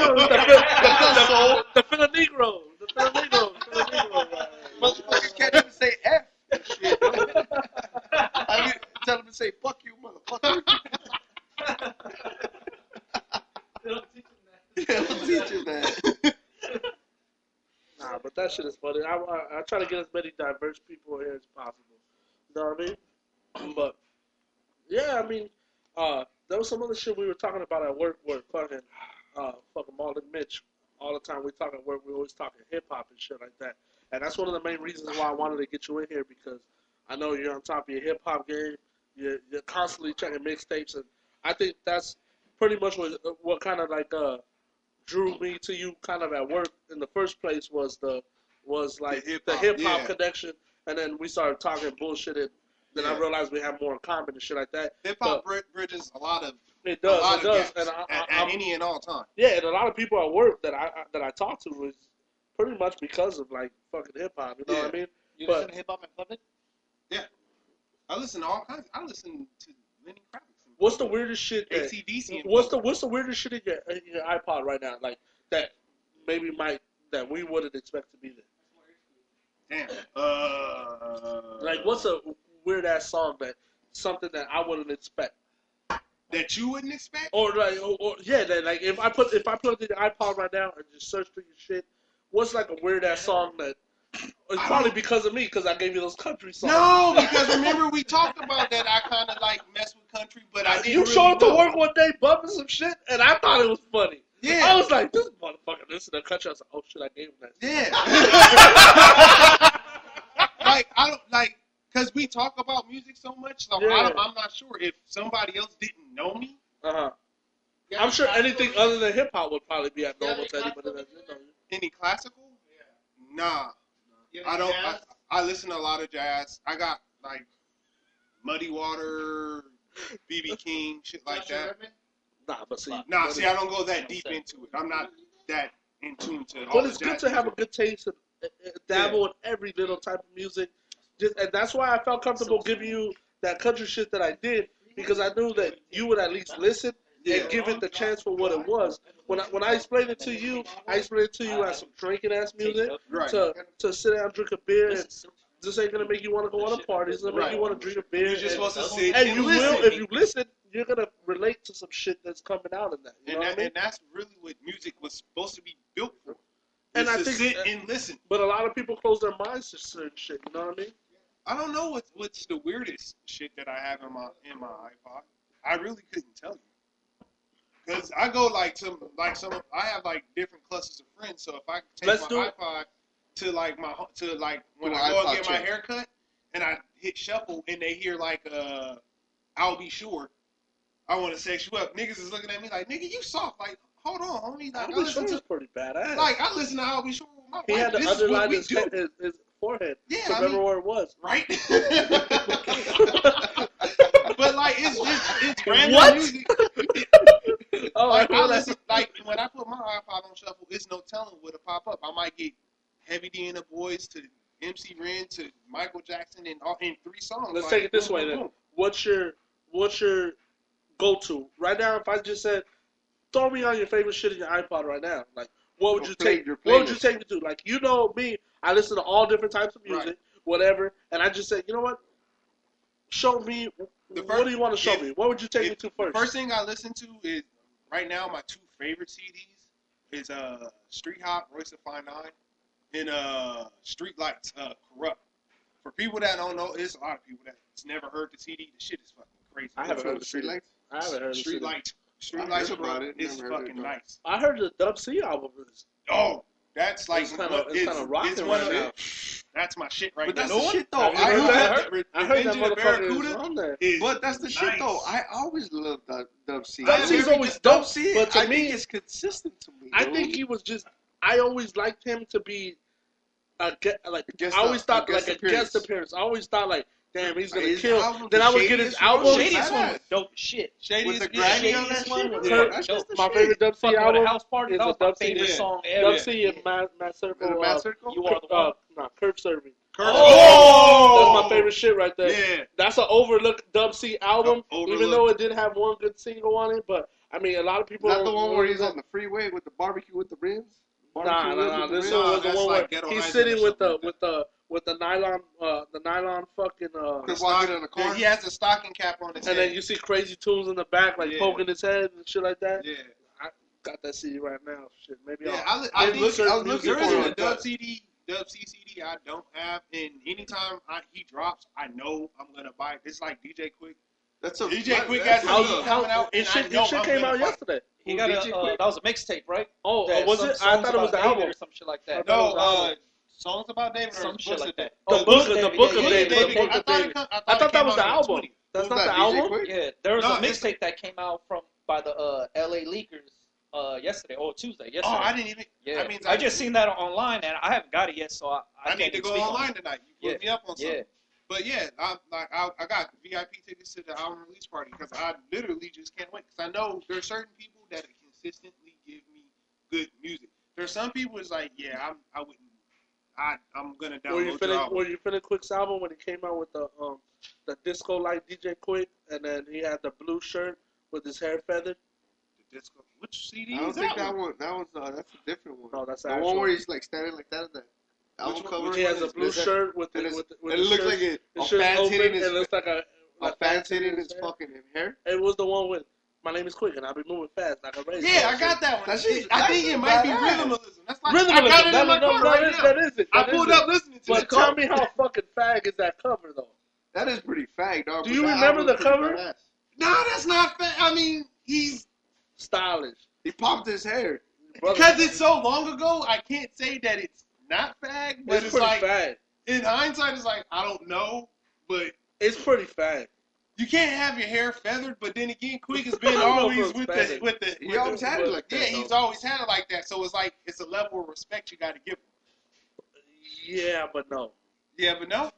the, the Fila Negro. The Fila Negro. Fila Negro. Right. Motherfucker can't even say F. and Shit. I mean, tell him to say fuck you, motherfucker. Yeah, I'll teach you that. Nah, but that shit is funny. I, I, I try to get as many diverse people here as possible. You know what I mean? [clears throat] But yeah, I mean, Uh, there was some other shit we were talking about at work where fucking, uh, fucking Marlon Mitch. All the time we talk at work, we're always talking hip hop and shit like that. And that's one of the main reasons why I wanted to get you in here because I know you're on top of your hip hop game. You're, you're constantly checking mixtapes, and I think that's pretty much what what kind of like uh drew me to you kind of at work in the first place was the was like The the hip-hop, yeah. connection, and then we started talking bullshit, and then I realized we have more in common and shit like that. Hip hop bridges a lot of It a does, lot it of does, gaps and I, I, at, at I'm- any and all time. yeah, and a lot of people at work that I I- that I talk to is pretty much because of like fucking hip hop. You know what I mean? You But- listen to hip hop in public? Yeah, I listen to all kinds. I listen to Lenny Kravitz. What's the weirdest shit? That, ACDC? and what's the what's the weirdest shit in your, in your iPod right now? Like that maybe might that we wouldn't expect to be there. Damn. Uh, Like what's a weird ass song that something that I wouldn't expect? That you wouldn't expect? Or like or, or yeah, that like if I put if I put it in the iPod right now and just search through your shit, what's like a weird ass song that? It's probably because of me because I gave you those country songs. No, [laughs] because remember we talked about that. I kind of like mess with country, but I didn't you really showed up to work one day bumping some shit, and I thought it was funny. Yeah. I was like, this motherfucker listen to country. I was like, oh shit, I gave him that. Yeah. [laughs] like I don't like because we talk about music so much. So I Yeah. don't, I'm not sure if somebody else didn't know me. Uh huh. I'm sure anything other than hip hop would probably be abnormal to anybody that didn't know you. Any classical? Nah, You I don't. I. I listen to a lot of jazz. I got like Muddy Water, BB [laughs] King, shit like Joshua that. Nah, but see, Nah, but see, I don't go that deep into it. I'm not that in tune to. all But the it's good jazz to have a good taste and uh, uh, dabble in every little type of music. Just, and that's why I felt comfortable giving you that country shit that I did because I knew that you would at least listen and give it the chance for what it was. When I, when I explained it to you, I explained it to you as some drinking ass music Right. to to sit down, drink a beer, and this ain't gonna make you want to go on a party. It's gonna make Right. you want to drink a beer. You're just and, supposed to sit and and you listen. will if you listen. You're gonna relate to some shit that's coming out in that. You know and, what I mean? and that's really what music was supposed to be built for. And I think- sit and listen. But a lot of people close their minds to certain shit. You know what I mean? I don't know what's what's the weirdest shit that I have in my in my iPod. I really couldn't tell you. Cause I go like to like some I have like different clusters of friends. So if I take Let's my iPod to like my to like when Do I go and get my check. haircut and I hit shuffle and they hear like uh I'll be sure. I want to sex you up. Niggas is looking at me like nigga you soft. Like hold on homie. Like, I, I'll be sure to pretty badass. like I listen to I'll be sure. My he wife. had this underline his, his forehead Yeah, to I remember mean- where it was. right? [laughs] but like it's just it's random What? music. [laughs] Oh, Like I I listen, like when I put my iPod on shuffle, it's no telling what'll pop up. I might get Heavy D and the Boyz to MC Ren to Michael Jackson in all in three songs. Let's Like, take it this boom, way boom, then. boom. What's your what's your go to right now? If I just said, throw me on your favorite shit in your iPod right now, like what would you take? What would you take me to? Like you know me, I listen to all different types of music, Right. whatever, and I just said, you know what? Show me. The what do you want to show if- me? What would you take me If- to the first? First thing I listen to is right now my two favorite CDs is uh Street Hop, Royce da 5'9", and uh Street Lights, uh Kurupt. For people that don't know, it's a lot of people that's never heard the CD. The shit is fucking crazy. I haven't heard the the street lights. I haven't heard Street. Lights. Street I Lights heard about Kurupt it, is never fucking it, nice. I heard the Dub C album. is- Oh, that's like It's kinda- what- it's kinda rocking it's one right of now. it. That's my shit right But now. that's No the one- shit though. Have you I heard heard that? I heard that Revenge of the motherfucker is Barracuda on there. is But that's the shit though. I always loved Dub, Dub C. Dub I C's always dope, Dub C, but to I me, it's consistent to me. I dude. think he was just. I always liked him to be a get like. Guest I always thought guest like appearance. a guest appearance. I always thought like, damn, he's gonna His kill. then I would get his album. was Shadiest one was dope as shit. Shady With the yeah, grimy Shady on is shit. shit, Yeah. That's dope. just the my shit. favorite Dub C with album a house party. is That a was my Dub favorite song ever. Dub C and Matt, Matt Circle. Uh, Matt Circle? You are the uh, one. nah, curb serving. Kurt- That's Oh! my favorite shit right there. Yeah. That's an overlooked Dub C album, Overlooked. even though it did have one good single on it. But I mean, a lot of people. Is that the one where he's on the freeway with the barbecue with the rims? Nah, nah, nah. This one was the one where he's sitting with the with the with the nylon uh the nylon fucking uh Chris The stock- in a car? He has a stocking cap on his head and head. then you see crazy tools in the back like Yeah. poking his head and shit like that. yeah. I got that CD right now. Shit, maybe Yeah, I'll. I, li- I, I'll look, insert I was looking music for for a it. Dub CD, Dub C CD. I don't have, and anytime I, he drops, I know I'm gonna buy. it. It's like DJ Quik. That's a DJ Quik that's has How, a- a- coming out, it and shit, it shit came out buy yesterday. He Who, got a, DJ uh, that was a mixtape, right? Oh, That uh, was some it? I thought it was about the album. or some shit like that. No, it was the uh, album. Songs about David or Some books shit like that. The book, of- the book yeah, of yeah, David. yeah, The yeah. book I thought, David. it, come- I I thought, thought that was the album. That's not the album. Yeah, there was a mixtape that came out from by the uh, L.A. Leakers uh, yesterday or Tuesday. Yesterday. Oh, I didn't even. Yeah, I mean, I just seen that online and I haven't got it yet, so I, I, I, need can't to go speak on online tonight. You put Yeah. me up on something. Yeah, But yeah, I like I, I got VIP tickets to the album release party because I literally just can't wait. Because I know there's certain people that consistently give me good music. There's some people it's like, yeah, I'm, I wouldn't. I I'm gonna Were you download your feeling? album. Were you feeling Quik's album when he came out with the um the disco like DJ Quik, and then he had the blue shirt with his hair feathered? The disco. Which CD I don't is think that that one? one. That one's uh, that's a different one. No, that's the the actual one where one. he's like standing like that in the album one- cover. He has a blue there's shirt with the, with, with and it looks shirt- like it, his a shirt's fan's hitting his it looks like a a like fan's hitting his fucking hair. It was the one with my name is Quik and I'll be moving fast like a razor. Yeah, I got that one. That shit's- I think it might be badass. Rhythm-al-ism. That's like Rhythm I got it that, in my no, car that right is- now. that is it. I that is pulled it. up listening to it. But it. tell me how fucking fag is that cover though? That is pretty fag, dog. Do you remember the cover? badass. No, that's not fair. I mean, he's Stylish. He popped his hair. Because it's so long ago. I can't say that it's not fag, but it's, it's, pretty like fag. in hindsight, it's like I don't know, but It's pretty fag. You can't have your hair feathered. But then again, Quik has [laughs] been I don't know if always with the with the. He with always the- had it like that. Yeah, he's always had it like that. So it's like it's a level of respect you got to give him. Yeah, but no. Yeah, but no.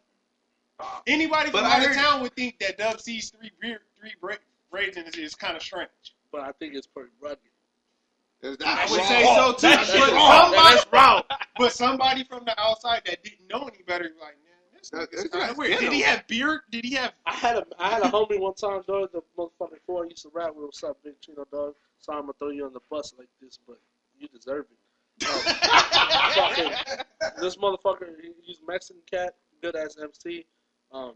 Anybody But from I out of heard- town would think that Dub sees three beard, three bra- braids in his is kind of strange. But I think it's pretty rugged. I would wrong. say so too. That's But wrong. somebody, That's wrong. but somebody from the outside that didn't know any better, be like, man, this That- is that's kind right. of Did he have beard? Did he have? I had a I had a homie one time, dog. The motherfucking before I used to rap with. What's up, Big Chino, dog? Sorry, I'm gonna throw you on the bus like this, but you deserve it. Um, [laughs] fucking, this motherfucker, he- he's Mexican cat, good ass MC. Um,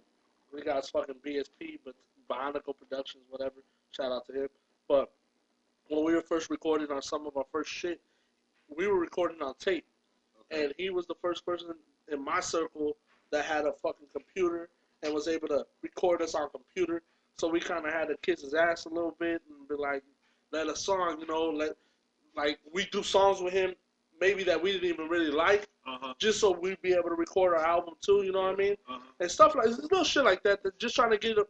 we got his fucking BSP, but Bionicle Productions, whatever. Shout out to him. But when we were first recording on some of our first shit, we were recording on tape, and he was the first person in my circle that had a fucking computer and was able to record us on computer. So we kind of had to kiss his ass a little bit and be like, let a song, you know, let like we do songs with him, maybe that we didn't even really like, Uh-huh, just so we'd be able to record our album too. You know what I mean? uh-huh. And stuff like this little shit like that. that just trying to get a,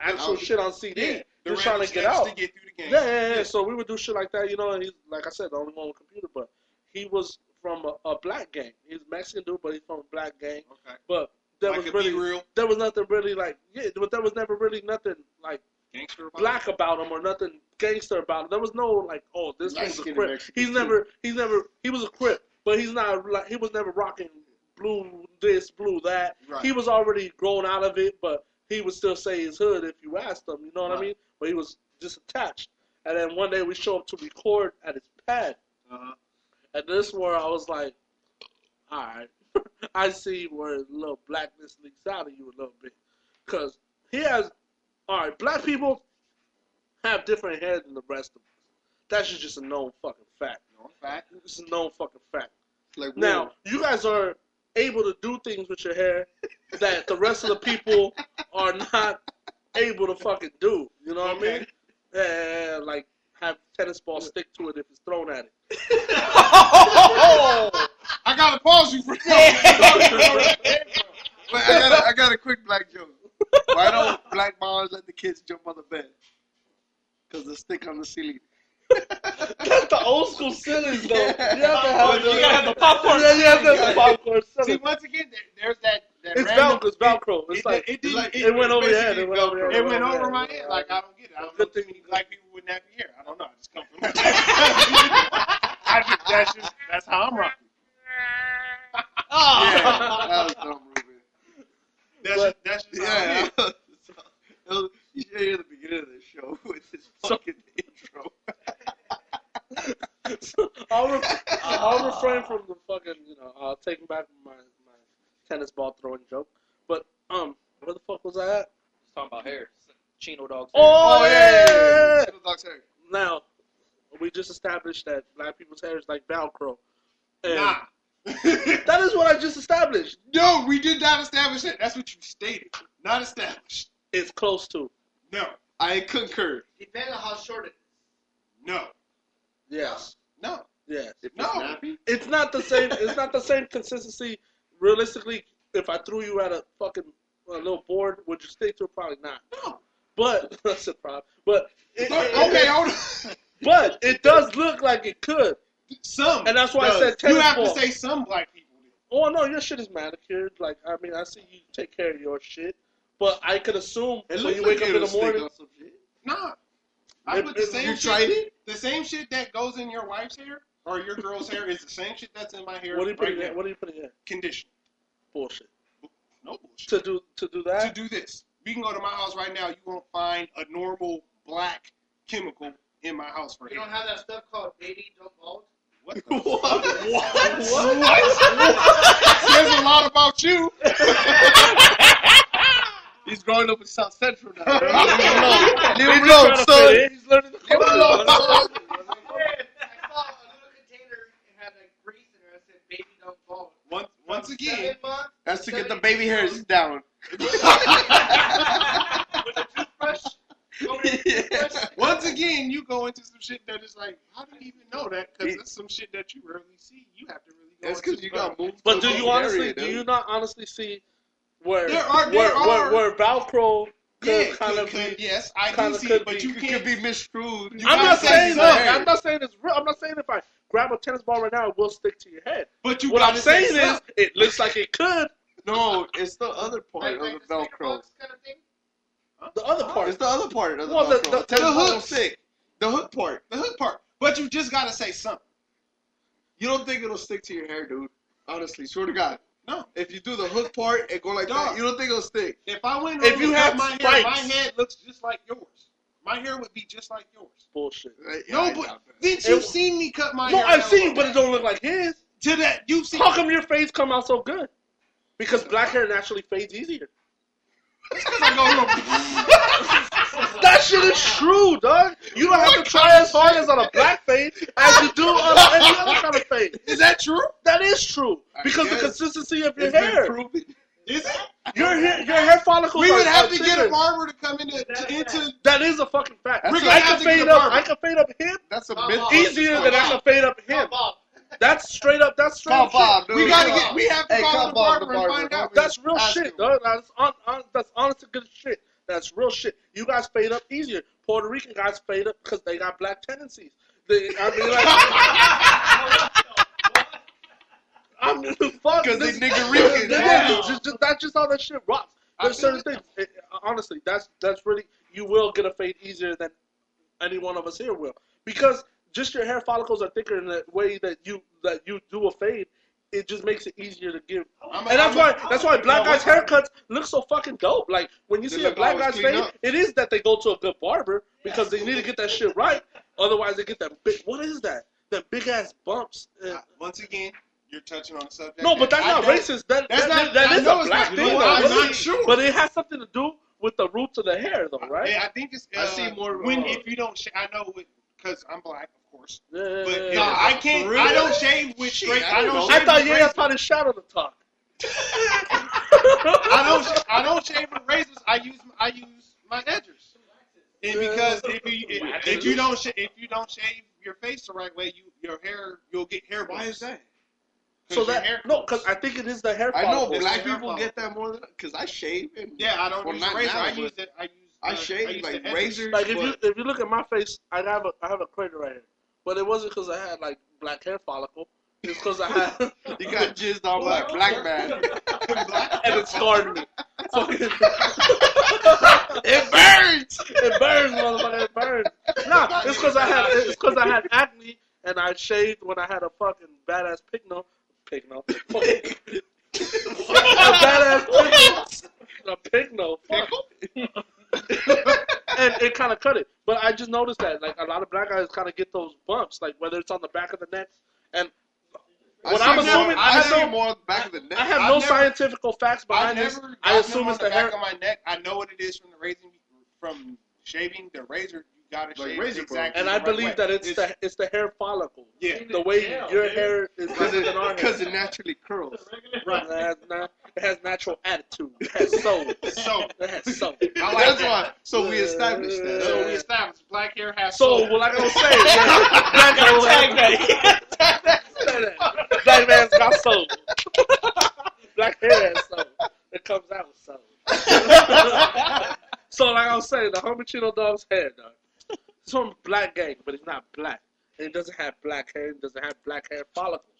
actual shit on CD. Yeah, the just trying to get out. to get the game. Yeah, yeah, yeah. So we would do shit like that, you know. And he's like I said, the only one with computer, but he was from a, a black gang. He's Mexican dude, but he's from a black gang. Okay. But there like was really, real there was nothing really like, yeah, but there was never really nothing like gangster. about black about him or nothing gangster about him. There was no like, oh, this Light was a skinned crip. He's too. never, he's never, he was a crip, but he's not like he was never rocking blue this, blue that. Right. He was already grown out of it, but he would still say his hood if you asked him. You know what I mean? But he was just attached. And then one day we show up to record at his pad, uh-huh. And this where I was like, all right, [laughs] I see where a little blackness leaks out of you a little bit, because he has, all right, black people have different hair than the rest of us. That's just- a known fucking fact. No fact. It's a known fucking fact. Like Now, you guys are able to do things with your hair that the rest of the people [laughs] are not able to fucking do. You know what I mean? Yeah, like have tennis ball stick to it if it's thrown at it. [laughs] I gotta pause you for that. Wait, I got a, I got a quick black joke. Why don't black moms let the kids jump on the bed? Because the stick on the ceiling. That's the old school ceilings, though. You have to have, Oh, you gotta have the popcorn. Yeah, you have to have the popcorn See, ceiling. once again, there- there's that. that It's random, Velcro. It's Velcro. It's It, like it, didn't- it, it went over your head. It went over your head. It went over my head. Like I don't get it. I don't know. Good thing Too you- many black people with nappy hair. I don't know. I just come from [laughs] that. I just, that's just that's how I'm rocking. [laughs] Oh. Yeah, that was dumb, Ruben. That's But- just, that's just how it Yeah, is. that was- you should hear the beginning of the show [laughs] with this fucking intro. So, I'll, re- I'll refrain from the fucking, you know, I'll take back my, my tennis ball throwing joke. But, um, where the fuck was I at? Talking about hair. Chino dogs. Oh, oh, yeah! Little dog's hair. Now, we just established that black people's hair is like Velcro. And Nah. [laughs] That is what I just established. no, we did not establish that. That's what you stated. Not established. It's close to. No, I concur. Depends on how short it is. no, Yes. no. Yes. If it's No. nappy, It's not the same. It's not the same consistency. Realistically, if I threw you at a fucking a little board, would you stick to it? Probably not. No. But [laughs] that's a problem. But it, okay, hold on. [laughs] but it does look like it could. Some. And that's why I said tennis You have ball. to say some black people. do. Oh no, your shit is manicured. Like I mean, I see you take care of your shit. But I could assume it when looks you like wake up in the morning. on. Nah. I If- put the if same You shit, tried it? The same shit that goes in your wife's hair or your girl's hair is the same shit that's in my hair. What are you putting? right in? now. What are you putting in? Condition. Bullshit. No bullshit. To do to do that. to do this. We can go to my house right now. You won't find a normal black chemical in my house for You hair. don't have that stuff called baby don't bald. What? The [laughs] What? What? Says [laughs] a lot about you. [laughs] He's growing up in South Central now. Leave Leave him him alone, alone, son. He's learning the Leave him alone, son. I saw a little container and had like grease in it. I said baby don't bald. Once, once again, That's to get the baby hairs down. With a toothbrush. Go with a toothbrush. once again, you go into some shit that is like, how do you even know that? Because it's some shit that you rarely see. You have to really go. That's because you got moved. But do you honestly? area, Do you not honestly see where There are- where, there where, are- where Velcro could yeah, kind could- of could- be? yes, I do kinda see could it, but be- you You can't could be misconstrued. You I'm not saying something. that. I'm not saying it's real. I'm not saying if I grab a tennis ball right now, it will stick to your head. But you What I'm saying is, something. it looks like it could. No, it's the other part Like, of the the Velcro. kind of thing. The other part. It's the other part of the Well, Velcro. the- The, tennis the ball hooks. stick. The hook part. the hook part. But you just gotta say something. You don't think it'll stick to your hair, dude? Honestly, swear to God. No. If you do the hook part and go like Dog. that, you don't think it'll stick. If I went If you have had cut my hair, my spikes. head looks just like yours. My hair would be just like yours. Bullshit. Uh, yeah, No, but doubt didn't you It- seen me cut my No, hair? No, I've out? seen, but it don't look like his. to that you see. How come your face come out so good? Because black hair naturally fades easier. I go, look, That shit is true, dog. You don't have to try as hard as on a black fade as you do on any other kind of fade. Is that true? That is true I because the consistency of your It's been hair, proven. Is it? your hair, your hair follicles. We are- would have are to get a barber to come into to, into. That is a fucking fact. I can have to get fade up. I can fade up him That's a Bob, myth. Easier than I can fade up him. Come Bob. That's straight up. That's straight up. Bob, shit. dude. We gotta get. We have to Hey, call the Bob, the barber and barber. find out. That's real Ask shit, dog. That's on, on, that's honest to good shit. That's real shit. You guys fade up easier. Puerto Rican guys fade up because they got black tendencies. They, I mean, like, [laughs] I mean, fuck, 'Cause they this- niggerican. Yeah, just, just, that's just how that shit rocks. There's certain things. It- honestly, that's that's really you will get a fade easier than any one of us here will because just your hair follicles are thicker in the way that you that you do a fade. It just makes it easier to give I'm a- and that's I'm a- why that's why black guys' haircuts look so fucking dope. Like when you They see a black always guy's fade, up. it is that they go to a good barber because they need to get that shit right. Otherwise, they get that big. What is that? That big ass bumps. Uh, Uh, Once again, you're touching on a subject. no, but that's I not don't- racist. That, That's that, not- that I is know a it's black not, thing. but though. I'm But not it- sure. But it has something to do with the roots of the hair, though, right? Yeah, I think it's. Uh, I see more, when uh, if you don't. Sh- I know because I'm black, of course. Yeah, But yeah, no, yeah. I can't. For I don't shave with straight. I I don't don't. Shave I thought with yeah, razors. taught his shadow to talk. I don't. sh- I don't shave with razors. I use. I use my edgers. And because if you if, if you don't sh- if you don't shave your face the right way, you your hair you'll get hair. Why bumps. is that? 'Cause So that hair no, because I think it is the hair. I know black people follicle. get that more than because I shave and Yeah, I don't Well, use not a razor. I use it. I use. I uh, shave like the edges. razors. Like if you if you look at my face, I have a I have a crater right here, but it wasn't because I had like black hair follicle. It's because I had [laughs] you got jizzed on by a black man. [laughs] and it scarred me. Fucking- [laughs] it burns. it burns, motherfucker. It burns. Nah, it's because I had it's because I had acne and I shaved when I had a fucking badass pigno. Pigno. Fucking- a badass pigno. A pigno. Fuck. [laughs] and it kind of cut it. But I just noticed that like a lot of black guys kind of get those bumps, like whether it's on the back of the neck. And what I I'm assuming, more, I I have no, more on the back of the neck. I have I've no never- scientific facts behind this. I assume it's on the back hair. of my neck. I know what it is from the razor, from shaving the razor. You gotta Like shave razor exactly. And the I right believe way. that it's, the it's the hair follicle. yeah. The way Yeah, your dude. hair is Because different it, than our because it naturally curls. Right. It has, na- it has natural attitude. It has soul. So [laughs] It has soul. Like That's that. why. So we established that. Uh, so we established black hair has So, soul. well, like I was saying, yeah, black man, black man's got soul. Black hair has soul. It comes out with soul. [laughs] so, like I was saying, the homie Chino dog's hair, dog. From black gang, but it's not black. And it doesn't have black hair. It doesn't have black hair follicles.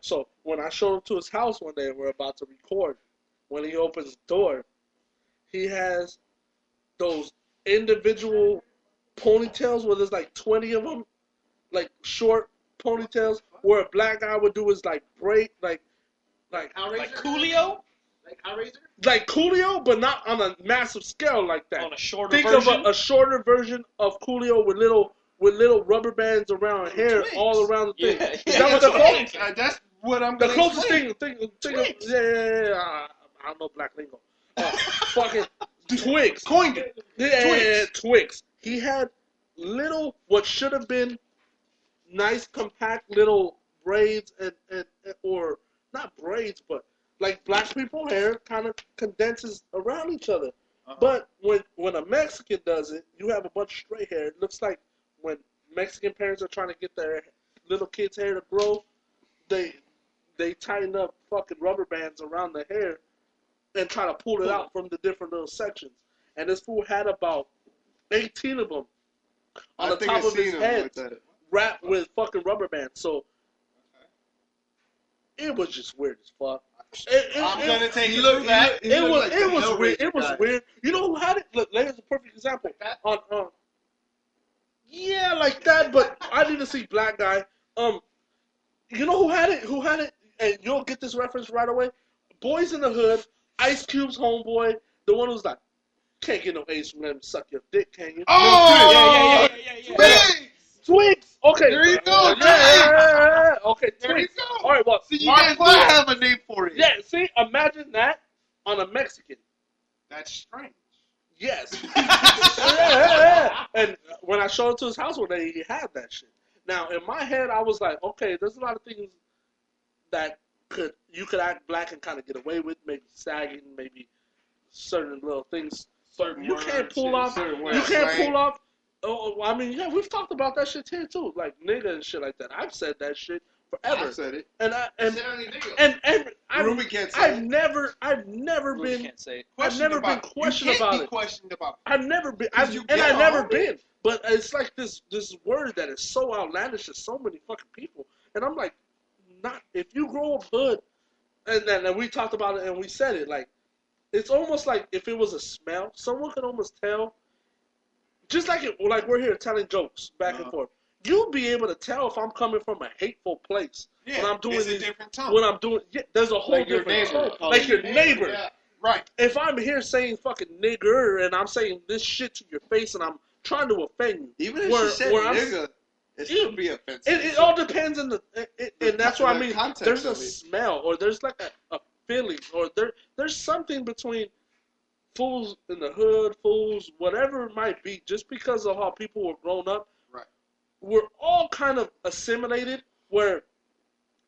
So when I showed him to his house one day, and we're about to record. When he opens the door, he has those individual ponytails where there's like 20 of them, like short ponytails. Where a black guy would do is like break, like, like, Like Coolio? Like Hellraiser? like Coolio, but not on a massive scale like that. On a shorter Think version? of a, a shorter version of Coolio with little with little rubber bands around hair Twigs. all around the thing. Yeah, Is yeah, that what that's they're what called? Uh, that's what I'm The gonna closest explain. thing, thing, thing of, yeah, yeah, yeah, yeah, I, I don't know black lingo. Uh, [laughs] fucking twigs. Coined it. Yeah, yeah, yeah, twigs. He had little, what should have been nice, compact little braids and, and, and or not braids, but like black people hair kind of condenses around each other. Uh-huh. But when when a Mexican does it, you have a bunch of straight hair. It looks like when Mexican parents are trying to get their little kids' hair to grow, they they tighten up fucking rubber bands around the hair and try to pull it out from the different little sections. And this fool had about 18 of them on I the top of his head, wrapped with fucking rubber bands. So it was just weird as fuck. It, it, I'm gonna take you through that. it was like it was weird. It was guy. weird. You know who had it? Look, there's a perfect example. On on. Yeah, like that. But I need to see black guy. Um, you know who had it? Who had it? And you'll get this reference right away. Boyz n the Hood, Ice Cube's homeboy, the one who's like, can't get no A's from them suck your dick, can you? Oh! Yeah, yeah, yeah, yeah, yeah, yeah. Twigs! Twigs. Okay. There you go, Yeah, yeah. Okay, There you go. All right, well, See, you guys do have a name for it. yeah. See, imagine that on a Mexican. That's strange. Yes. [laughs] [laughs] yeah. And when I showed it to his house one day, he had that shit. Now in my head, I was like, okay, there's a lot of things that could you could act black and kind of get away with, maybe sagging, maybe certain little things. Certain you can't pull off. You can't pull off. Oh, I mean, yeah, we've talked about that shit here too, like nigga and shit like that. I've said that shit forever, I said it. and I and Sit on your nigga. and and I've, Ruben can't say I've it. never, I've never Rudy been can't say it. I've never been about questioned you can't about be it. questioned about it. I've never been, 'Cause I've, you and get I never all been. But it's like this this word that is so outlandish to so many fucking people, and I'm like, not if you grow up hood, and then and we talked about it and we said it like, it's almost like if it was a smell, someone could almost tell. Just like it, like we're here telling jokes back and Uh-huh. forth, you'll be able to tell if I'm coming from a hateful place Yeah, when I'm doing it's a these. different tone. When I'm doing, yeah, there's a whole Like your different neighbor. tone. like your neighbor Yeah. right. if I'm here saying fucking nigger and I'm saying this shit to your face and I'm trying to offend you, Even if Where- you said nigga, it should be offensive. it, it all depends on the, it, and that's what I mean. There's a smell or there's like a, a feeling or there there's something between fools in the hood, fools, whatever it might be, just because of how people were grown up. Right. We're all kind of assimilated where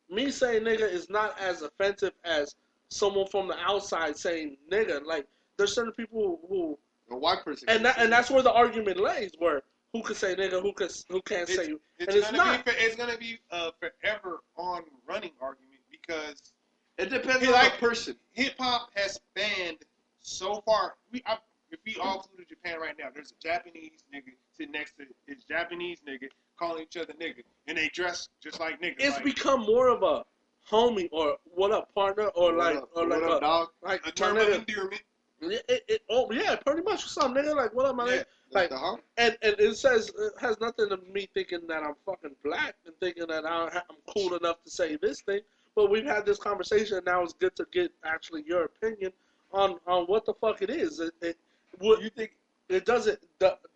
me saying nigga is not as offensive as someone from the outside saying nigga. Like there's certain people who a white person. and that, and that's where the argument lays, where who can say nigga, who can who can't It's, say you, it's and it's gonna not. be it's gonna be a forever on running argument because It depends on like- the person. hip hop has spanned so far. We I, if we all flew to Japan right now, there's a Japanese nigga sitting next to his Japanese nigga calling each other nigga, and they dress just like niggas. It's like, become more of a homie or what up partner or like up- or like up, a dog? like a term of endearment. It, it, it, oh yeah, pretty much some nigga like what up my Yeah. nigga. Like and and it says it has nothing to me thinking that I'm fucking black and thinking that I, I'm cool enough to say this thing. But we've had this conversation, and now it's good to get actually your opinion on on what the fuck it is. It, it would You think it doesn't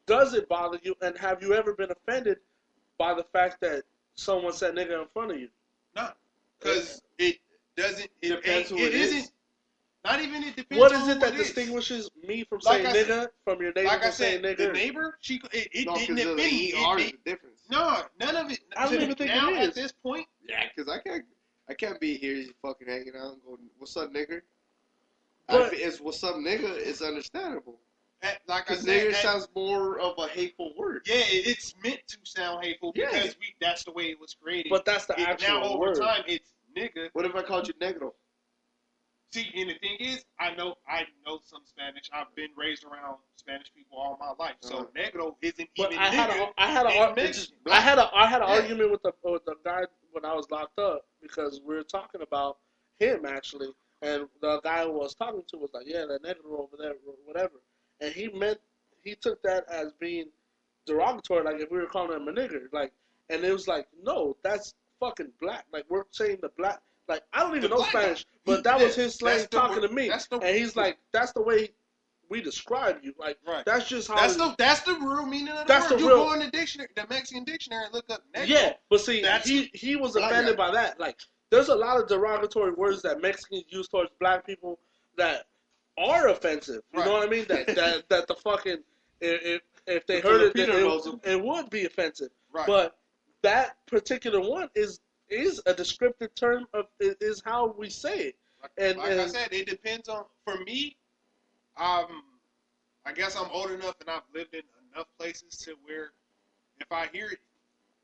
does it bother you, and have you ever been offended by the fact that someone said nigga in front of you? no? Because it doesn't. It, Depends ain't, who it it is. isn't. Not even it depends. What is on it who that is. distinguishes me from Like saying I said- nigga from your neighbor Like I from saying said, the neighbor, she it, it No, didn't because offend me. ER It, is it, the difference. no, none of it. I don't to- even think it now is. at this point. Yeah, because I can't, I can't be here just fucking hanging out and going, "What's up, nigger?" But- I, it's "What's up, nigga?" It's understandable At, like I because said, nigger at- sounds more of a hateful word. yeah, it's meant to sound hateful Yeah. because we that's the way it was created. But that's the It- actual now over word. time, it's nigga. What if I called you negro? See, and the thing is, I know I know some Spanish. I've been raised around Spanish people all my life, so Uh-huh. negro isn't But even I had nigga. a, I had a, in. I had a, I had an Yeah. argument with the with the guy when I was locked up because we were talking about him actually, and the guy I was talking to was like, yeah, that negro over there, whatever, and he meant he took that as being derogatory, like if we were calling him a nigger, like, and it was like, no, that's fucking black, like we're saying the black, like I don't even The know black guy. Spanish, but that was his slang talking word- to me, that's the- and he's like, that's the way we describe you, like Right. that's just how. That's the that's the real meaning of the That's word. the you real- go in the dictionary, the Mexican dictionary, and look up negro. Yeah, but see, That's he he was offended by that. Like, there's a lot of derogatory words that Mexicans use towards black people that are offensive. You Right. know what I mean? That that [laughs] that the fucking if if, they The heard it, then Filipino knows it, it would be offensive. Right. But that particular one is is a descriptive term of is, is how we say it. And, like I said, it depends on. For me, um, I guess I'm old enough and I've lived in enough places to where if I hear it,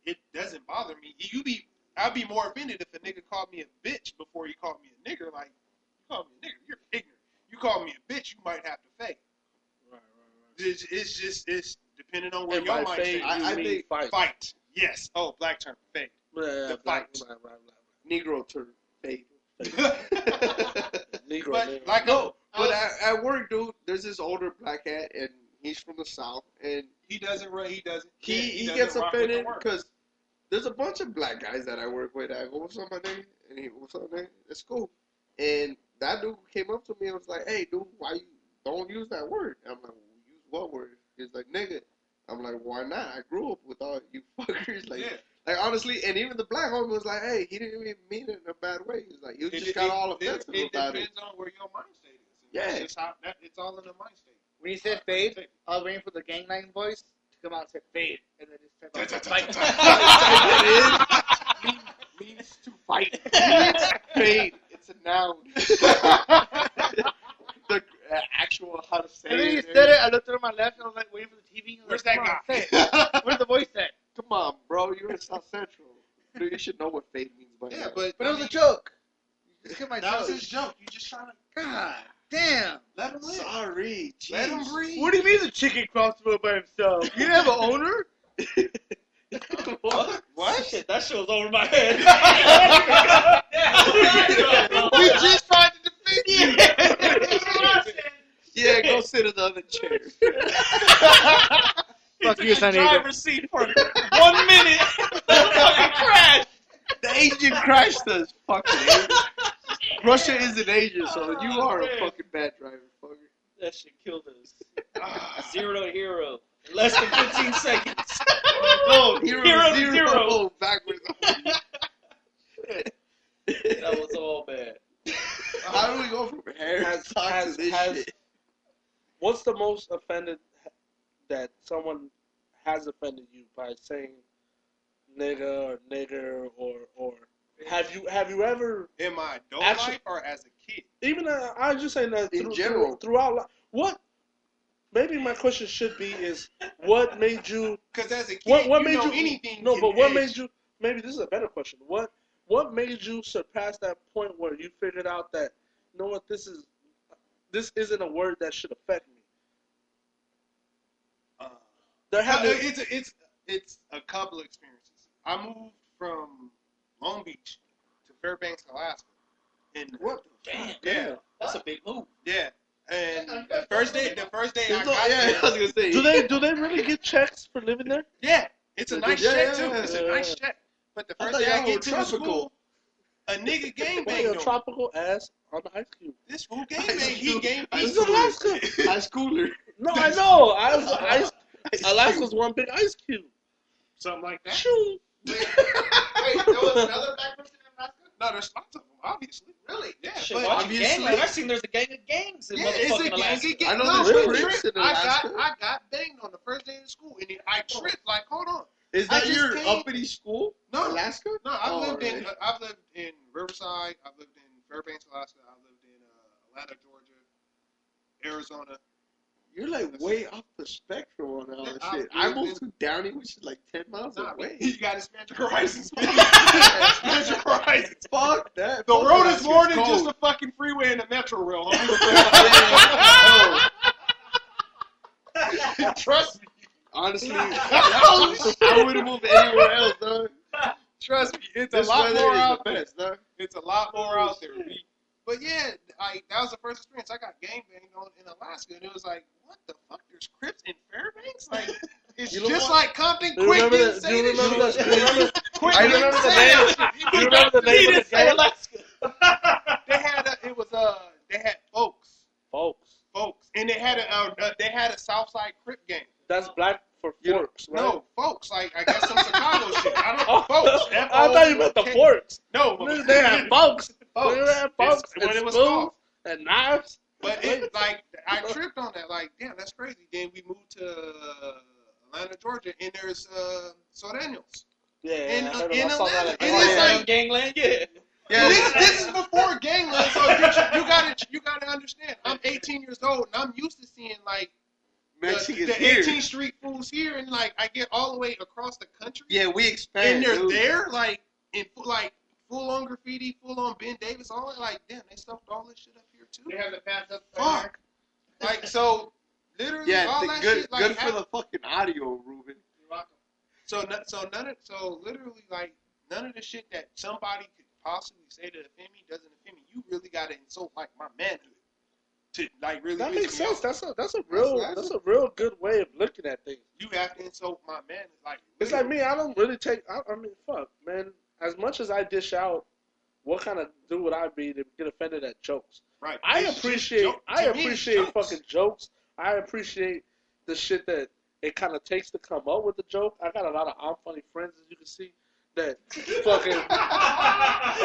it doesn't bother me. You be, I'd be more offended if called me a bitch before he called me a nigger. Like, you call me a nigger, you're ignorant. You call me a bitch, you might have to fake. Right, right, It's, it's just it's depending on where and your by mind fade. I- you I mean think fight. Fight. Yes. Oh, black term. Fake. Yeah, yeah, the black- fight. right, right, Negro term. fake. right. [laughs] Negro, but negro. like No, I but was- at, at work, dude, there's this older black cat, and he's from the south, and he doesn't. run- He doesn't. he, yeah, he, doesn't gets rock with the offended because there's a bunch of black guys that I work with. I go, "What's up, my nigga?" And he, "What's up, nigga?" It's cool. And that dude came up to me and was like, "Hey, dude, why you don't use that word?" I'm like, "Use what word?" He's like, "Nigga." I'm like, "Why not? I grew up with all you [laughs] fuckers." Like, yeah. like honestly, and even the black homie was like, "Hey, he didn't even mean it in a bad way." He's like, "You It- just it- got it- all it- offensive it, about it." It depends on where your mind state is. And Yeah. That's just how, that, it's all in the mind state. When you said uh, fade, I was waiting for the gangland voice to come out and say fade, and then just type out fight. Means to fight. It's a noun. [laughs] the uh, actual how to say And then you it. said it. I looked to my left and I was like waiting for the TV. and I Where's was that guy? On. [laughs] Where's the voice at? Come on, bro. You're in South Central. Dude, you should know what fade means by Yeah, now. but But it was a mean, joke. Just get my That was joke. his joke. You just trying to God damn. let him live. Sorry. Let him breathe. What do you mean the chicken crossed the road by himself? You didn't have an owner? what? What? Shit, that shit was over my head. [laughs] we just tried to defend you. [laughs] Yeah, go sit in the other chair. [laughs] Fuck you, San Diego. driver's seat for one minute. fucking crash. The Asian crashed us. Fucking Asian. Russia is an Asian, so you oh, are a fucking bad driver, fucker. That shit killed us. Zero to hero. In less than 15 seconds. No, hero, Hero to zero, zero. backwards. That was all bad. How do we go from hair Has- to talk has- to this has- shit? What's the most offended that someone has offended you by saying nigga or nigger or or have you have you ever In my adult Actually- life or as a kid? even uh, I was just saying that In through, general. through, throughout li- what maybe my question should be is what made you Because as a kid, what what you made know you anything. no but what age. made you maybe this is a better question what what made you surpass that point where you figured out that you know what this is this isn't a word that should affect me Uh, there Uh, have been, it's a, it's it's a couple of experiences. I moved from Long Beach to Fairbanks, Alaska. And What? Damn. yeah, That's a big move. yeah. And the first day, the first day I It's all- got yeah, [laughs] there, I was gonna say. do they do they really get checks for living there yeah, it's a nice yeah, check yeah, too. yeah. It's a nice check. But the first thought day I y'all get to the tropical. school, a nigga gang Well, banged your tropical ass on the ice cube This fool gang Ice banged. He cube. gang Ice This is beat me. Alaska. [laughs] High schooler. no I know I was [laughs] ice [laughs] Alaska's one big ice cube Something like that. Shoo. [laughs] Wait, there was another black person in Alaska? No, there's lots of them, obviously. Really? Yeah. Shit, but watching obviously- Gangland, I seen there's a gang of gangs in Yeah, it's a motherfucking gang. Alaska. It get, I know no, there's but Crips trip, in I got I got banged on the first day of school, and it, I tripped like, hold on. Is that just your came- uppity school? No, Alaska? no. I've Oh, lived in. I've lived in Riverside. I've lived in Fairbanks, Alaska. I've lived in uh, Atlanta, Georgia, Arizona. You're like way off the spectrum on all Yeah, that shit. I moved to Downey, which is like 10 miles Nah, away. you gotta expand your [laughs] horizons. expand your [laughs] horizons. Fuck that. The Fuck road is more than cold. just a fucking freeway and a metro rail. [laughs] Trust me. Honestly, I would have moved anywhere else, dog. Trust me. It's This a lot more out there. best, dog. It's a lot more out there. But yeah, I that was the first experience. I got gang banged on in Alaska, and it was like, what the fuck? There's Crips in Fairbanks? Like, [laughs] it's You just what? like Compton. Do you Quick didn't the- say do you this remember shit. the- you remember- [laughs] Quick I didn't remember the say name. that Do you remember the name of didn't the say gang? Alaska. They had a, it was uh they had folks, Folks. folks, and they had a uh, uh, they had a Southside Crip gang. That's black for You know- forks, right? No, folks, like I guess some Chicago shit. I don't Oh, [laughs] know. Folks. I thought you meant the forks. No, They had folks. Folks. They had folks It's what and it was spoons and knives. But it like I [laughs] tripped on that. Like, damn, that's crazy. Then we moved to Atlanta, Georgia, and there's uh, Sureños. Yeah, In- I heard in I saw that. Atlanta. at- And Oh, it's yeah. like- Gangland, yeah. Yeah, this, this is before gangland, so you, you gotta you gotta understand. I'm 18 years old, and I'm used to seeing like the, Mexicans the here. 18th Street fools here, and like I get all the way across the country, Yeah, we expand. and they're dude. there, like in like full on graffiti, full on Ben Davis, all that. Like, damn, they stuffed all this shit up here too. They have the pass up. Fuck. Like so, literally Yeah, all the- that good, shit. Like, good for the fucking audio, Ruben. So, so none of, so literally, like none of the shit that somebody could possibly say to offend me doesn't offend me. You really gotta insult like my manhood to like really. That makes sense. off. That's a that's a real that's- that's a real good way of looking at things. you have to insult my man. Like It's like me. I don't really take. I, I mean, fuck, man. As much as I dish out, what kind of dude would I be to get offended at jokes? right. I It's appreciate. joke- I to me, it's appreciate jokes. fucking jokes. I appreciate the shit that it kind of takes to come up with a joke. I got a lot of I'm funny friends, as you can see, that [laughs] fucking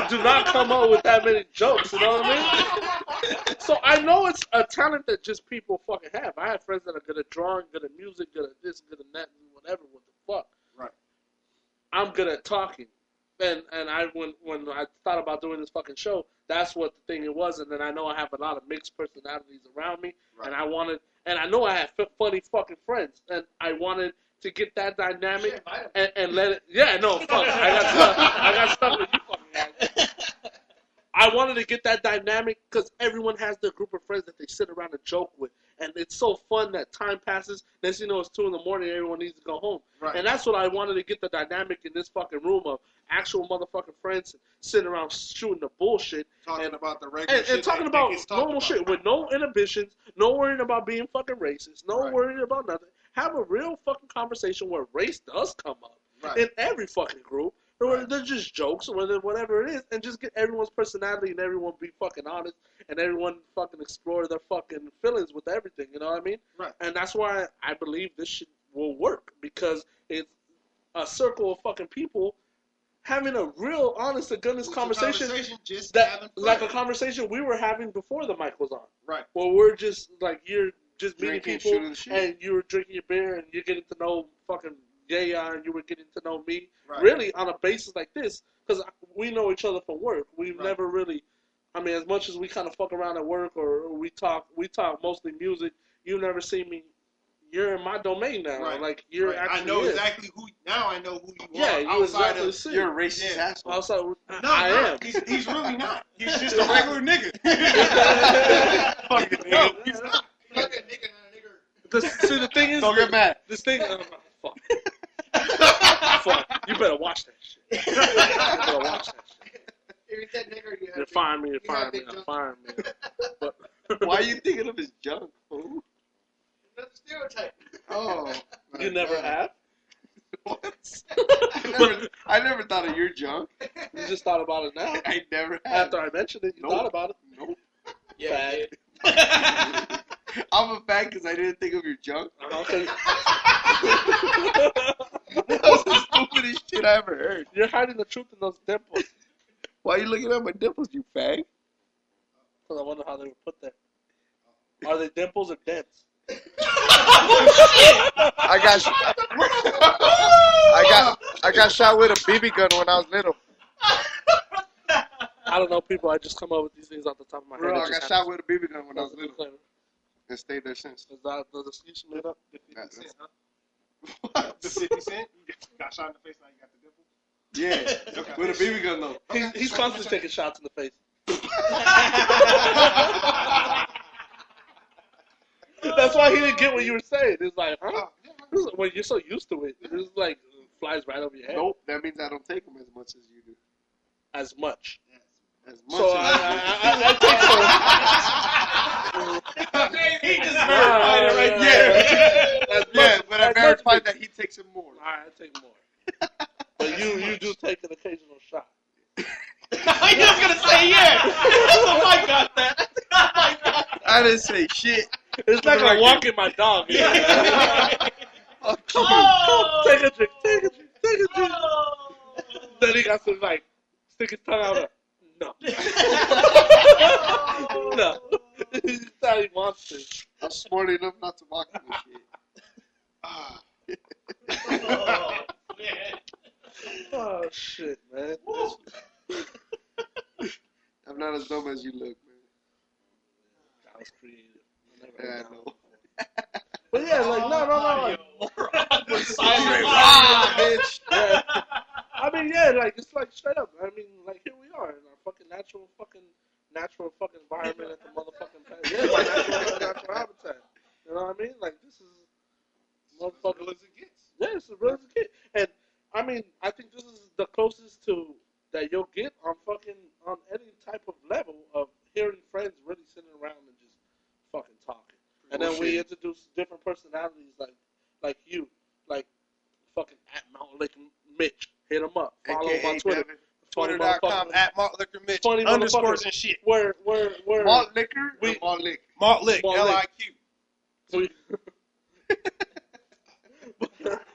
do not come up with that many jokes. You know what I mean? So I know it's a talent that just people fucking have. I have friends that are good at drawing, good at music, good at this, good at that, whatever. What the fuck? Right. I'm good at talking, and and I when when I thought about doing this fucking show, that's what the thing it was. And then I know I have a lot of mixed personalities around me, Right. and I wanted, and I know I have f- funny fucking friends, and I wanted to get that dynamic and, and let it. Yeah, no, fuck. I got stuck. I got stuck with you fucking guys. I wanted to get that dynamic because everyone has their group of friends that they sit around and joke with, and it's so fun that time passes. Next you know, it's two in the morning. Everyone needs to go home, Right. and that's what I wanted to get the dynamic in this fucking room of actual motherfucking friends sitting around shooting the bullshit talking and- about the regular and, shit and talking about that gets talked normal about. shit with no inhibitions, no worrying about being fucking racist, no Right. worrying about nothing. Have a real fucking conversation where race does come up Right. in every fucking group. Or they're just jokes, or whatever it is, and just get everyone's personality and everyone be fucking honest and everyone fucking explore their fucking feelings with everything. You know what I mean? Right. And that's why I believe this shit will work because it's a circle of fucking people having a real honest to goodness conversation just that like a conversation we were having before the mic was on. Right. Where we're just like you're just meeting Drinking, people shooting the shit. and you were drinking your beer and you're getting to know fucking Yaya and you were getting to know me. Right. Really on a basis like this because we know each other from work. We've Right. never really. I mean, as much as we kind of fuck around at work or we talk, we talk mostly music. You never see me. You're in my domain now. Right. Like you're Right. actually. I know is. exactly who. Now I know who you Yeah, are. you outside exactly of. see. You're a racist Yeah. asshole. Also, No, I no, am. He's, he's really not. He's [laughs] just a regular nigga. [laughs] Fucking No, nigga. He's not. Look at nigga, nigga. The, see, the thing is, Don't get mad. This thing, uh, fuck. [laughs] fuck. You better watch that shit. You better watch that shit. If you said nigger, you have You're big- firing me. You're you firing have me. big You're me. [laughs] But Why are you thinking of his junk, fool? That's a stereotype. Oh. [laughs] you never have. What? I, never, I never thought of your junk. You just thought about it now. I never have. After I mentioned it, you Nope. thought about it. Nope. Yeah, he Fag. did. I'm a fan because I didn't think of your junk. [laughs] Okay. That was the stupidest shit I ever heard. You're hiding the truth in those dimples. Why are you looking at my dimples, you fag? Because I wonder how they were put there. Are they dimples or dents? [laughs] I got, sh- I got, I got shot with a BB gun when I was little. I don't know, people. I just come up with these things off the top of my head. Bro, I got shot with a BB gun when I was little, clever. and stayed there since. Is that the excuse you made up? The 50 That's- cent, huh? [laughs] The 50 cent? You got shot in the face, now you got the dimple? Yeah, [laughs] Okay. with a BB gun though. He's, he's constantly taking shots in the face. [laughs] That's why he didn't get what you were saying. It's like, huh? Oh, This is- When you're so used to it, it's like flies right over your head. Nope, that means I don't take them as much as you do. As much. As much So as I, I, I, I think [laughs] so. [laughs] he just Nah, verified it right nah, there. As yeah, but I as much verified that he takes it more. All right, I take more. [laughs] But you, you do take an occasional shot. he was gonna say yeah. oh my god, that. Oh my god. I didn't say shit. It's like I'm walking my dog. you know? Fuck you. Oh. take a drink, take a drink, take a drink. Oh. Then he got to like stick his tongue out. Like, no, [laughs] no. He's how he wants to. I'm smart enough not to walk in this shit. Ah. Oh, man. [laughs] Oh shit, man. [laughs] I'm not as dumb as you look, man. That was creative. Yeah, I know. But yeah, like no, no, no. Like, Awkward. Ah, bitch. yeah. I mean, yeah, like it's like straight up. I mean, like here we are in our fucking natural fucking natural fucking environment at the [laughs] motherfucking place. Yeah, my natural, natural habitat. You know what I mean? Like this is motherfucking. as it gets. Yeah, it's as real as it get. And I mean, I think this is the closest to that you'll get on fucking on any type of level of hearing friends really sitting around and just fucking talking. And then we introduce different personalities like like you, like fucking at Malt Liq Mitch. Hit him up. Follow him on Twitter. Devin. Twitter.com at Malt Liquor Mitch. Funny underscores and shit. Where where where Malt liquor We- malt lick? Malt Lick, L. I Q. [laughs] [laughs]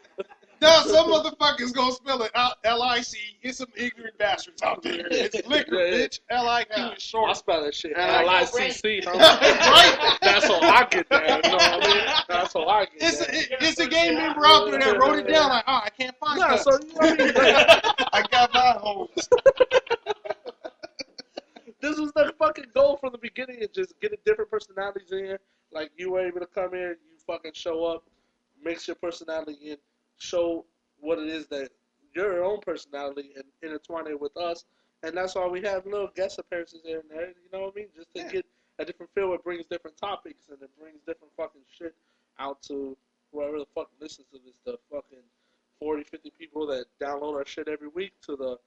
Now some motherfuckers gonna spell it out L I C. It's some ignorant bastards out there. It's liquor, bitch. L I Q is I spell that shit. L I C C. [laughs] Right? That's how I get there. You know what I mean? That's how I get It's a, it- it's a game member out there that wrote it down like, oh, I can't find Nah, that. so you know what I mean? [laughs] I got my homes. [laughs] this was the fucking goal from the beginning and just getting different personalities in. Like you were able to come in, you fucking show up, mix your personality in, show what it is that your own personality and intertwine it with us. And that's why we have little guest appearances here and there. You know what I mean? Just to Yeah. get a different feel. It brings different topics and it brings different fucking shit out to whoever the fuck listens to this. The fucking 40, 50 people that download our shit every week to the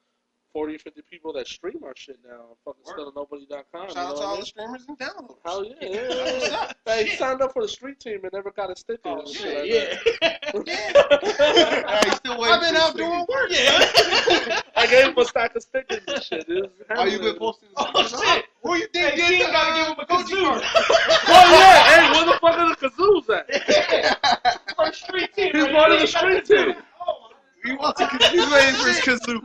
40, 50 people that stream our shit now on fucking Word. stillnobody.com. Shout you know out to what I all mean? the streamers and downloaders. Hell yeah, yeah, That's what's yeah. up. Hey, he signed up for the street team and never got a sticker. Oh, shit shit, like yeah. [laughs] Yeah. [laughs] Hey, still waiting I've been out doing stickers. work. that. [laughs] I gave him a stack of stickers and shit. It was Oh, you been posting Oh shit. Who you think Hey, did King gotta uh, give him a kazoo. Oh yeah, hey, where the fuck are the kazoos at? First street team. He's part of the street team. He wants to. He's waiting for his kazoo.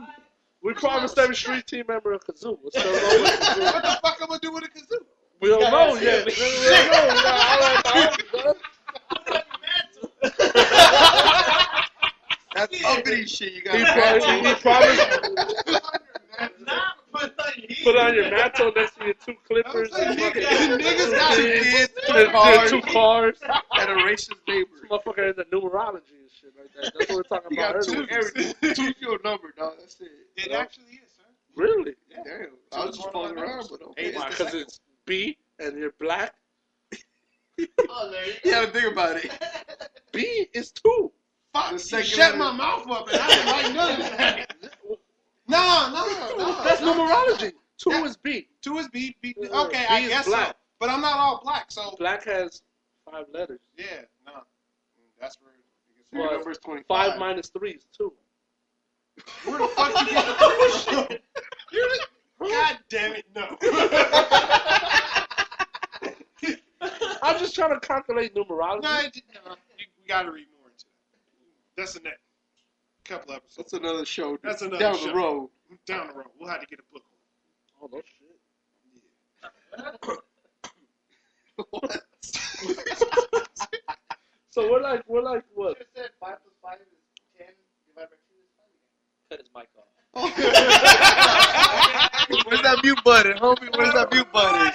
We promised every street team member a kazoo. We're still [laughs] with kazoo. What the fuck am I'm gonna do with a kazoo? We don't gotta know ask yet. him. We don't know. We got all that [laughs] That's [laughs] uppity shit. You got. He promised. He promised. Nah, put on your Put on your mantle next to your two clippers. And saying, niggas- niggas got [laughs] two kids, kids, two and- and cars. two cars. and a racist neighbor. Motherfucker in the numerology and shit like that. That's what we're talking You about got two earlier. everything. [laughs] Two's your number, dog. That's it. It actually is, sir. Really? Damn. I was just fucking around, but okay. Eight is the Because it's B and you're black. [laughs] Oh, there you You gotta think about it. B is two. Fuck, you shut my mouth up and I didn't like none of that. No, no, no. That's numerology. Two is B. Two is B. B Yeah, okay, B I is guess so. black. But I'm not all black, so Black has five letters. yeah, no. That's where. Your Well, number's 25. Five minus three is two. Where the fuck you get the bullshit? You're the- God damn it, no. [laughs] I'm just trying to calculate numerology. no, it, no you, we got to read more into that. That's the next couple episodes. That's another show. That's another down show. the road. Down the road, we'll have to get a book. Oh no shit. What? [laughs] [laughs] So we're like we're like what? Should have said five plus five is ten divided by two is five. Cut his mic off. [laughs] Where's that mute button, homie? Where's that mute button?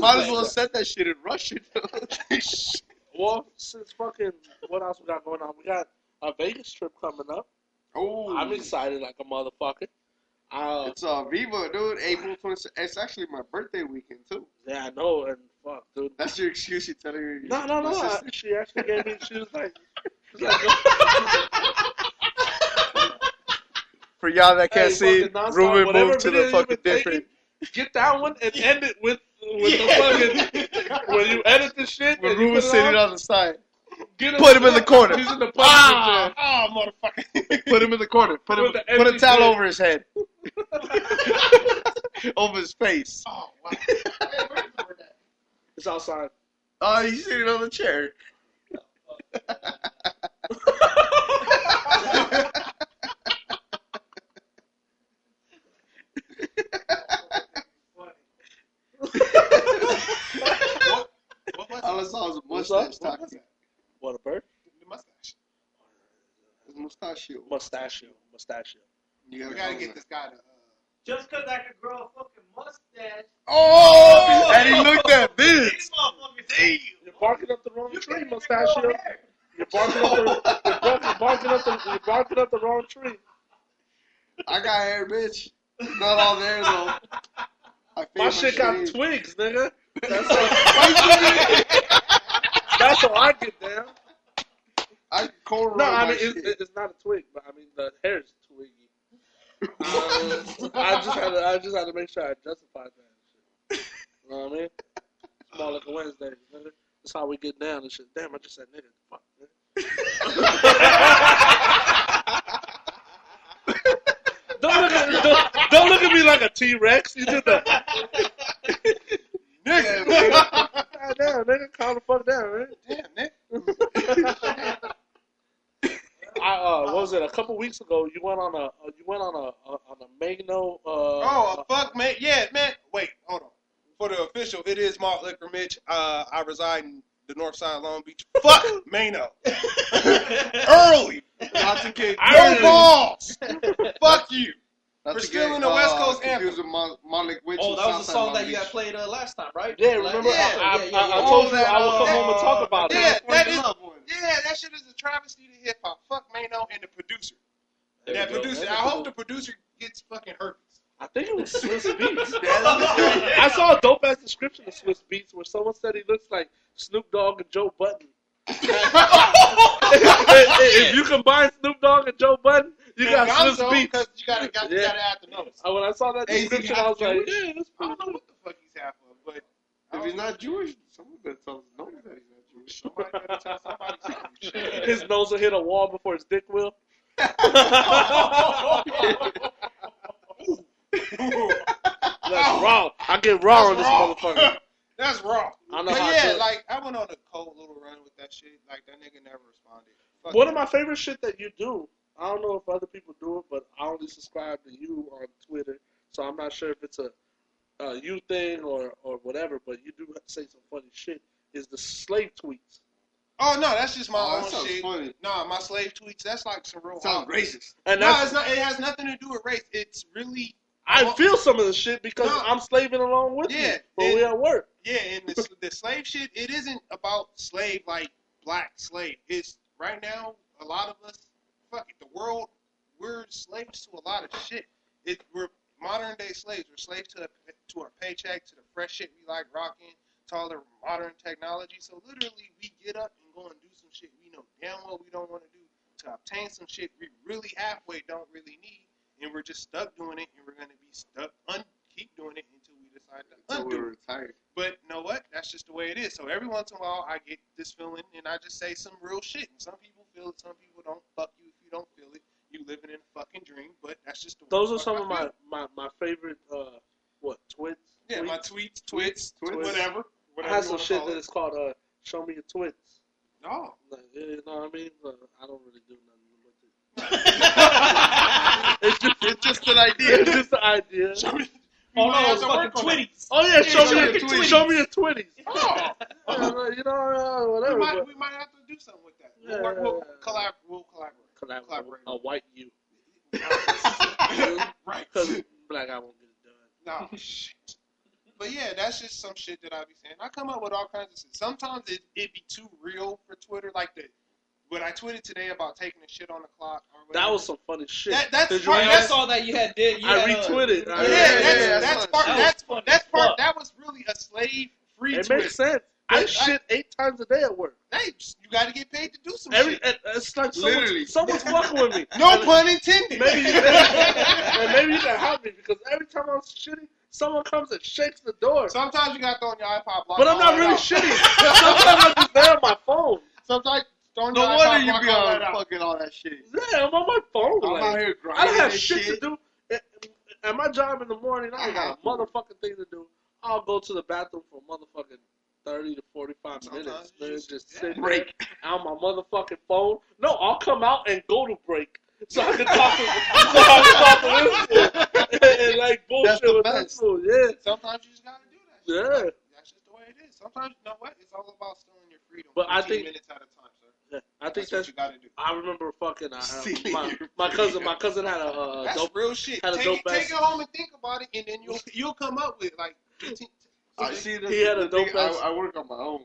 Might as well set that shit in Russian. Well, since fucking what else we got going on? We got a Vegas trip coming up. oh, I'm excited like a motherfucker. Uh, It's uh Viva, dude. April 26th. It's actually my birthday weekend too. yeah, I know, and fuck, dude. That's your excuse. You telling her? No, no, no. I, sister? she actually gave me. She was like, she was like [laughs] For y'all that can't Hey, see, fucking Ruben moved to the fucking been taking, different. get that one and [laughs] end it with with the fucking when you edit the shit. When and Ruben's sitting on, on the side, get put him in the corner. He's in the Ah, punishment ah, motherfucker! Put him in the corner. Put him. The Put a towel shit. over his head, [laughs] [laughs] over his face. Oh, wow. Hey, where's the word at? It's outside. Oh, he's sitting on the chair. [laughs] What, what was All I it? saw was a What's mustache up? What was talking. It? What a bird? The mustache. His mustachio. Mustachio. Mustachio. You We gotta, gotta get this guy to. Uh, Just because I could grow a fucking mustache. Oh! And he looked at this. These you. You're barking up the wrong You tree, can't Mustachio. You're barking up the you're barking, barking up the you're barking up the wrong tree. I got hair, bitch. Not all there though. I feel My shit got twigs, nigga. [laughs] That's how, that's how I get down. I cornrow No, I mean it's, it's not a twig, but I mean the hair is twiggy. Um, I just had to I just had to make sure I justified that. Shit. You know what I mean? It's more like a Wednesday, nigga. That's how we get down and shit. Damn, I just said nigga. Fuck, [laughs] don't look at don't, don't look at me like a T Rex. You did that. Nigga. [laughs] God nigga, calm the fuck down, man. damn, Nick. [laughs] I uh, what was it? A couple weeks ago, you went on a uh, you went on a, a on a Magno. Uh, Oh, fuck, man. Yeah, man. Wait, hold on. For the official, it is Malt Liquor Mitch. Uh, I reside in the north side of Long Beach. Fuck Mano. [laughs] Early. Not to get No balls. Fuck you. Not We're still get, in the West uh, Coast confused with Mon- Monmouth Witch Oh, and that was the Southside song Long that you Beach. got played uh, last time, right? yeah, remember? Yeah, I, I, yeah, yeah, I, I yeah. told you Oh, I would come that, home and talk uh, about yeah, it. that is- Yeah, that shit is a travesty to hip hop. Fuck Mano and the producer. There that we go. producer. I hope the producer gets fucking herpes. I think it was Swiss [laughs] Beats. [laughs] [laughs] I saw a dope ass description of Swizz Beatz where someone said he looks like Snoop Dogg and Joe Budden. if you combine Snoop Dogg and Joe Budden, you got Swizz Beatz. because you gotta, got, you Yeah. gotta add the notes. Uh, when I saw that Hey, description, he I was half like, yeah, that's I don't know what the fuck he's half of, but If he's not Jewish, someone better tell us no that he's not Jewish. [laughs] somebody better tell somebody something. [laughs] His nose will hit a wall before his dick will. [laughs] That's raw. I get raw on this That's raw. motherfucker. That's raw. I know But how to yeah, do it. like I went on a cold little run with that shit. Like that nigga never responded. Fuck One him. of my favorite shit that you do, I don't know if other people do it, but I only subscribe to you on Twitter, so I'm not sure if it's a, a you thing or, or whatever, but you do say some funny shit, is the slave tweets. Oh no, that's just my Oh, own shit. funny. Nah, my slave tweets. That's like some real. Sounds racist. And No, it's not. It has nothing to do with race. It's really. I feel some of the shit because No. I'm slaving along with Yeah, you when we and- at work. Yeah, and the, the slave shit, it isn't about slave like black slave. It's right now, a lot of us, fuck it, the world, we're slaves to a lot of shit. It, we're modern day slaves. We're slaves to, to our paycheck, to the fresh shit we like rocking, to all the modern technology. So literally, we get up and go and do some shit we know damn well we don't want to do to obtain some shit we really halfway don't really need. And we're just stuck doing it, and we're going to be stuck, un- keep doing it until we decide to Until undo we're retired. But you know what? That's just the way it is. So every once in a while, I get this feeling, and I just say some real shit. And some people feel it, some people don't. Fuck you if you don't feel it. You living in a fucking dream. But that's just the way Those are some I of my, my, my favorite, uh, what, twits? yeah, my tweets, twits, Tweets. whatever. I have some shit that is called, uh, show me your twits. No. Like, you know what I mean? Uh, I don't really do nothing with it. [laughs] It's just, it's just an It's just an idea. Show me, Oh no, it's fucking. Twitties. Oh yeah, show show me your your Twitties. show me your twitties. [laughs] Oh, Yeah, you know, uh, we whatever. might we might have to do something with that. Yeah, We'll, work, we'll collab. We'll collaborate. Collab- Collaborate. a white you, [laughs] right. because black I won't get it done. No shit. But yeah, that's just some shit that I be saying. I come up with all kinds of shit. Sometimes it it be too real for Twitter. Like the what I tweeted today about taking a shit on the clock. Or That was some funny shit. That- that's part- I that's- that? saw that you had did. You I had, uh, retweeted. yeah, I- that's, yeah, that's yeah, part. that was That's that's part. That was really a slave free It Twitter. makes sense. I, I- shit eight times a day at work. Hey, you got to get paid to do some Every shit. and it's like Literally. someone's, someone's fucking with me. [laughs] No And pun intended. Maybe you, [laughs] maybe you can help me because every time I'm shitting, someone comes and shakes the door. Sometimes you got to throw on your iPod block. But I'm not really that out. shitting. [laughs] Sometimes I'm just there on my phone. Sometimes throwing No your wonder you be all on that fucking all that shit. Yeah, I'm on my phone. I'm like, out here I grinding don't have shit, shit. to do. At- At my job in the morning, I ain't got a motherfucking thing to do. I'll go to the bathroom for motherfucking 30 to 45 minutes. Man, just- just yeah. sit Break. [laughs] there on my motherfucking phone. No, I'll come out and go to break. So I can talk to, so I can talk to this [laughs] and, and like bullshit That's the with this best. fool. Yeah. Sometimes you just got to do that. shit. Yeah. Like, that's just the way it is. Sometimes you know what? It's all about stealing your freedom. But I think- minutes at a time, sir. yeah. I think That's, that's. what you got to do. I remember fucking. Uh, [laughs] Stealing my, my cousin. My cousin had a uh, That's dope. real shit. had a Take, dope it, take it home and think about it, and then you'll you'll come up with like 15. I see the, He had a the thing, dope ass- I, I work on my own.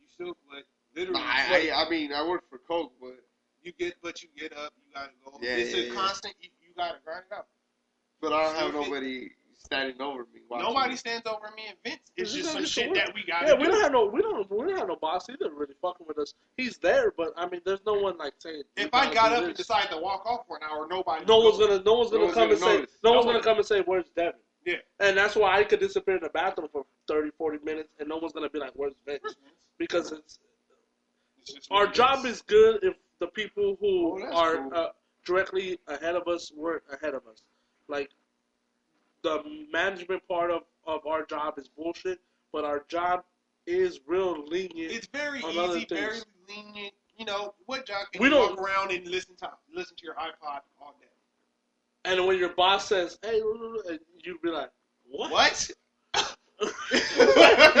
You still, but Nah, literally, I, I, I mean, I work for Coke, but you get, but you get up, you gotta go. Yeah, it's yeah, a yeah. constant. You, you gotta grind it out. but I don't have Still fit- nobody standing over me. watching Nobody me. stands over me and Vince. It's This just is some shit work. that we gotta Yeah, do. we don't have no, we don't, we don't have no boss either. Really fucking with us. He's there, but I mean, there's no one like saying. if I gotta got do up and this." decided to walk off for an hour, nobody. no one's go. gonna, no one's gonna one's come and gonna say, notice. no one's gonna come and say, "Where's Devin?" Yeah. And that's why I could disappear in the bathroom for 30, 40 minutes, and no one's gonna be like, "Where's Vince?" Because it's It's our job is good if the people who Oh, are cool. uh, directly ahead of us were ahead of us. Like the management part of, of our job is bullshit, but our job is real lenient. It's very easy, very lenient. You know, what job can We you don't- walk around and listen to listen to your iPod all day? And when your boss says, "Hey," and you be like, "What?" What? [laughs] you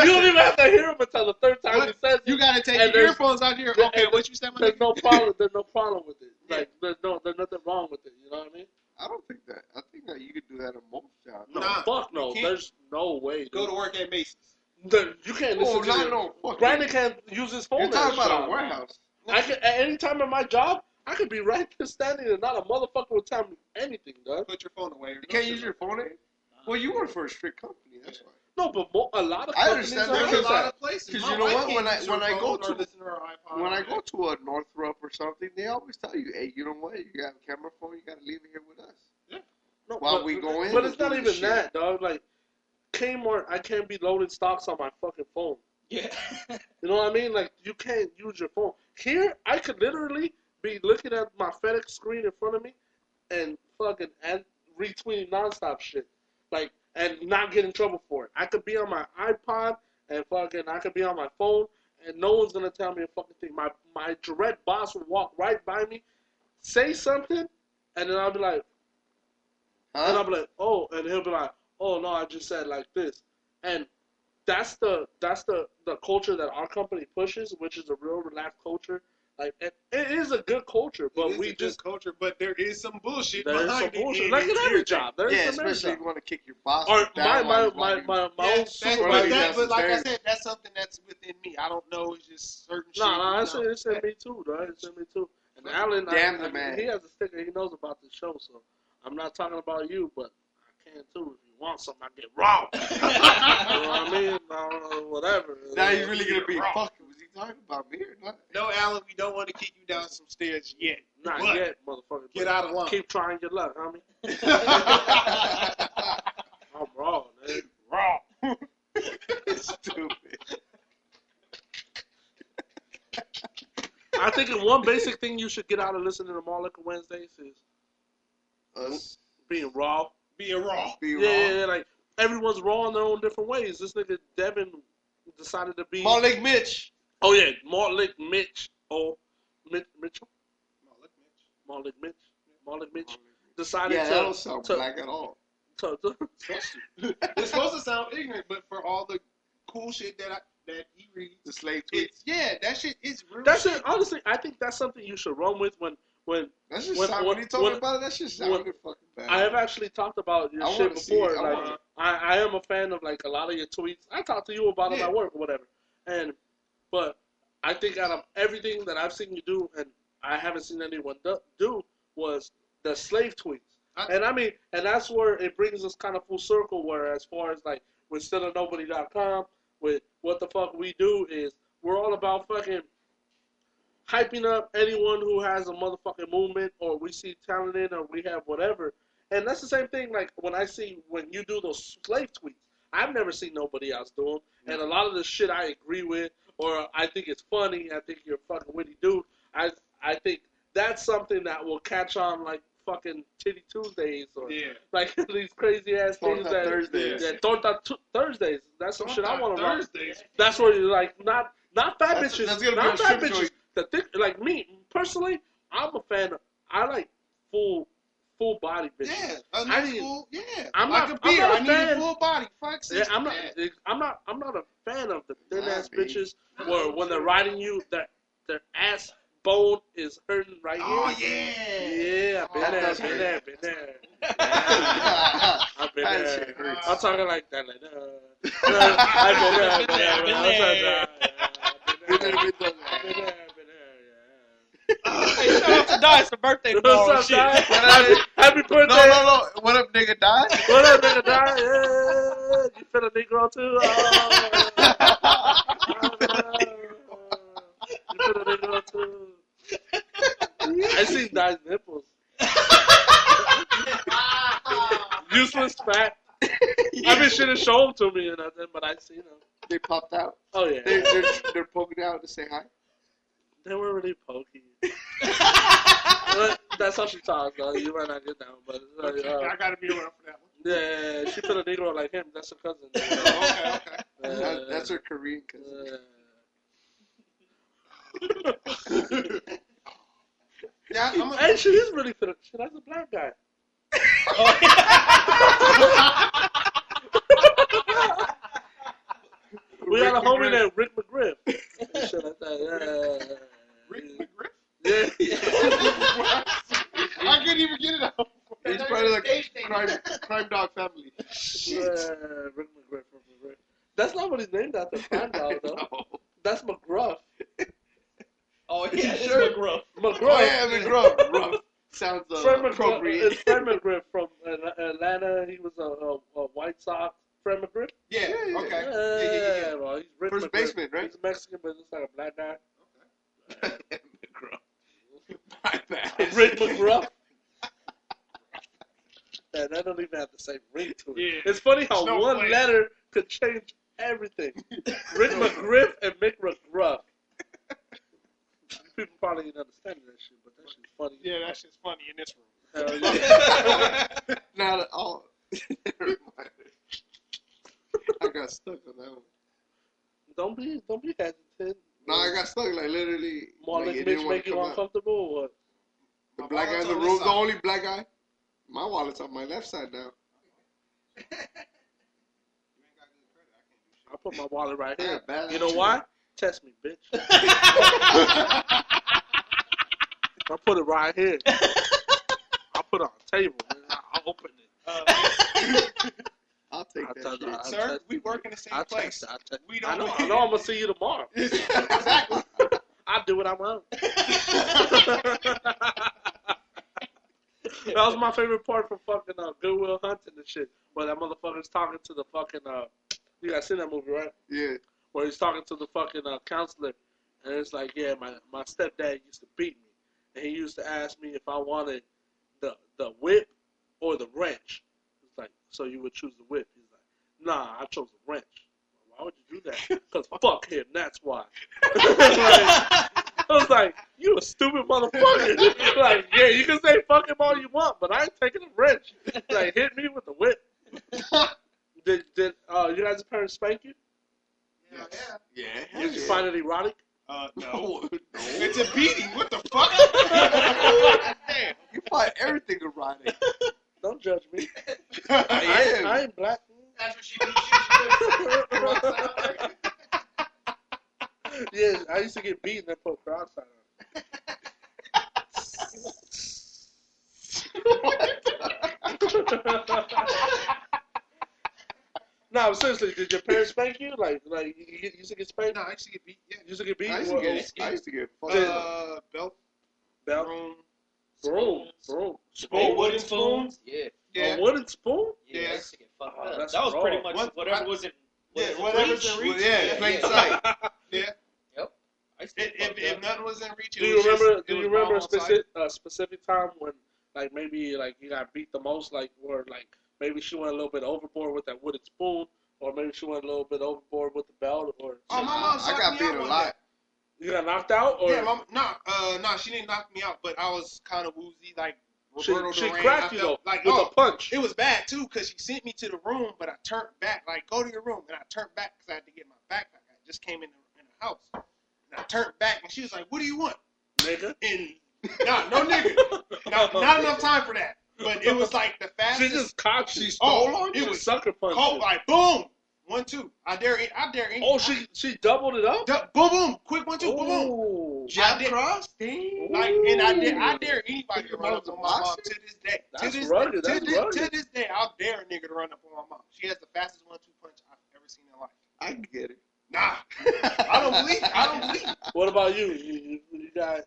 don't even have to hear him until the third time What? he says You it. gotta take And your earphones out here. Okay, and what you said, There's no problem. There's no problem with it. Yeah. Like there's no, there's nothing wrong with it. You know what I mean? I don't think that. I think that you could do that in most jobs. No, Nah, fuck no. There's no way. Go to work at Macy's. The- you can't oh, listen Oh, to no, your- no, fuck Brandon can't use his phone. You're talking about job. a warehouse. I can at any time in my job, I could be right there standing and not a motherfucker will tell me anything, dog. Put your phone away. You can't use your like phone. eh? Well, you work for a strict company. That's why. No, but mo- a lot of I understand that. like There's a lot of places. 'Cause My you know wife what? When I- when I go to- listen to her iPod When I go to a Northrop or something, they always tell you, "Hey, you know what? You got a camera phone. You got to leave it here with us." Yeah. No, While but, we go in but it's not even shit. that, dog. Like Kmart, I can't be loading stocks on my fucking phone. Yeah. You know what I mean? Like you can't use your phone. Here, I could literally be looking at my FedEx screen in front of me and fucking and retweeting nonstop shit, like and not get in trouble for it. I could be on my iPod and fucking I could be on my phone and no one's gonna tell me a fucking thing. My my direct boss will walk right by me, say something, and then I'll be like, and I'll be like, oh, and he'll be like, oh no, I just said like this, and that's the that's the the culture that our company pushes, which is a real relaxed culture. Like it, it is a good culture, but It is a we good just culture, but there is some bullshit there's some behind it. bullshit. and Like in every irritating. job, there's Yeah, some every especially if job. you want to kick your boss. Or down my while my he's my walking. my, my Yeah, own that's, supervisor. but, that, That's but like I very- said, that's something that's within me. I don't know. It's just certain shit. No, no, you it's, know. it's in me too, though. It's in me too. And Alan, Damn I, the I, man. he has a sticker. He knows about the show, so I'm not talking about you, but I can too. If you want something, I get raw. [laughs] you know what I mean? Uh, whatever. Now you're really gonna be Raw. fuck. Was he talking about me or not? No, Alan, we don't want to kick you down some stairs yet. Not But yet, motherfucker. Get out of line. Keep trying your luck, homie. [laughs] [laughs] I'm raw, man. Raw. [laughs] Stupid. I think one basic thing you should get out of listening to Malt Liquor Wednesdays is Us being raw. Being raw. be Yeah, wrong. yeah, yeah, like everyone's raw in their own different ways. This nigga Devin decided to be. Malik Mitch. Oh yeah, Marlick Mitch. Oh, Mitch, Mitchell. No, look, Mitch. Marlick Mitch. Marlick Mitch decided Yeah, to. that don't sound to- black at all. So, so, so- it's supposed to sound ignorant, but for all the cool shit that I, that he reads, The slave tweets. yeah, that shit is real. that's shit. it. Honestly, I think that's something you should run with when when That shit When- sound, when- when he told when- me about it, that shit sounded fucking bad. I have actually talked about your I shit wanna see before. it. I like, wanna- I, I am a fan of like a lot of your tweets. I talk to you about them Yeah. at work or whatever. And but I think out of everything that I've seen you do, and I haven't seen anyone do, was the slave tweets. I- and I mean, and that's where it brings us kind of full circle. Where as far as like with stillanobody.com, with what the fuck we do is we're all about fucking hyping up anyone who has a motherfucking movement or we see talent in or we have whatever. And that's the same thing like when I see when you do those slave tweets. I've never seen nobody else do them. And a lot of the shit I agree with or I think it's funny, I think you're a fucking witty dude. I I think that's something that will catch on like fucking Titty Tuesdays or yeah. like [laughs] these crazy ass things that Thursdays. that Torta Tu- Thursdays. That's some shit I want to run. Thursdays. That's where you're like not not fat That's- bitches, that's gonna be not a fat bitches. joint. The thick, like me personally, I'm a fan. Of, I like full full body bitches. Yeah, a I need- full, yeah. I'm like not- a beer. I'm not a I need fan. full body. Fuck Yeah. I'm not. I'm not. I'm not a fan of the thin ass bitches where when they're riding you, their their ass bone is hurting right Oh here. Oh yeah. Yeah, been That there, been there, been there. That I've been there. hurts. I'm talking like that, like uh, I've been there, been there, been there. Been there, been Been there, [laughs] been there. Hey, shout out to Die. It's a birthday tomorrow. What's up, shit. guy? Happy, happy birthday. No, no, no. What up, nigga? Die? What up, nigga? Die? Yeah. You feel a Negro too? Oh. You feel a Negro too? I see Die's nipples. [laughs] Useless fat. I mean, she didn't show them to me and nothing, but I seen them. They popped out. Oh yeah, They're, they're, they're poking out to say hi. They were really pokey. [laughs] That's how she talks, though. You might not get down, but uh, Okay, uh, I gotta be around for that one. yeah, she put a Negro like him. That's her cousin. Okay, okay. Uh, [laughs] That, that's her Korean cousin. uh, [laughs] Yeah, I'm a, Hey, she is really fit. She likes a black guy. we got a homie McGriff. named Rick McGriff. Shit like that. Yeah. Rick McGriff. Yeah. [laughs] I couldn't even get it out. He's part of the crime, crime dog family. yeah. Rick McGriff, Rick McGriff. That's not what he's named after. Crime dog though. [laughs] No. That's McGruff. Oh yeah, sure. McGruff. McGruff. Oh, yeah, McGruff. Rough. Sounds uh, Fred McGriff. appropriate. It's Fred McGriff from Atlanta. He was a, a, a White Sox. Fred McGriff. Yeah, Yeah, yeah. okay. Yeah, Yeah, yeah, yeah. well, he's Rick First McGriff. baseman, right? He's Mexican, but looks like a black guy. McGruff. My bad. Rick McGruff. Man, that don't even have the same ring to it. Yeah. It's funny how No one way. letter could change everything. [laughs] Rick McGriff and Mick McGruff. People probably didn't understand that shit, but that shit's funny. Yeah, that shit's funny in this room. Hell [laughs] yeah. Not at all. Never [laughs] mind. I got stuck on that one. don't be, don't be hesitant. No, I got stuck. Like literally, More like, like it didn't want make to you come out. uncomfortable or what? The My black guy in wallet's the on room, the only black guy. My wallet's on my left side now. [laughs] I put my wallet right here. Yeah, You know attitude. why? Test me, bitch. [laughs] [laughs] I put it right here. I put it on the table. Man. I'll open it. I'll take I'll that tell shit. I'll Sir, test we work in the same I'll place. test it. I'll We don't I know, know. I know I'm going to see you tomorrow. exactly. [laughs] I'll do what I want. [laughs] that was my favorite part from fucking uh, Good Will Hunting and shit. Where that motherfucker's talking to the fucking, uh, you guys seen that movie, right? Yeah. where he's talking to the fucking uh, counselor, and it's like, yeah, my, my stepdad used to beat me, and he used to ask me if I wanted the the whip or the wrench. It's like, so you would choose the whip? He's like, nah, I chose the wrench. Why would you do that? [laughs] Because fuck him, that's why. Like, [laughs] I was like, you a stupid motherfucker. [laughs] like, yeah, you can say fuck him all you want, but I ain't taking a wrench. Like, hit me with the whip. Did did uh, you guys' parents spank you? Yeah, Yeah. Did you yeah. find it erotic? Uh, no. No. It's a beating. What the fuck? Damn. You find everything erotic. Don't judge me. [laughs] I, ain't, I ain't black. That's what she needs. Yeah, I used to get beat and then put peroxide on. no, seriously, did your parents spank you? Like, like you, you used to get spanked? No, I used to get beat. Yeah. You used to get beat. I used to What- get, I used to get fucked Uh, belt, belt, broom. Broom, broom, Oh, spoon, wooden spoons? Yeah. Yeah. a wooden spoon. Yeah, Yeah. I used to get fucked Oh, that's That was pretty much What- whatever I- was in Yeah, was whatever's reach? in reach. Well, yeah, Yeah, plain yeah. sight. [laughs] Yeah. I used If, if, fucked if nothing was in reach, it Do you was remember? Just, do you remember a specific a uh, specific time when, like maybe like you got beat the most, like or like maybe she went a little bit overboard with that wooden spoon, or maybe she went a little bit overboard with the belt, or Oh, my mom I got beat a one lot. You got knocked out, or Yeah, mom, nah, uh, nah, she didn't knock me out, but I was kind of woozy, like she, Roberto she Duran. cracked you though like, with oh, a punch. it was bad too, cause she sent me to the room, but I turned back, like go to your room, and I turned back because I had to get my backpack. I just came in the, in the house, and I turned back, and she was like, "What do you want?" nigga. And nah, no nigga, not, not enough time for that. But it was like the fastest. She just you. She stole on It was sucker punch. Oh, like boom, one two. I dare, I dare. Oh, she she doubled it up. Du- boom, boom, quick one two, boom, boom. Ooh. Jab cross, Dang. like, and I dare, I dare anybody to run up on my mom to this day. That's to this rugged, day, to, this, to this day, I'll dare a nigga to run up on my mom. She has the fastest one two punch I've ever seen in life. I get it. Nah, I don't believe. I don't believe. What about you? You, you, you got.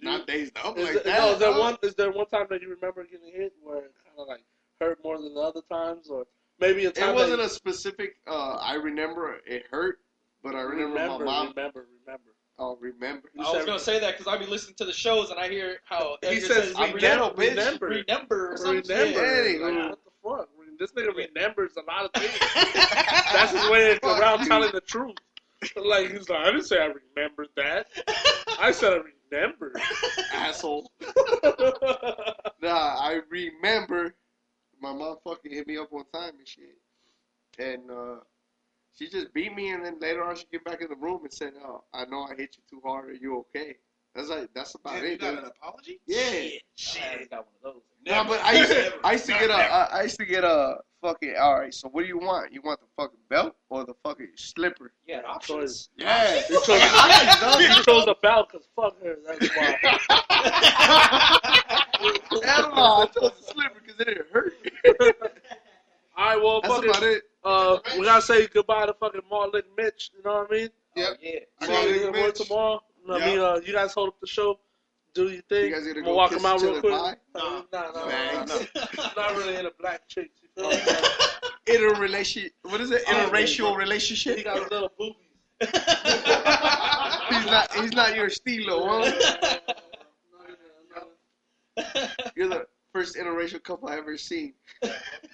You, Not dazed up is, like there, that. no, is there one? Is there one time that you remember getting hit where it kind of like hurt more than the other times, or maybe a time It wasn't that a specific. Uh, I remember it hurt, but I you remember, remember, my mom. remember, remember. Oh, remember. I was gonna say that because I be listening to the shows and I hear how He says says remember, remember, remember. remember or something. remember. Like, what the fuck? This nigga remembers a lot of things. [laughs] That's his way of around telling the truth. Like he's like, I didn't say I remembered that. I said I remembered. [laughs] [laughs] Asshole. Nah, I remember my mom fucking hit me up one time and shit. And uh, she just beat me, and then later on she came back in the room and said, "Oh, I know I hit you too hard. Are you okay?" That's like that's about Damn, you it. got dude. an apology? Yeah. Shit, I got one of those. No, but I used to, I used to get a I I used to get a fucking. All right, so what do you want? You want the fucking belt or the fucking slipper? Yeah, options. Yeah. He chose, he [laughs] chose the belt because fuck her. That's why. [laughs] Hell no, I chose the slipper because it didn't hurt. All right, well, That's fucking, about it. uh, we gotta say goodbye to fucking Marlon Mitch. You know what I mean? Yep. Oh, yeah. I Marlon, got you it, gonna work tomorrow. I mean, uh, you guys hold up the show. Do your thing. You guys gonna I'm go gonna walk kiss him out real quick. bye? Nah, nah, nah, nah, nah. [laughs] Not really into black chicks. You feel me? [laughs] Interrelation. What is it? Oh, Interracial He relationship. got little boobies. [laughs] He's not. He's not your stilo, huh? You're the first interracial couple I ever seen.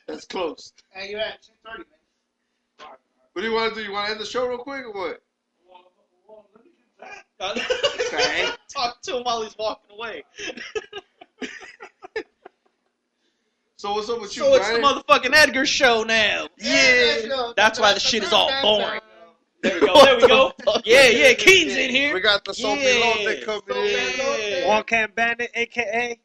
That's close. [laughs] Hey, you're at 2:30, man. What do you want to do? You want to end the show real quick or what? Okay. [laughs] Talk to him while he's walking away. [laughs] So what's up with you, So it's the motherfucking Edgar show now. Yeah. That's why the shit is all boring. There we go. There we go. Yeah, yeah. Keen's in here. We got the Zopi Yeah. lote coming in. Yeah. One Can Bandit, aka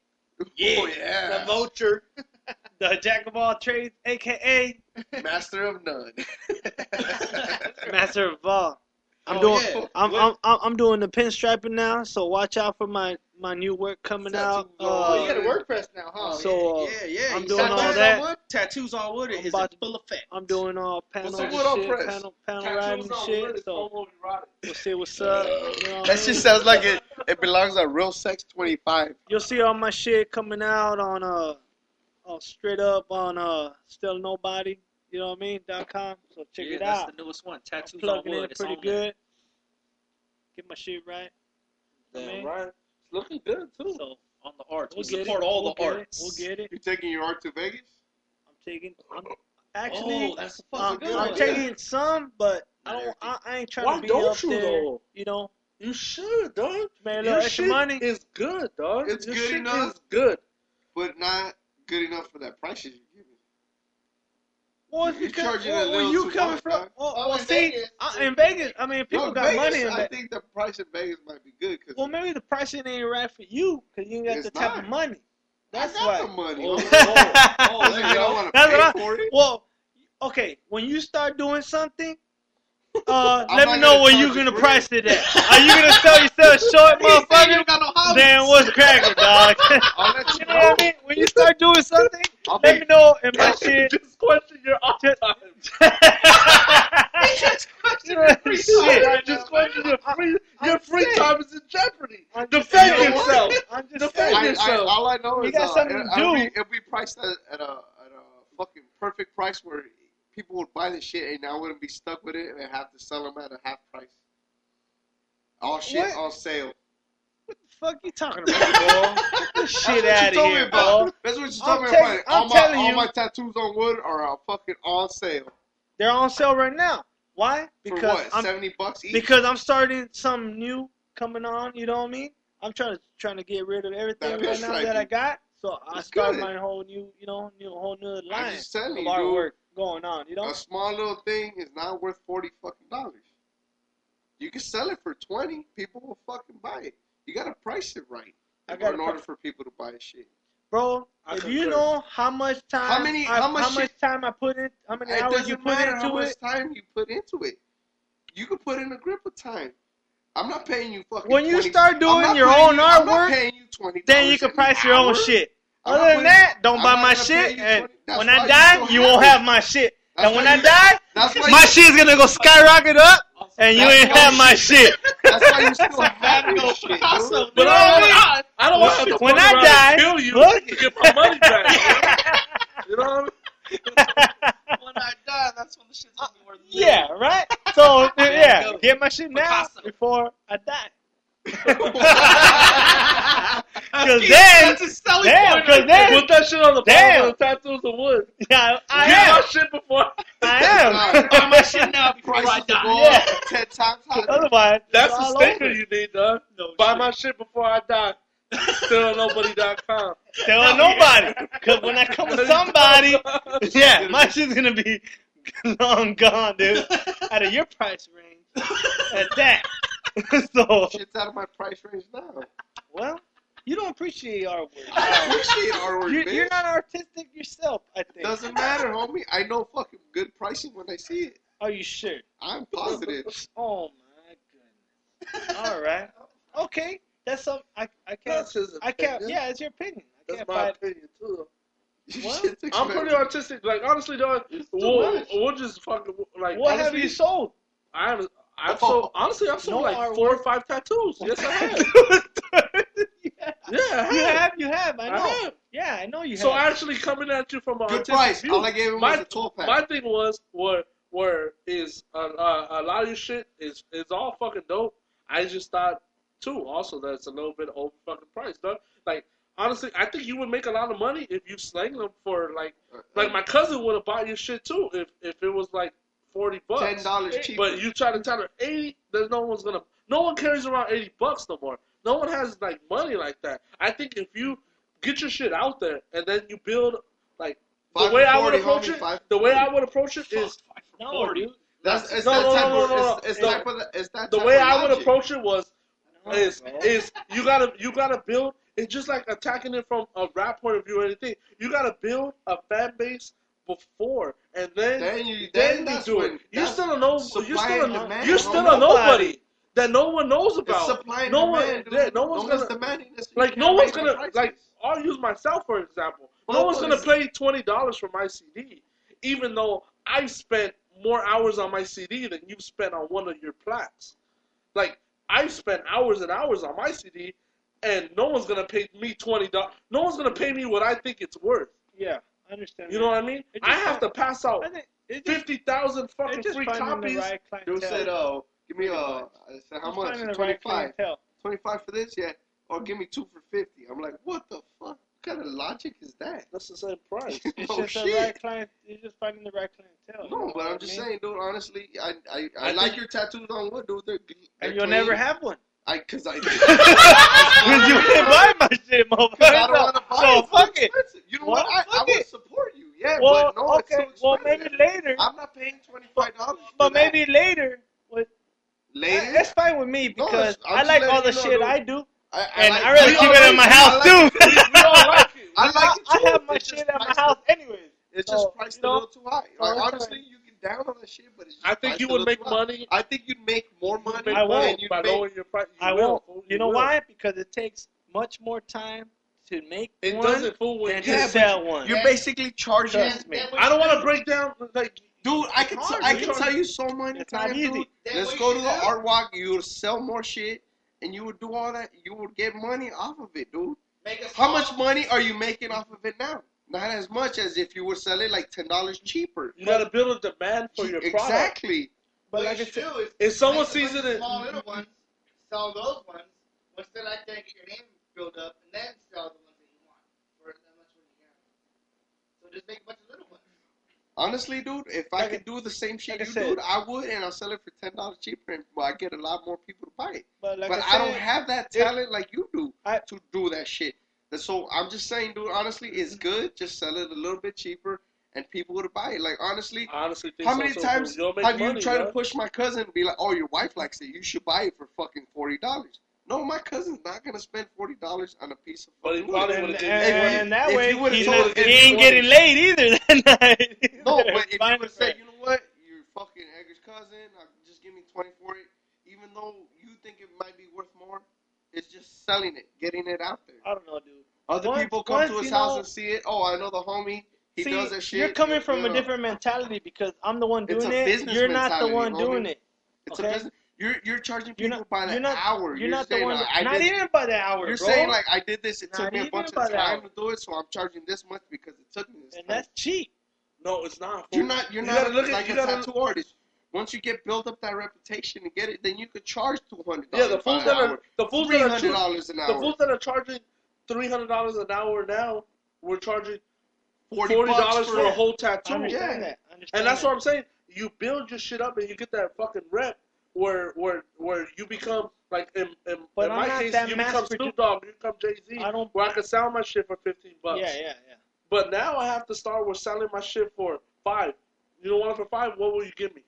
Yeah. Oh yeah. The vulture. [laughs] the Jack of all trades, aka Master of none. [laughs] Master of all. I'm Oh, doing yeah. I'm, I'm I'm I'm doing the pinstriping now, so watch out for my my new work coming out. Tattoos all Oh, you Uh, got a WordPress now, huh? so uh, yeah, yeah. I'm you doing tattoos all on that. wood? Tattoos on wood I'm is about in full effect. I'm doing all panel What's up and with all shit, press? panel panel Tattoos riding and on shit. wood is So homoerotic. we'll see what's up. You know what I That mean? shit sounds like it. It belongs at Real Sex 25. You'll see all my shit coming out on uh, uh straight up on uh still nobody. You know what I mean? Dot com. So check yeah, it that's out. the newest one. I'm Tattoos on plugging wood. in It's pretty good. Get my shit right. Damn Man. right. It's looking good too. So on the arts, We'll we get support it. all we'll the get arts. It. We'll get it. You're taking your art to Vegas? I'm taking. I'm oh, actually. oh, that's a I'm, uh, good I'm one. taking some, but I don't. I, I ain't trying Why to be don't up you, there. though? You know, You should, dog. man, a Your little extra shit money. is good, dog. It's Your good shit enough. Is good. But not good enough for that price you're giving. Well, You're because well, where you coming from? dog. Well, Oh, well, in see, Vegas. uh, in Vegas, I mean, people No, got Vegas, money in I think the price in Vegas might be good. Cause Well, maybe the pricing ain't right for you because you ain't got It's the type not. of money. That's I got why. the money. Oh, homie. [laughs] oh, oh, you don't want to pay I- for it. Well, okay, when you start doing something, uh, let me know gonna where you you gonna for price it at. [laughs] Are you gonna sell yourself [laughs] short, He said you motherfucker? don't got no hobbies. Then what's cracking, [laughs] dog? I'll let you you know what I mean? When you start doing something, I'll let be- me know and my shit. Just question your off Just- time. You know, shit. Just question your free. I'm Your free saying. time is in jeopardy. I'm just Defend saying. yourself. I'm just Defend saying. I, I, yourself. all I know You is got uh, something it- to do. be- It'll be priced at, at a at a fucking perfect price where people would buy the shit and I wouldn't be stuck with it and have to sell them at a half price. All shit What? on sale. What the fuck you talking about, bro? Get this shit out of here, about. bro. That's what you I'm told me about. I'm all my telling all you. my tattoos on wood are uh, fucking on sale. They're on sale right now. Why? For Because what? I'm Seventy bucks each. because I'm starting something new coming on. You know what I mean? I'm trying to trying to get rid of everything That right now right. that I got. So I That's start good. my whole new, you know, new whole new line of you, artwork. Going on. You know? A small little thing is not worth forty fucking dollars. You can sell it for twenty. People will fucking buy it. You gotta price it right. I in gotta order pri- for people to buy shit. Bro, I if you know how much time, How many- I, how much shit- time I put in, how many It hours you put matter into how much it. time you put into it. You can put in a grip of time. I'm not paying you fucking. When you 20 start doing your own you- I'm not artwork, paying you twenty. Then you can price your own shit. I'm Other than putting- that, don't I'm buy not my shit. pay you And 20 that's when I die, still you won't have my shit. That's and when I die, my you, shit's gonna go skyrocket up, and you ain't have my shit. That's why you still [laughs] have your shit, dude. But I what don't, I mean? I don't When- want to when I die, kill you look. to get my money back. [laughs] you know what I mean? [laughs] when I die, that's when the shit's gonna be worth. yeah, right. So yeah, get my shit now before I die. Because Because then, that's his selling damn, point. because then, Put that shit on the Damn. bottom of the tattoos of wood. yeah, I Get my am. shit before. I am. Buy my shit now before I Prices to die. go Yeah. ten times higher. Otherwise, That's the all sticker you need, dog. No Buy shit. my shit before I die. StillNobody.com. Tell nobody. Because when I come with [laughs] somebody, [laughs] yeah, my shit's gonna be [laughs] long gone, dude. Out of your price range. At that. [laughs] so, Shit's out of my price range now. well, you don't appreciate artwork. I appreciate artwork, You're, man. you're not artistic yourself, I think. Doesn't matter, homie. I know fucking good pricing when I see it. Are you sure? I'm positive. [laughs] Oh my goodness. All right. Okay. That's some. I I can't. That's his I can't. opinion. Yeah, it's your opinion. I That's can't my fight. opinion, too. What? I'm pretty artistic. Like, honestly, dog, It's we'll, much. we'll just fucking, like, What honestly, have you sold? I have, I've sold, [laughs] honestly, I've sold No like four or five tattoos. Yes, I have. [laughs] yeah. Yeah, I You have. have. You have. I I know. have. Yeah, I know you So have. So actually, coming at you from a Good price. view, All I gave him my, was a 12 pack. my thing was where where is uh, uh, a lot of your shit is is all fucking dope. I just thought too also that it's a little bit over fucking price, dog. Like honestly, I think you would make a lot of money if you slang them for like like my cousin would have bought your shit too if if it was like forty bucks. ten dollars cheaper. But you try to tell her eighty, there's no one's gonna. No one carries around eighty bucks no more. No one has like money like that. I think if you get your shit out there and then you build like the way for I would approach homie, it, five the way I would approach it is no, dude. That's it's No, that no, type no, of no, no, it's, it's no. type of it's that the type way of I would approach it was No, is is you gotta you gotta build. It's just like attacking it from a rap point of view or anything. You gotta build a fan base before, and then Then you, then then you do when, it. You're that's still a no. You're still and a demand. you're Don't still a nobody nobody. that no one knows it's about. supply and no demand. one, dude. yeah, no one's one's gonna demanding this. Like no one's gonna prices. like. I'll use myself for example. No Well, one's gonna pay twenty dollars for my CD, even though I spent more hours on my CD than you've spent on one of your plaques. Like I spent hours and hours on my CD, and no one's gonna pay me twenty dollars. No one's gonna pay me what I think it's worth. Yeah, I understand. You know what I mean? I just have to pass out I think it just, fifty thousand fucking free copies. the right clientele. Dude said, uh, give me a. I said, how much? 25. right 25 for this? Yeah. Or give me two for 50. I'm like, what the fuck? What kind of logic is that? That's the same price. [laughs] It's Oh, just the shit. right client. You're just finding the right clientele. you No, know but I'm just mean? saying, dude. Honestly, I I, I, I like think- your tattoos on wood, dude. They're, they're And you'll clean. never have one. I because I [laughs] [laughs] because you didn't buy my shit, motherfucker. I don't want to buy so it. fuck it. You know well, what? I, I would support you. Yeah, well, but no, okay. So well, maybe later. I'm not paying twenty five dollars. But that. maybe later. With later, that's fine with me because no, I like all the shit know, I do. I, I and like, I really keep it in my house too. we like it. I like it. I have my shit at my house anyways. It's just priced a little too high. Honestly, you down on shit, but I think you would make up. money. I think you'd make more money. I won't. By make, lowering your price, you I will. will. You, know will. why? Because it takes much more time to make it one doesn't fool than to yeah, sell one. You're basically charging. Me. I don't want to break down like. Dude, I can I can tell you so many times. Let's go to the art walk. You'll sell more shit, and you would do all that. You would get money off of it, dude. How much money are you making off of it now? not as much as if you were selling like ten dollars cheaper. You gotta build a demand for your product. Exactly. But like I said, if, someone sees it, small little ones, sell those ones. Once they like that, get your name built up, and then sell the ones that you want for that much money. So just make a bunch of little ones. Honestly, dude, if like I could it, do the same shit like you do, I would, and I'll sell it for ten dollars cheaper, and well, I get a lot more people to buy it. But, like but I, said, don't have that talent like you do I, to do that shit so I'm just saying, dude. Honestly, it's good. Just sell it a little bit cheaper, and people would buy it. Like honestly, I honestly, how many so, times have money, you tried to push my cousin be like, "Oh, your wife likes it. You should buy it for fucking forty dollars." No, my cousin's not gonna spend forty dollars on a piece of. But he probably would have. And, that way, he, not, he ain't getting laid either [laughs] that night. no, but if you would say, you know what, you're fucking Edgar's cousin. Uh, just give me twenty for it, even though you think it might be worth more. It's just selling it, getting it out there. I don't know, dude. Other once, people come once, to his house know, and see it. Oh, I know the homie. He see, does that shit. You're coming from you know. a different mentality because I'm the one doing it. You're not the one homie. doing it. It's a business. You're you're charging people you're not, by the you're not, hour. You're, you're not saying, the one. Like, not did, even by the hour. You're bro. saying like I did this. It not took me a bunch of time to do it, so I'm charging this much because it took me this. And time. that's cheap. No, it's not. You're not. You're you not look like at, a tattoo look. artist. Once you get built up that reputation and get it, then you could charge two hundred. Yeah, the fools that are the fools that are two, an hour. The fools that are charging three hundred dollars an hour now. We're charging forty dollars for, for a whole tattoo. yeah, that. and that's that. what I'm saying. You build your shit up and you get that fucking rep where where where you become like in, in, in my case you become Snoop Dogg, you become Jay Z. I don't where I can sell my shit for fifteen bucks. Yeah, yeah, yeah. But now I have to start with selling my shit for five. You don't want it for five? What will you give me?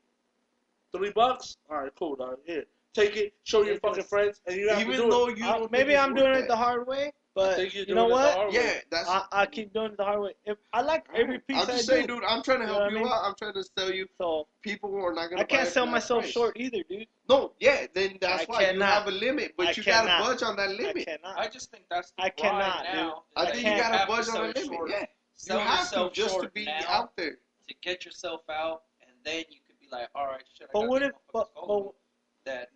Three bucks? All right, cool, dog. Here, take it. Show your fucking friends, and you have Even to do though it. You maybe I'm doing it the hard way. But you know what? Yeah, that's. I, I, keep doing it the hard way. If I like every piece, I'm just I saying, do. dude. I'm trying to help you, know you out. I'm trying to sell you. So people are not gonna. I can't sell myself price. short either, dude. No, yeah, then that's I why cannot. you have a limit, but I you cannot. gotta budge on that limit. I, just think that's. I cannot. Now. I think you gotta budge on the limit. Yeah, you have to just to be out there to get yourself out, and then you could be like, all right, shit. But what if? But,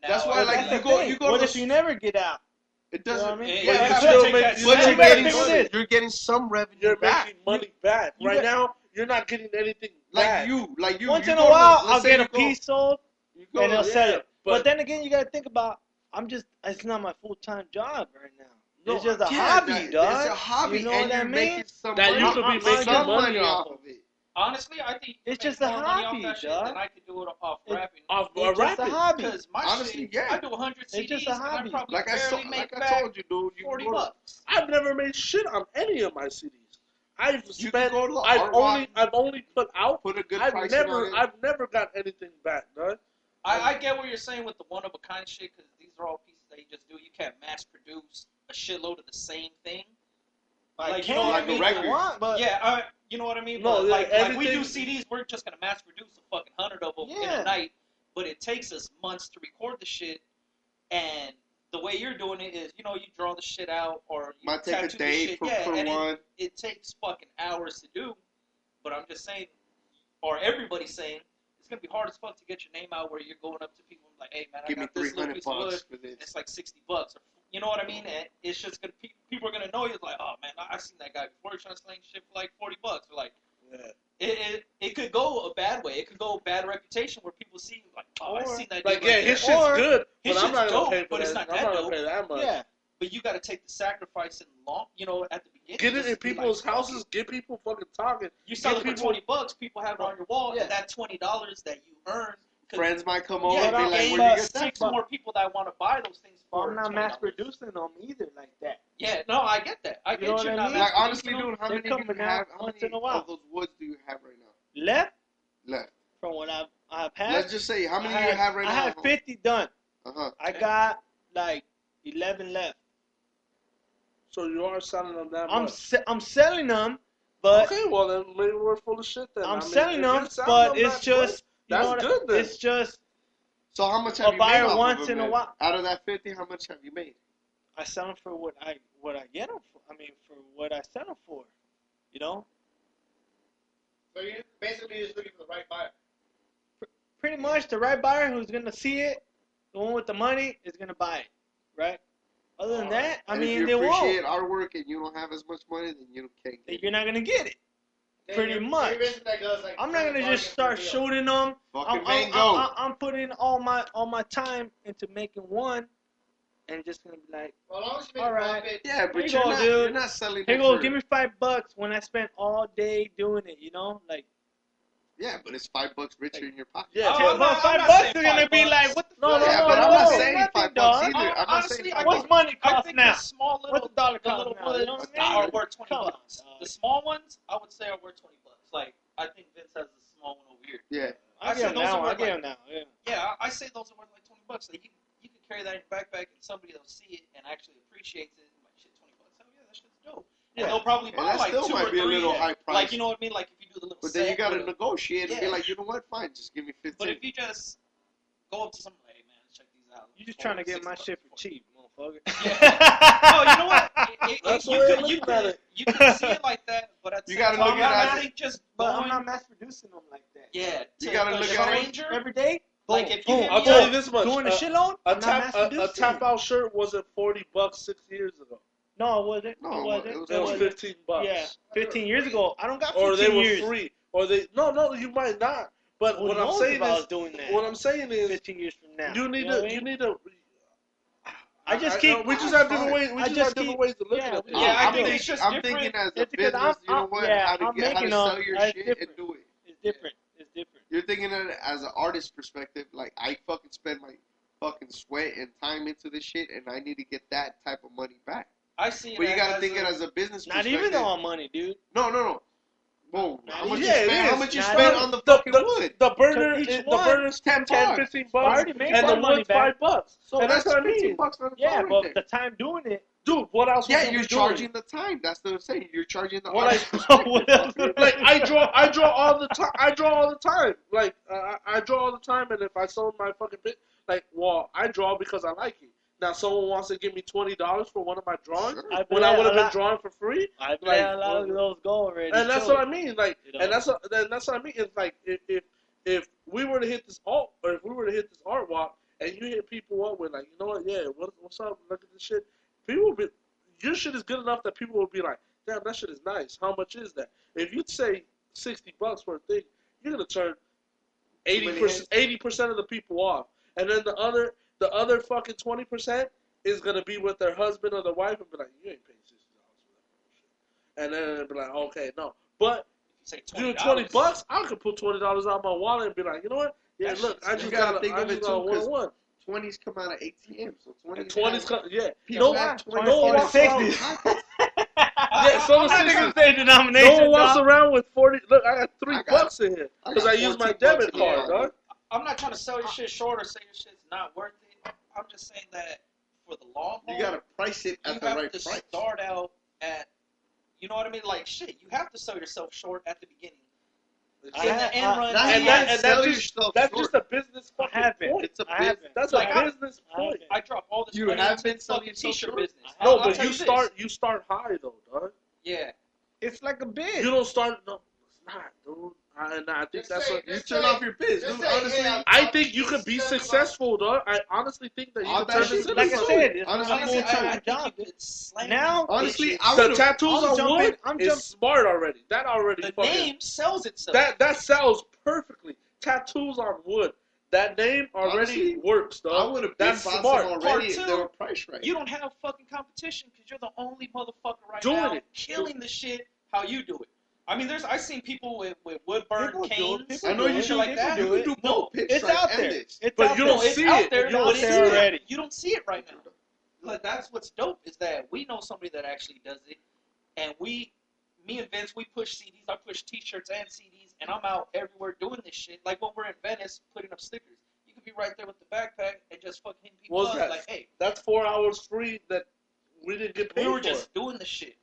that's why, like, you go, you go. What if you never get out? It doesn't. You know I mean? yeah, but you're, make, that, but you're, getting, you're getting some revenue. You're back. making money back. You, right get, now, you're not getting anything like you. Like you. Once in a while, I'll get a go, piece sold, go, and they'll yeah, sell it. But, but, then again, you got to think about. I'm just. It's not my full time job right now. No, it's just a yeah, hobby, that, dog. It's a hobby, you know and what you're I mean? making some that money. you could be making money off of it. Honestly, I think it's just a hobby, off that I could do it off it, rapping. Off it's rapping. just a hobby. My Honestly, shit, yeah. I do 100 CDs. It's just a hobby. I like I, so, like I told you, dude. You 40 bucks. I've never made shit on any of my CDs. I've you spent. I've only. I've only put out. Put a good I've never. I've never got anything back, dude. I, I get what you're saying with the one of a kind shit because these are all pieces that you just do. You can't mass produce a shitload of the same thing. Like, like you know, like a record. Want, but yeah, uh, you know what I mean. No, like, like, we do CDs, we're just gonna mass produce a fucking hundred of them yeah. in a night. But it takes us months to record the shit, and the way you're doing it is, you know, you draw the shit out or you Might tattoo take a day the shit. For, yeah, for one. It, it takes fucking hours to do. But I'm just saying, or everybody's saying, it's gonna be hard as fuck to get your name out where you're going up to people and like, hey man, I Give got this little piece of wood. It's like sixty bucks or you know what I mean? And it's just gonna, people are gonna know you like, oh man, I've seen that guy before trying to slang shit for like forty bucks. Or like, yeah. it, it it could go a bad way. It could go bad reputation where people see like, oh, or, I seen that. Like, yeah, right his shit's good, his but shit's I'm not dope, gonna pay for but. It's not I'm that not dope. pay that much. Yeah, but you got to take the sacrifice and long, you know, at the beginning. Get it in people's like, houses. Get people fucking talking. You sell it for twenty bucks. People have it on your wall, yeah. and that twenty dollars that you earn friends might come over yeah, and be like, "Where you get six that?" More people that want to buy those things. For I'm not mass producing them either like that. Yeah, no, I get that. I you get you. I? Like honestly, dude, how many you have? How many of those woods do you have right now? Left. Left. From what I've I've had. Let's just say how many do you have right I now? I have 50 done. Uh huh. I got like 11 left. So you are selling them that I'm se- I'm selling them, but okay. Well, then maybe we're full of shit. Then I'm I mean, selling them, selling but them it's just that's good. Then. It's just. So how much have a you buyer made once of in a while? Out of that fifty, how much have you made? I sell them for what I what I get them for. I mean, for what I sell them for, you know. So you basically just looking for the right buyer. Pretty much the right buyer who's gonna see it, the one with the money is gonna buy it, right? Other than that, I and mean, if you they appreciate won't. our work and you don't have as much money, then you can't. Get you're it. not gonna get it pretty much. I'm not gonna just start shooting them. I'm, I'm, I'm, I'm, putting all my all my time into making one, and just gonna be like, well, all right, yeah, but you're, go, not, dude. you're not selling. Here go, give me five bucks when I spent all day doing it. You know, like yeah, but it's five bucks richer in your pocket. Yeah, oh, no, five bucks are gonna be like, what the no, fuck? No, yeah, no, but no, I'm not saying nothing, five bucks either. I'm honestly, not saying I what's money cost I now? The small little, what's the dollar cost little now? You know what I mean? Are worth twenty bucks. The small ones, I would say, are worth twenty bucks. Like, I think Vince has a small one over here. Yeah, I, I get them now. I get them now. Yeah, yeah, I say those are worth like twenty bucks. Like, you, you can carry that in your backpack, and somebody will see it and actually appreciates it and yeah. they'll probably buy like two or three. Like you know what I mean? Like if you do the little. But then you got to negotiate yeah. and be like, you know what? Fine, just give me fifteen. But if you just go up to somebody, hey, man, check these out. You're just trying to get my shit for cheap, motherfucker. [laughs] Yeah. no, you know what? You, can, you, you can see it like that, but at you gotta look at I think just. But I'm not mass producing them like that. Yeah, you got to look at it every day. Like if you boom, I'll tell you this much. Doing a, a shit loan? A, tap, a, a tap out shirt wasn't 40 bucks six years ago. No, it wasn't. No, it wasn't. It was, it was fifteen bucks. Yeah, fifteen years ago. I don't got. or they were free. Or they no no you might not. But Who what I'm saying is doing that. What I'm saying is fifteen years from now. You need you know to you mean? need to. I just keep. I, we just have different ways. We just, just have different ways to look yeah, at it. Yeah, I, I think it's just I'm thinking as a business. you know what? Yeah, how to, get, how to sell your shit different. and do it. It's different. It's different. You're thinking of it as an artist perspective. Like I fucking spend my fucking sweat and time into this shit, and I need to get that type of money back. I see. But you gotta think a, it as a business. Not even on money, dude. No, no, no. Boom. how much, yeah, you spend? How much you spend on the, the fucking the, wood? The burner, is, the burner's 10, 10 15 bucks, and the wood's five bucks. So and that's, that's what I mean. Bucks yeah, but the time doing it, dude. What else? Yeah, you're charging doing? the time. That's what I'm saying. You're charging the. What I, [laughs] what else? like I draw, I draw all the time. I draw all the time. Like uh, I draw all the time, and if I sold my fucking bit, like well, I draw because I like it. Now someone wants to give me twenty dollars for one of my drawings I when I would have been drawing for free. I like, a lot of those go already. And that's too. what I mean. Like, you know? and that's what, and that's what I mean. It's like if, if if we were to hit this art or if we were to hit this art walk and you hit people up with like, you know what, yeah, what, what's up? Look at this shit. People be your shit is good enough that people will be like, damn, that shit is nice. How much is that? If you say sixty bucks for a thing, you're gonna turn eighty percent of the people off, and then the other the other fucking twenty percent is gonna be with their husband or their wife and be like, you ain't paying sixty dollars for that bullshit. And then be like, okay, no, but say twenty bucks, I could put twenty dollars out of my wallet and be like, you know what? Yeah, That's look, I just gotta, gotta think I of it too. One one. Twenties come out of ATM, so twenties. Come, yeah. People no, no one walks around. [laughs] [laughs] yeah, so niggas say denomination. No one walks dog. around with forty. Look, I got three I got, bucks in here because I, I use my debit card, yeah. dog. I'm not trying to sell your shit short or say your shit's not worth it I'm just saying that for the long haul, you got to price it at the right price. You have to start out at, you know what I mean? Like shit, you have to sell yourself short at the beginning. I, in I, run, and, and that's, just, that's just a business fucking point. It's a business. That's like a business point. I drop all this. You money have been selling t-shirt business. No, but you, start you start high though, dog. Yeah, it's like a bid. You don't start. No, it's not, dude. And I think just that's say, what you turn say, off your bitch. Dude, honestly, yeah, I think you could be successful, dog. I honestly think that you could turn this into like I'm honestly, honestly, I, I, I now honestly, I the tattoos I'm on wood is smart already. That already the fucking, name sells itself. That that sells perfectly. Tattoos on wood. That name already honestly, works, dog. I would have been smart. Already Part two, They were price right. You don't have fucking competition because you're the only motherfucker right doing now it. killing the shit how you do it. I mean, there's I've seen people with, with woodburn canes. I know you should like that. You do no, it's out there. It's but out you don't there. see it's it. There, you don't see it. You don't see it right now. But that's what's dope is that we know somebody that actually does it, and we, me and Vince, we push CDs. I push T-shirts and CDs, and I'm out everywhere doing this shit. Like when we're in Venice, putting up stickers. You could be right there with the backpack and just fucking hit people up. Like, hey, that's four hours free that we didn't get paid. We were for. just doing the shit.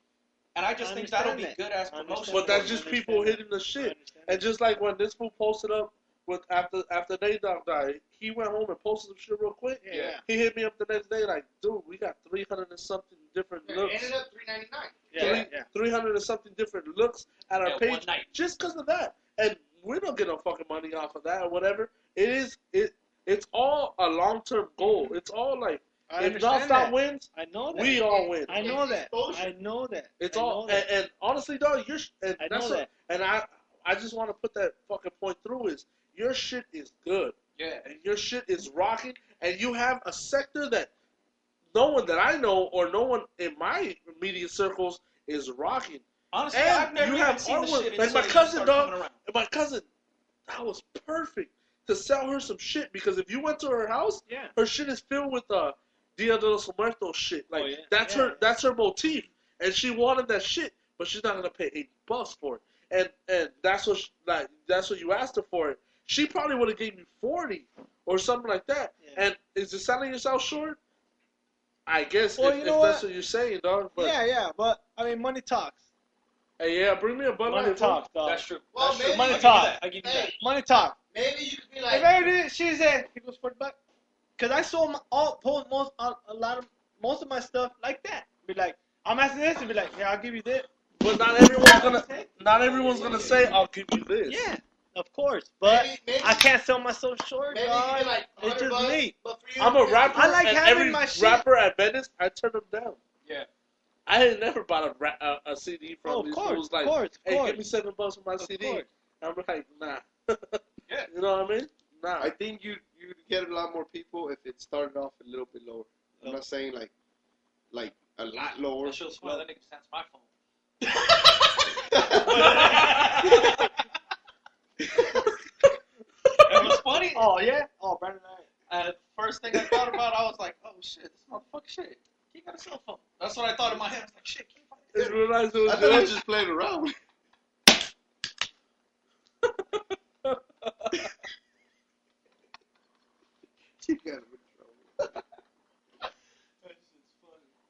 And I just I think that'll be good as I promotion. But that's just people that. hitting the shit. And just like when this fool posted up with after after they dog died, he went home and posted some shit real quick. Yeah. He hit me up the next day like, dude, we got three hundred and something different Yeah, looks. it ended up three ninety nine. Yeah, three, yeah. 300 and something different looks at our Yeah, page one night. just because of that. And we don't get no fucking money off of that or whatever. It is it it's all a long term goal. Mm-hmm. It's all like I if understand Nonstop that. wins, I know that. we all win. I know It's that. exposure. I know that. It's I all know and, that. and honestly, dog, you're and I that's know what- that. and I I just want to put that fucking point through is your shit is good Yeah. and your shit is rocking and you have a sector that no one that I know or no one in my media circles is rocking. Honestly, And I've never you have seen the artwork. shit Like my cousin, started dog. And my cousin, that was perfect to sell her some shit because if you went to her house, Yeah. her shit is filled with uh Dia de los Muertos shit. Like Oh, yeah. that's Yeah. her that's her motif, and she wanted that shit, but she's not gonna pay eighty bucks for it. And and that's what she, like that's what you asked her for it. She probably would have gave you forty or something like that. Yeah. And is it selling yourself short? I guess Well, if, you if know that's what? what you're saying, dog. But yeah, yeah, but I mean, money talks. hey, yeah, bring me a Bud Money Light, bro. talks, dog. That's true. Well, That's true. Money I'll give you talk. I'll give you Hey. that. Money talks. Maybe you could be If like, I did, she said he goes forty bucks. Cause I sold my, all post most a, a lot of most of my stuff like that. Be like, I'm asking this and be like, yeah, I'll give you this. But not everyone's gonna not everyone's gonna say I'll give you this. Yeah, of course, but maybe, maybe, I can't sell myself short, maybe you could dog. like, It's just bucks, me. you, I'm a rapper, I like and having every my shit. rapper at Venice, I turn them down. Yeah. I had never bought a, ra- a, a CD from Oh, of these course, fools like, of course, hey, course. give me seven bucks for my Of CD. course. I'm like, nah. [laughs] Yeah. You know what I mean? Nah. I think you you get a lot more people if it started off a little bit lower. I'm not saying like like a lot lower. That shows why that nigga stands my phone. [laughs] It was funny. Oh yeah. Oh, Brandon. Uh, first thing I thought about, I was like, oh shit, this motherfucker shit. He got a cell phone. That's what I thought in my head. I was like, shit, can you I just realized it was I thought I was just playing around. [laughs] [laughs] [laughs] You got him in trouble.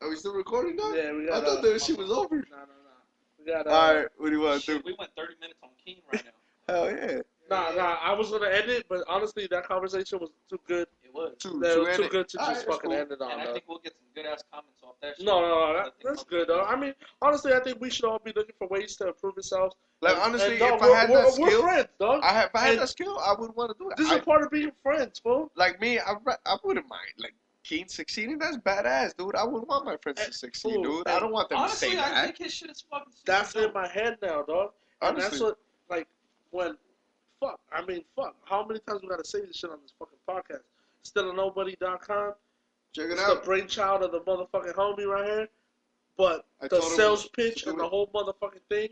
Are we still recording now? Yeah, we got. I thought uh, that shit was over. No, no, no. We got. Uh, All right, what do you want to do? we went 30 minutes on Keen right now. [laughs] Hell yeah. Nah, nah. I was gonna end it, but honestly, that conversation was too good. It was. Two, That two was too good to All just right, fucking cool. end it on. And I though. think we'll get some good ass comments off that shit. No, no, no. I That, that's good though. I mean, honestly, I think we should all be looking for ways to improve ourselves. Like And- honestly, and, dog, if I we're, had we're, that we're skill, friends, dog. I have, if I had And- that skill, I would want to do it. This is I, a part of being friends, fool. like me, I, I wouldn't mind. Like Keen succeeding, that's badass, dude. I wouldn't want my friends to succeed, fool, dude. I don't want them Honestly, to say I that. think his shit is fucking That's in my head now, dog. And that's Honestly, what, like, when, fuck, I mean, fuck, how many times we gotta say this shit on this fucking podcast? StillANobody.com. check it It's the brainchild of the motherfucking homie right here. But I the sales to pitch and the whole motherfucking thing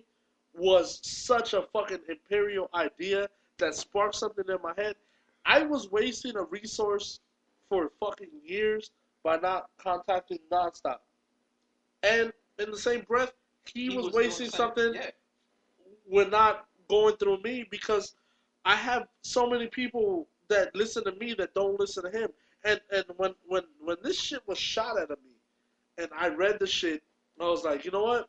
was such a fucking imperial idea that sparked something in my head. I was wasting a resource for fucking years by not contacting nonstop. And in the same breath, he, was, doing wasting something Yeah. with not going through me because I have so many people that listen to me that don't listen to him. And and when when when this shit was shot at me, and I read the shit, I was like, you know what?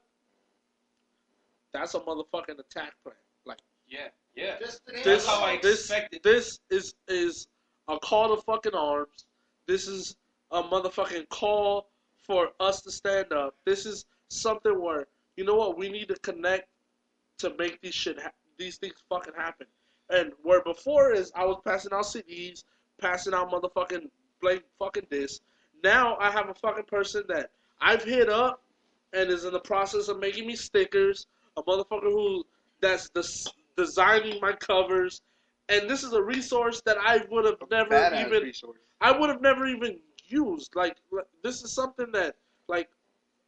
That's a motherfucking attack plan. Like Yeah. Yeah. Just the this, how I this, this is is a call to fucking arms. This is a motherfucking call for us to stand up. This is something where you know what we need to connect to make these shit ha- these things fucking happen. And where before is I was passing out CDs, passing out motherfucking blank fucking discs. Now I have a fucking person that I've hit up and is in the process of making me stickers. A motherfucker who that's des- designing my covers, and this is a resource that I would have never even resource. I would have never even used. Like, like, this is something that, like,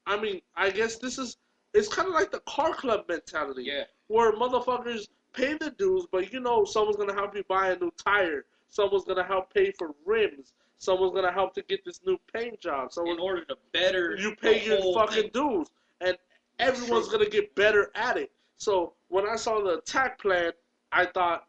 I mean, I guess this is it's kind of like the car club mentality, Yeah. where motherfuckers pay the dues, but you know someone's gonna help you buy a new tire, someone's gonna help pay for rims, someone's gonna help to get this new paint job, So In order to better you pay your fucking thing. dues, and everyone's gonna get better at it. So when I saw the attack plan, I thought,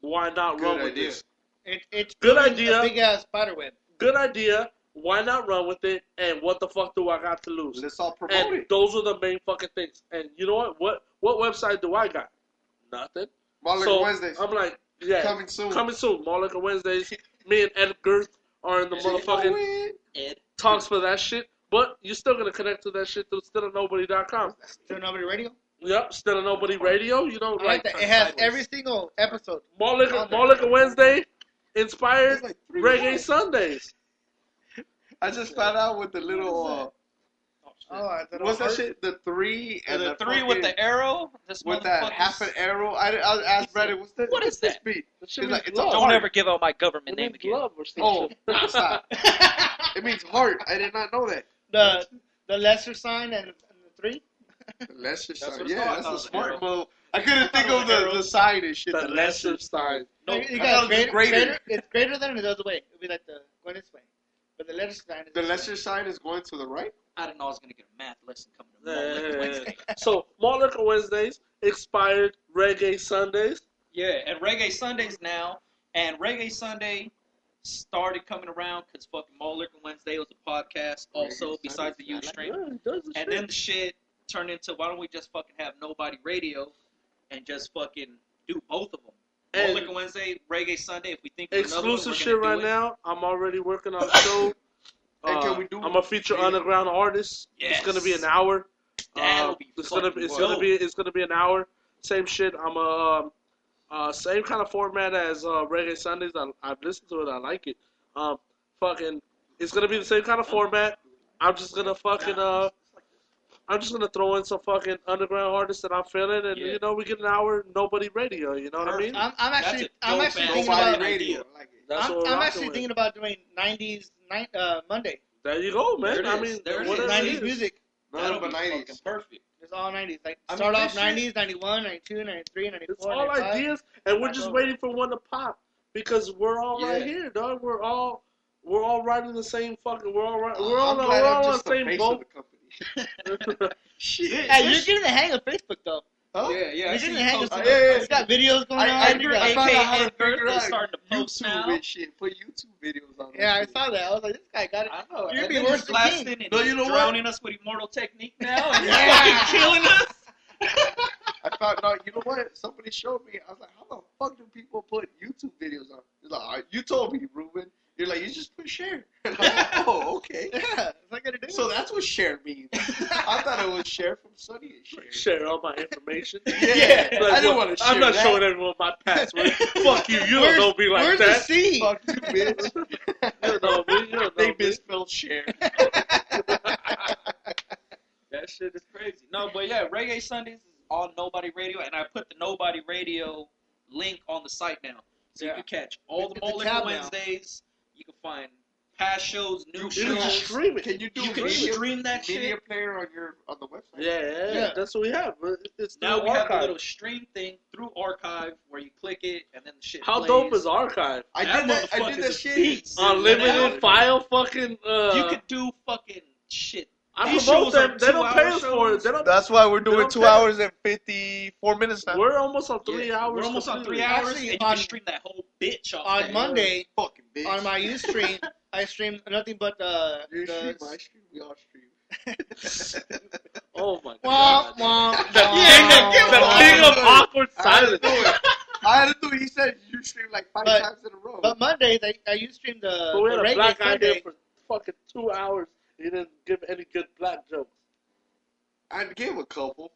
why not Good run with this? It, it's Good idea. A big ass spider web. Good idea. Why not run with it? And what the fuck do I got to lose? Let's all promote And it. those are the main fucking things. And you know what? What what website do I got? Nothing. Marlon so Wednesdays. I'm like, yeah, Coming soon. coming soon. Malt Liquor Wednesdays. [laughs] Me and Edgerth are in the motherfucking Ed. talks for that shit. But you're still gonna connect to that shit through stillnobody.com. Still nobody radio. Yep, still nobody radio. You know, I like like that. It has sideways. every single episode. more like a, more like a Wednesday inspired like reggae months. Sundays. [laughs] I just found out with the little uh, Oh, I thought what's that was shit? The three and the, the, three with the arrow. This with that half an arrow. I, I asked Brandon, what's that? What is what's this that? Be? That It's like- it's a. Don't ever give out my government It name again. love or Oh, [laughs] stop. It means heart. I did not know that. the the lesser sign and, and the three. Lesser That's sign. Yeah, that's thought a smart arrow. move. I couldn't think of the, the sign and shit. The The, lesser lesser sign. No, you I got it was greater, greater. greater. It's greater than it goes away. It'd be like the going this way, but the lesser sign is The lesser sign is going to the right. I didn't know I was gonna get a math lesson coming to Yeah, yeah, yeah, yeah. So Malt Liquor Wednesdays, expired reggae Sundays. Yeah, and Reggae Sundays now, and Reggae Sunday started coming around because fucking Malt Liquor Wednesday was a podcast also Reggae besides the Sundays, I like Ustream. Yeah, the And shit. then the shit turned into why don't we just fucking have nobody radio and just fucking do both of them. Malt And- Liquor Wednesday, Reggae Sunday. If we think of another one, exclusive we're shit right it. now. I'm already working on a show. [laughs] And can Uh, we do- I'm a feature underground artist. Yes. It's gonna be an hour. That'll Uh, be it's gonna fucking it's gonna be it's gonna be an hour. Same shit. I'm a um, uh, same kind of format as uh, Reggae Sundays. I, I've listened to it. I like it. Um, fucking, it's gonna be the same kind of format. I'm just gonna fucking uh, I'm just gonna throw in some fucking underground artists that I'm feeling, and Yeah. you know we get an hour nobody radio. You know what I mean? I'm, I'm actually a I'm actually thinking about radio. radio. Like I'm, I'm actually thinking about doing 90s night uh, Monday. There you go, man. There it I mean, There it whatever is. it 90s music. Nothing That'll be 90s. fucking perfect. It's all 90s. Like I mean, start this off shit- 90s, 91, 92, 93, 94, It's all 95. ideas, and we're just waiting for one to pop because we're all right Yeah. here, dog. We're all we're all riding the same fucking. We're all right. We're all, we're all on the the same face of boat. The company. Shit. Hey, you're getting the hang of Facebook though. Huh? Yeah, yeah. You're getting the hang of posting Oh, yeah, yeah, Facebook. It's got videos going I, I, on. you I, got- found out how to figure out starting to post YouTube now. and shit. Put YouTube videos on. yeah, I saw that. I was like, this guy got it. I know. You'd and be then worse blasting King. and No, you know what? drowning us with immortal technique now, and he's Yeah. fucking killing us. [laughs] I found out. You know what? Somebody showed me. I was like, how the fuck do people put YouTube videos on? He's like, "Ah, you told me, Ruben. You're like, you just put share. And [laughs] I'm like, oh, okay. Yeah, that's I gotta do. So that's what share means. [laughs] I thought it was share from Sonny and Cher. Share all my information. [laughs] Yeah, Like, I didn't well, want to share I'm not that. showing everyone my password. Fuck you. You Where's- don't know me like Where's that. the C? Fuck you, bitch. You don't know me. You don't know they me. misspelled share. That shit is crazy. No, but yeah, Reggae Sundays is on Nobody Radio, and I put the Nobody Radio link on the site now, so Yeah. you can catch all the It's a Mall now. Wednesdays. You can find past shows, new You shows. can stream it. Can you do You can media, stream that media shit. player on your on the website? Yeah, yeah, Yeah. that's what we have. It's Now through we have a little stream thing through Archive where you click it and then the shit. How plays. dope is archive? I That did that. I did that shit. beast. Unlimited file, fucking. Uh, You could do fucking shit. I these promote shows are them. They don't pay two-hour us for it. They don't. That's why we're doing two hours and fifty four minutes now. We're almost on three Yeah, hours. We're almost on three hours, Actually, and you on- can stream that whole bitch off on there. Monday fucking bitch. on my Ustream, I streamed nothing but uh, you stream, the I stream, we all stream. [laughs] Oh my womp god. womp. [laughs] The womp, king of, the womp. king of awkward I had to silence. I had to do it. He said you stream like five But- times in a row. But Mondays, I, I Ustream the, But we the had a black guy Sunday. here for fucking two hours. He didn't give any good black jokes. I gave a couple.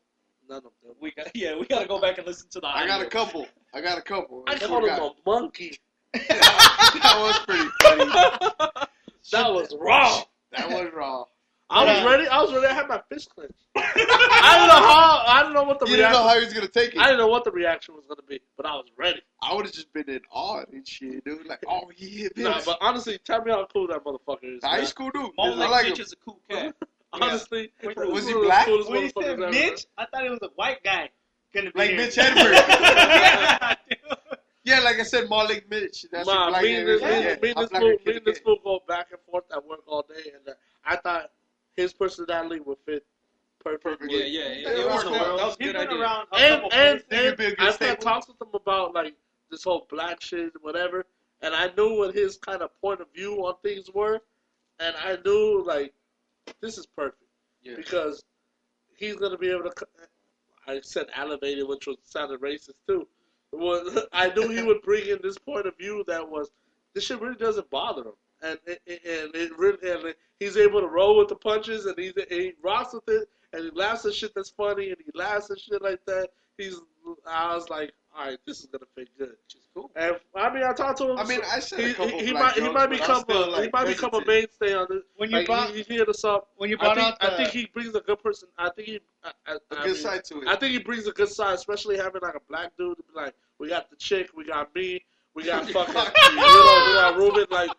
None of them. We got yeah, we gotta go back and listen to the. I got a couple. I got a couple. I called him a monkey. [laughs] [laughs] that was pretty funny. That was raw. That was raw. I was ready. I was ready. I had my fist clenched. [laughs] I don't know how. I don't know what the You didn't reaction. know how he was gonna take it. I didn't know what the reaction was gonna be, but I was ready. I would have just been in awe and shit, dude. Like, oh yeah, bitch. Nah, but honestly, tell me how cool that motherfucker is. Nah, man. he's cool dude. Mo I like like bitch him. is a cool cat. [laughs] Honestly, Was he black? When he motherfuckers said ever, Mitch, I thought it was a white guy. Gonna be Like here. Mitch [laughs] Hedberg. yeah, yeah, like I said, Malt Liq Mitch. That's Ma, a black me and this, guy. me, Yeah, and- me and I'm this black fool, kid me and this again. fool go back and forth at work all day, and uh, I thought his personality would fit perfectly. Yeah, yeah, yeah. Hey, It worked out. That was a good idea. around a And couple and, and be a good I started staple. talking with him about like this whole black shit and whatever, and I knew what his kind of point of view on things were, and I knew like this is perfect Yeah. because he's gonna be able to. I said elevated, which was sounded racist too. Was [laughs] I knew he would bring in this point of view that was this shit really doesn't bother him, and it, it- and it really and he's able to roll with the punches, and he's he rocks with it, and he laughs at shit that's funny, and he laughs at shit like that. He's I was like, all right, this is gonna fit good. Which is cool. And I mean, I talked to him. I mean, I said he, a he, he black might he might become still, a he like, might become a mainstay on this. When you Like, brought he, he hit us up. when you I brought think, out the I think he brings a good person. I think he I, I, A I good mean, side to it. I think he brings a good side, especially having like a black dude to be like, we got the chick, we got me, we got [laughs] fucking, you know, we got Ruben. Like,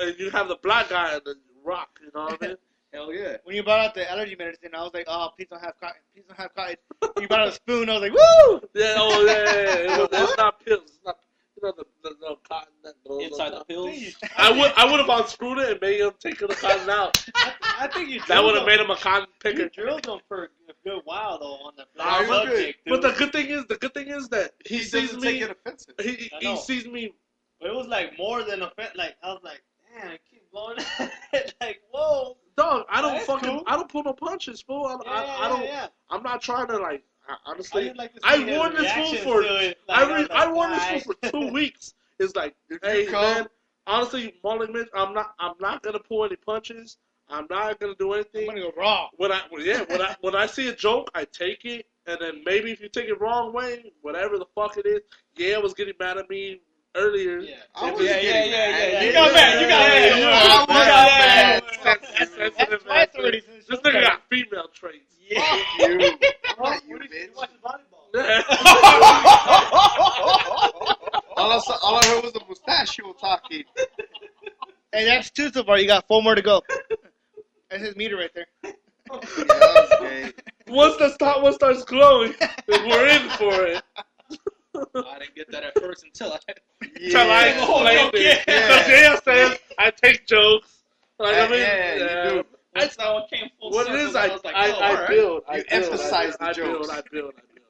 and you have the black guy and the rock. You know what I mean? [laughs] Hell yeah. when you brought out the allergy medicine, I was like, oh, please don't have cotton. Please don't have cotton. You brought out a spoon. I was like, woo! Yeah. Oh yeah. yeah, yeah. It was, [laughs] it's not pills. It's not. You know the the, the cotton that goes Inside the pills. I would I would have unscrewed it and made him take the cotton [laughs] out. I, I think you That would have made him a cotton You picker. drilled him for a good while though on the Nah, black but- subject, But the good thing is, the good thing is that he, He sees doesn't me. take it offensive. He, he sees me. But it was like more than a fe- like I was like, man, I keep blowing [laughs] it. like, whoa. Dog, I don't fucking. cool. I don't pull no punches, fool. I, Yeah, I, I don't. yeah, yeah. I'm not trying to like. I, I honestly, didn't like I wore this fool for. it. I re, I like, wore this fool for two [laughs] weeks. It's like, hey you come, man, honestly, Marlon Mitch, I'm not. I'm not gonna pull any punches. I'm not gonna do I'm anything. gonna go raw. When I well, yeah, when I when I see a joke, I take it, and then maybe if you take it wrong way, whatever the fuck it is, yeah, was getting mad at me earlier. Yeah. I If was it's- yeah, getting yeah, yeah, You got mad. You got Yeah, mad. You got I mad. was You got mad. mad. That's sensitive, That's already This nigga got female traits. [laughs] Yeah. You. Fuck you, [laughs] You watch volleyball. [laughs] all, I saw, all I heard was the mustachio talking. Hey, that's two so far. You got four more to go. That's his meter right there. Yeah, okay. Once the start, one starts glowing, we're in for it. I didn't get that at first until I. [laughs] Till I Yeah. explained it. Yeah. Because yeah, says I take jokes. Like I Yeah, mean, yeah, you yeah. do. Once that one came full What it circle, is, I, was like, I, oh, I alright. build. I You build, emphasize I, the build, jokes. I build. I build.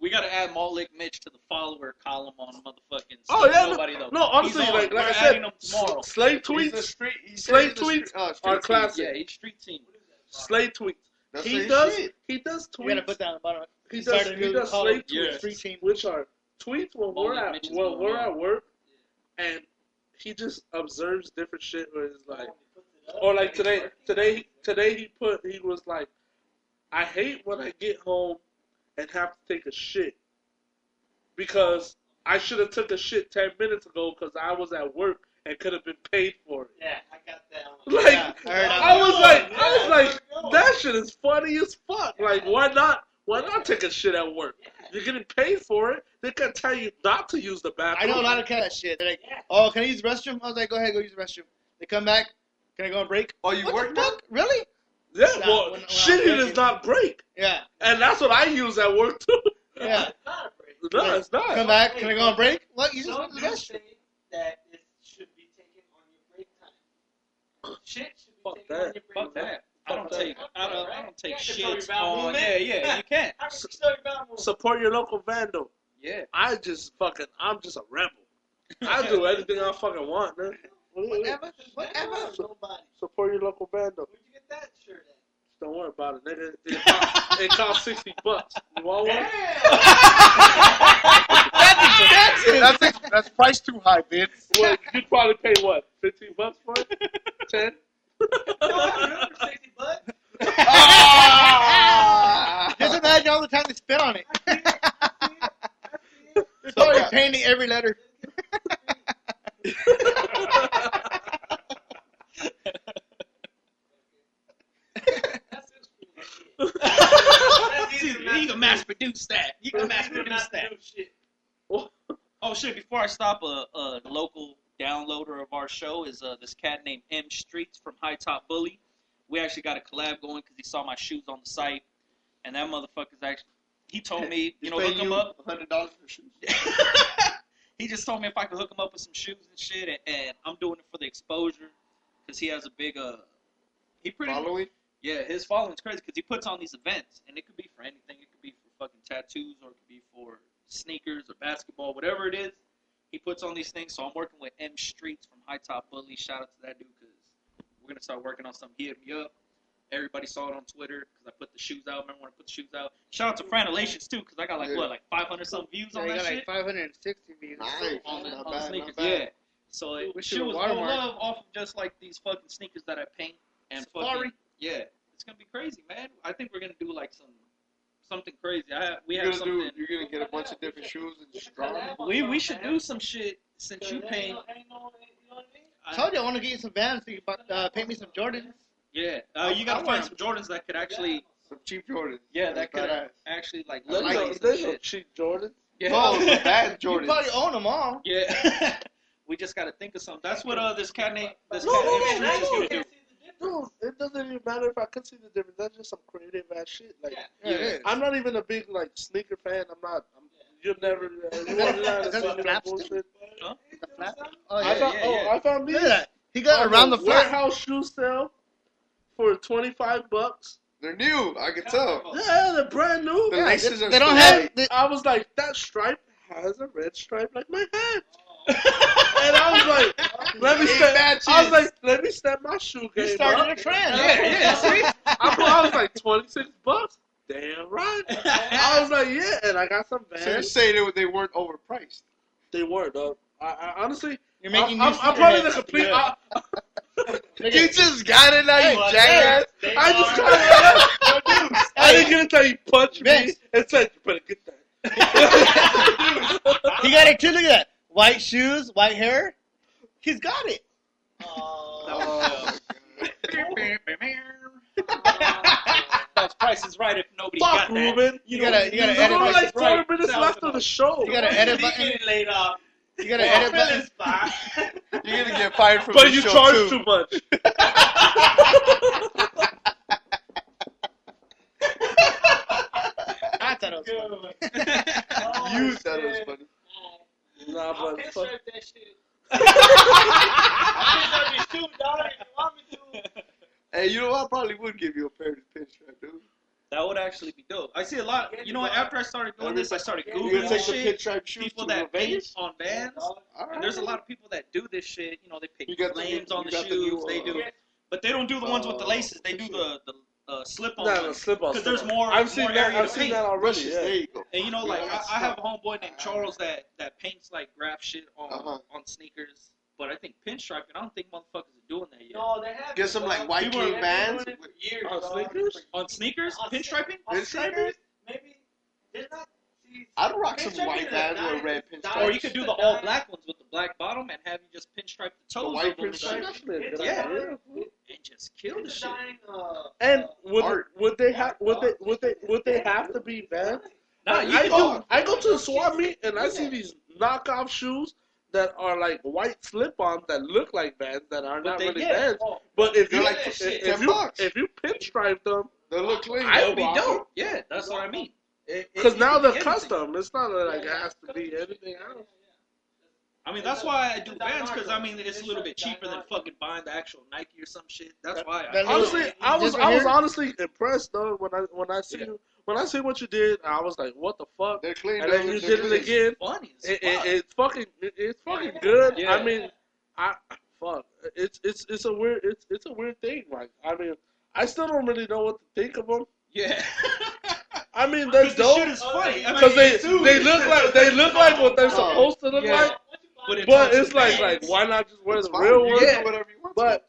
We gotta add Malt Liq Mitch to the follower column on motherfucking. Oh, yeah, nobody though. No, honestly, on. like, like We're I said, adding him tomorrow. S- He's tweets, street, he said he's tweets uh, street- street are team. classic. Yeah, each street team. Slay tweets. He does. shit. He does You gotta put that on the bottom. He does. started He does call slay it Yeah. tweets, which are tweets when we're at when we're at work, and he just observes different shit. Where it's like, or like today, today, today he put he was like, I hate when I get home and have to take a shit because I should have took a shit ten minutes ago because I was at work and could have been paid for it. Yeah, I got that one. Like Yeah, I I was like, I was like, there we go. that shit is funny as fuck. Like, why not? Why not take a shit at work? You're getting paid for it. They can tell you not to use the bathroom. I know a lot of cat shit. They're like, oh, can I use the restroom? I was like, go ahead, go use the restroom. They come back. Can I go on break? Oh, you what work the fuck? Really? Yeah, Nah, well, when- when I was shitting working- is not break, Yeah. and that's what I use at work too. [laughs] Yeah. [laughs] no, it's not. Come back. Can I go on break? What? You just Some went to the restroom. that it should be taken on your break time. Shit should be Fuck taken that. on your break Fuck time. that. I don't take. I don't. I don't take can't control your shits bowel on. movement. Yeah, yeah. You can't. [laughs] How can control your bowel? Support your local vandal. Yeah. I just fucking, I'm just a rebel. I do [laughs] anything I fucking want, man. Whatever. Whatever. Nobody. Support your local vandal. Where'd you get that shirt at? Don't worry about it, nigga. It cost, it cost sixty bucks. You want one? [laughs] That's expensive. That's that's price too high, Vince. Well, you'd probably pay what? Fifteen bucks for it? Ten? Ah! Just imagine all the time they spit on it. [laughs] They're probably painting every letter. You can mass produce that. You can mass produce that. Oh shit! Before I stop, a, a local downloader of our show is uh, this cat named M Streets from High Top Bully. We actually got a collab going because he saw my shoes on the site, and that motherfucker's actually. He told me, [laughs] you know, hook him up. Hundred dollars for shoes. [laughs] he just told me if I could hook him up with some shoes and shit, and, and I'm doing it for the exposure because he has a big uh. He pretty Following? yeah, his following's crazy because he puts on these events, and it could be for anything. It could be for fucking tattoos, or it could be for sneakers or basketball, whatever it is. He puts on these things. So I'm working with M Streets from High Top Bully. Shout out to that dude because we're gonna start working on something. He hit me up. Everybody saw it on Twitter because I put the shoes out. Remember when I put the shoes out? Shout out to Franelations too because I got like Yeah. what, like 500 some views Yeah, on you that got shit like 560 views. Nice. on the, Not on bad, the sneakers. Yeah. So it, We she should was all love off of just like these fucking sneakers that I paint and Safari? fucking yeah. It's gonna be crazy, man. I think we're gonna do like some something crazy. I have, we You're have gonna do. You're gonna get a bunch of different shoes and just draw them. We we should do some shit since you paint. I told you I want to get you some Vans so you can uh, paint me some Jordans. Yeah, uh, you gotta find some Jordans that could actually, Some cheap Jordans. yeah, that could Badass. actually like I look like like There's some no, there's no shit. cheap Jordan. Yeah. No, the [laughs] bad You probably own them all. Yeah. [laughs] we just gotta think of something. That's what uh this cat name this No, cat no, name no, Streets is no. Gonna. Dude, it doesn't even matter if I could see the difference. That's just some creative ass shit. Like, Yeah, it is. I'm not even a big like sneaker fan. I'm not. I'm, you'll never. Uh, [laughs] you won't Is that the flaps bullshit. The flap? Oh, I yeah. found. yeah, oh, yeah. I found these. Look at that. He got around the the flap. warehouse shoe sale for 25 bucks. They're new. I can tell. Yeah, they're brand new. The Yeah, laces they, are they don't have. They, I was like, that stripe has a red stripe like my hat. And I was like, let me step. matches. I was like, let me step my shoe game You started up. a trend. Yeah, yeah, see? I, put- I was like 26 bucks. Damn right. I was like, yeah, and I got some So you're Vans. saying they, they weren't overpriced. They were though. I, I honestly, You're making I'm, I'm, I'm probably the complete. Yeah. I, [laughs] You just got it now, you Hey, jackass. I just got it. I didn't get it until he punched me Vince. and said, "You better get that." [laughs] [laughs] He got it too. Look at that. White shoes, white hair. He's got it. Oh, That's Price is Right if nobody Fuck, got that. Ruben. You gotta, you gotta There's edit. only button. like four minutes left of the show. You gotta edit button. laid off. You gotta edit button. [laughs] You're gonna get fired from But the you show charge too. too much. [laughs] I thought it was funny. You said it was funny. Nah, I'll but pinstripe fuck. that shit. I'll pinstripe your shoe, dog, if you want me to. Hey, you know what? I probably would give you a pair of pinstripe, dude. That would actually be dope. I see a lot. You know what? After I started doing this, I started You're googling take shit. pinstripe shoes People that paint Vegas? on Vans. All right. And there's a lot of people that do this shit. You know, they pick You the flames on the got the new, shoes. They uh, do, but they don't do the ones with the uh, laces. They do the the uh, slip on. Nah, no, slip on. Because there's more. I've seen more that. area I've seen paint. that already. Brushes, Yeah. There you go. And you know, like Yeah, I, I have a homeboy named Charles that that paints like graph shit on Uh-huh. on sneakers. But I think pinstriping. I don't think motherfuckers are doing that yet. No, they have. Get some like white People king bands. doing years. On sneakers? On sneakers, On pinstriping. On Pinstriping? sneakers, maybe. There's not. See, I'd rock some white is bands a with a dime- red dime- pinstripe. Or you could do the all black ones with the black bottom and have you just pinstripe the toes The white of and pinstripe? shit, That's a good Yeah. and just kill the It's a shit. dime, uh, And uh, would Art. would they have would they would they would they have to be Vans? Nah, Like, you I go do. I go to the swap meet and I see these knockoff shoes that are like white slip-ons that look like Vans that are But not really yeah. Vans. oh, But if you like if, if you if you pinstripe them, They look clean. I That would would be dope. Yeah, that's what I mean. It- it- because now could they're custom. It's not like it has to be anything else. I mean, that's why I do Vans because I mean it's a little bit cheaper than fucking buying the actual Nike or some shit. That's why. I That Honestly, I was I was honestly impressed though when I when I see Yeah. you when I see what you did. I was like, what the fuck? They're clean. And then you did it again. funny. It, it, fucking it, it's fucking good. Yeah. I mean, I fuck. It's it's it's a weird it's it's a weird thing. Like I mean, I still don't really know what to think of them. yeah. [laughs] I mean, they're Because the shit dope is funny. Because they they look like they look like what they're oh, supposed to look Yeah. like. But, it But it's like like why not just wear It's the fine. real You ones? can do Yeah. whatever you want. But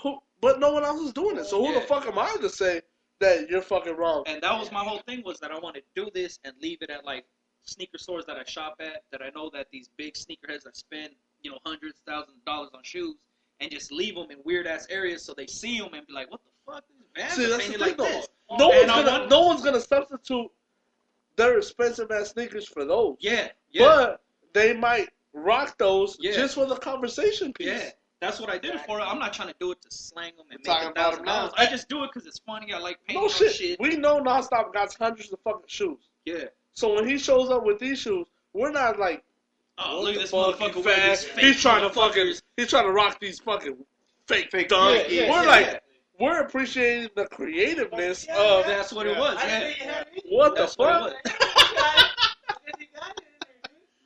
who? But no one else is doing it. So who Yeah. the fuck am I to say that you're fucking wrong? And that was my whole thing was that I wanted to do this and leave it at like sneaker stores that I shop at that I know that these big sneakerheads that spend you know hundreds thousands of dollars on shoes and just leave them in weird ass areas so they see them and be like, what the fuck? These See, that's the thing like though. this. No And one's gonna no one's gonna substitute their expensive ass sneakers for those. Yeah, yeah, But they might rock those Yeah. just for the conversation piece. yeah. That's what I did it for. I'm not trying to do it to slang them and We're make a thousand dollars. I just do it because it's funny. I like painting No shit. shit. We know Nonstop got hundreds of fucking shoes. Yeah. So when he shows up with these shoes, we're not like, Oh, look at this fuck, motherfucker you wear fat? these fake He's trying to fucking, he's trying to rock these fucking fake, Fake dunks. Yeah, yeah, we're like. We're appreciating the creativeness Yeah, of That's what it was. I Yeah. didn't think you had it. what the That's what fuck. was.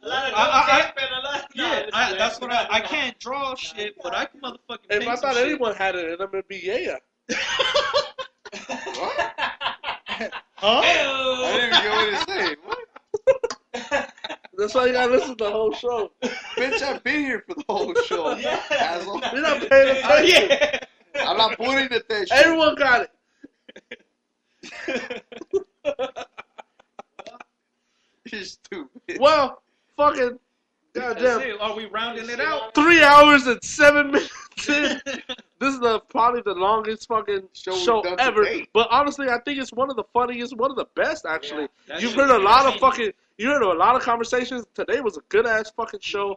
A lot of I- I- tape and a lot. Yeah, I, that's what I, I can't draw shit, but I can motherfucking. If paint I some thought shit. anyone had it in them, it'd be yeah. [laughs] What? Huh? I didn't get what he's saying. What? That's why you gotta listen to the whole show. Bitch, I've been here for the whole show. [laughs] Yeah. Asshole. You're not paying [laughs] Oh, attention. yeah. I'm not putting it there. shit. Everyone got it. [laughs] You're stupid. Well, fucking That's goddamn. Are we rounding it out? Three hours and seven minutes in. [laughs] This is the probably the longest fucking Show show, we've done to ever. date. But honestly, I think it's one of the funniest, one of the best actually. That You've heard a lot of fucking. You heard a lot of conversations. Today was a good ass fucking show.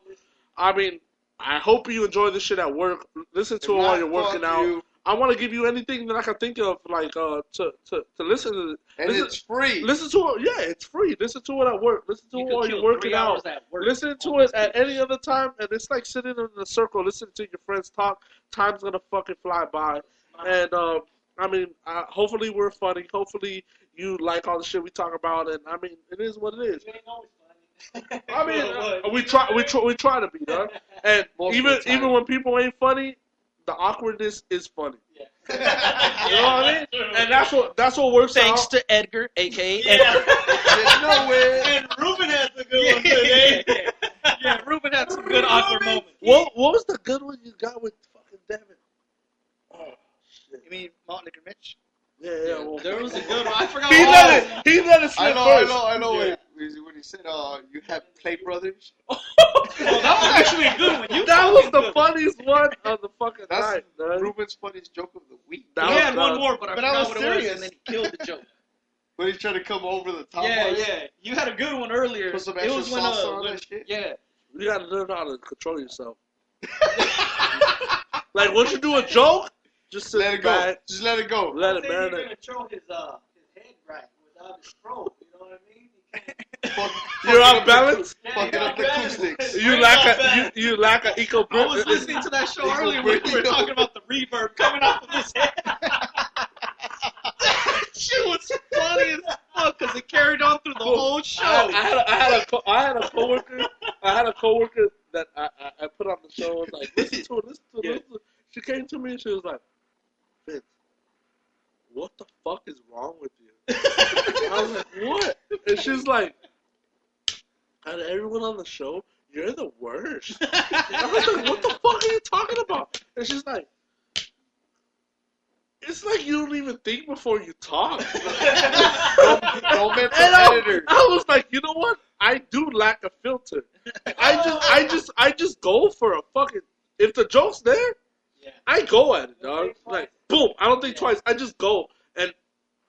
I mean, I hope you enjoy this shit at work. Listen to it while you're working fuck out. you. I want to give you anything that I can think of, like uh, to to to listen to. And listen, it's free. listen to it. Yeah, it's free. Listen to it at work. Listen to You it while you're working out. work Listen to it at any other time, and it's like sitting in a circle, listening to your friends talk. Time's gonna fucking fly by, and um, I mean, uh, hopefully we're funny. Hopefully you like all the shit we talk about, and I mean, it is what it is. I [laughs] mean, we try, we try, we try to be, done. [laughs] And Most even the even when people ain't funny, the awkwardness is funny. [laughs] You know what I mean? And that's what that's what works Thanks out. to Edgar, aka Yeah. Edgar. There's no way. And Ruben has a good one today. Eh? yeah, Ruben had some good awkward moments. What what was the good one you got with fucking Devin? Oh shit. You mean Malt Liquor Mitch? Yeah, yeah. Well, There was a good one. I forgot he what let it He let it slip I slip know, I know, I know. Yeah. When, when he said, uh, you have Play Brothers. [laughs] Oh, that was actually a good one. You That was the good. funniest one of the fucking That's night. man. Ruben's funniest joke of the week. That He was had one more, but I But I forgot was what it was, serious. and then he killed the joke. [laughs] When he's trying to come over the top. yeah, of it, yeah. You had a good one earlier. Put some it was when, salsa uh, on when- that shit. yeah. You gotta learn how to control yourself. [laughs] Like once you do a joke, just Let it go. back, Just let it go. let it Think you're gonna control his uh his head right without his throat. You know what I mean? Fuck, You're off balance. Fucking up the acoustics. You lack a you, you lack a I equilibrium. was listening to that show earlier when we were talking about the reverb coming off of his head. [laughs] shit was funny as fuck because it carried on through the whole show. I, I had a, I had a co- I had a coworker I had a coworker that I, I, I put on the show and was like listen to it listen to it Yeah. listen to it. She came to me and she was like, Vince, what the fuck is wrong with you? I was like, what? And she's like, out everyone on the show, you're the worst. [laughs] I was like, what the fuck are you talking about? And she's like, it's like you don't even think before you talk. [laughs] Don't, don't And I, editor. I was like, you know what? I do lack a filter. I just, I just, I just go for a fucking. If the joke's there, Yeah. I go at it, dog. Like, boom. I don't think twice. I just go. And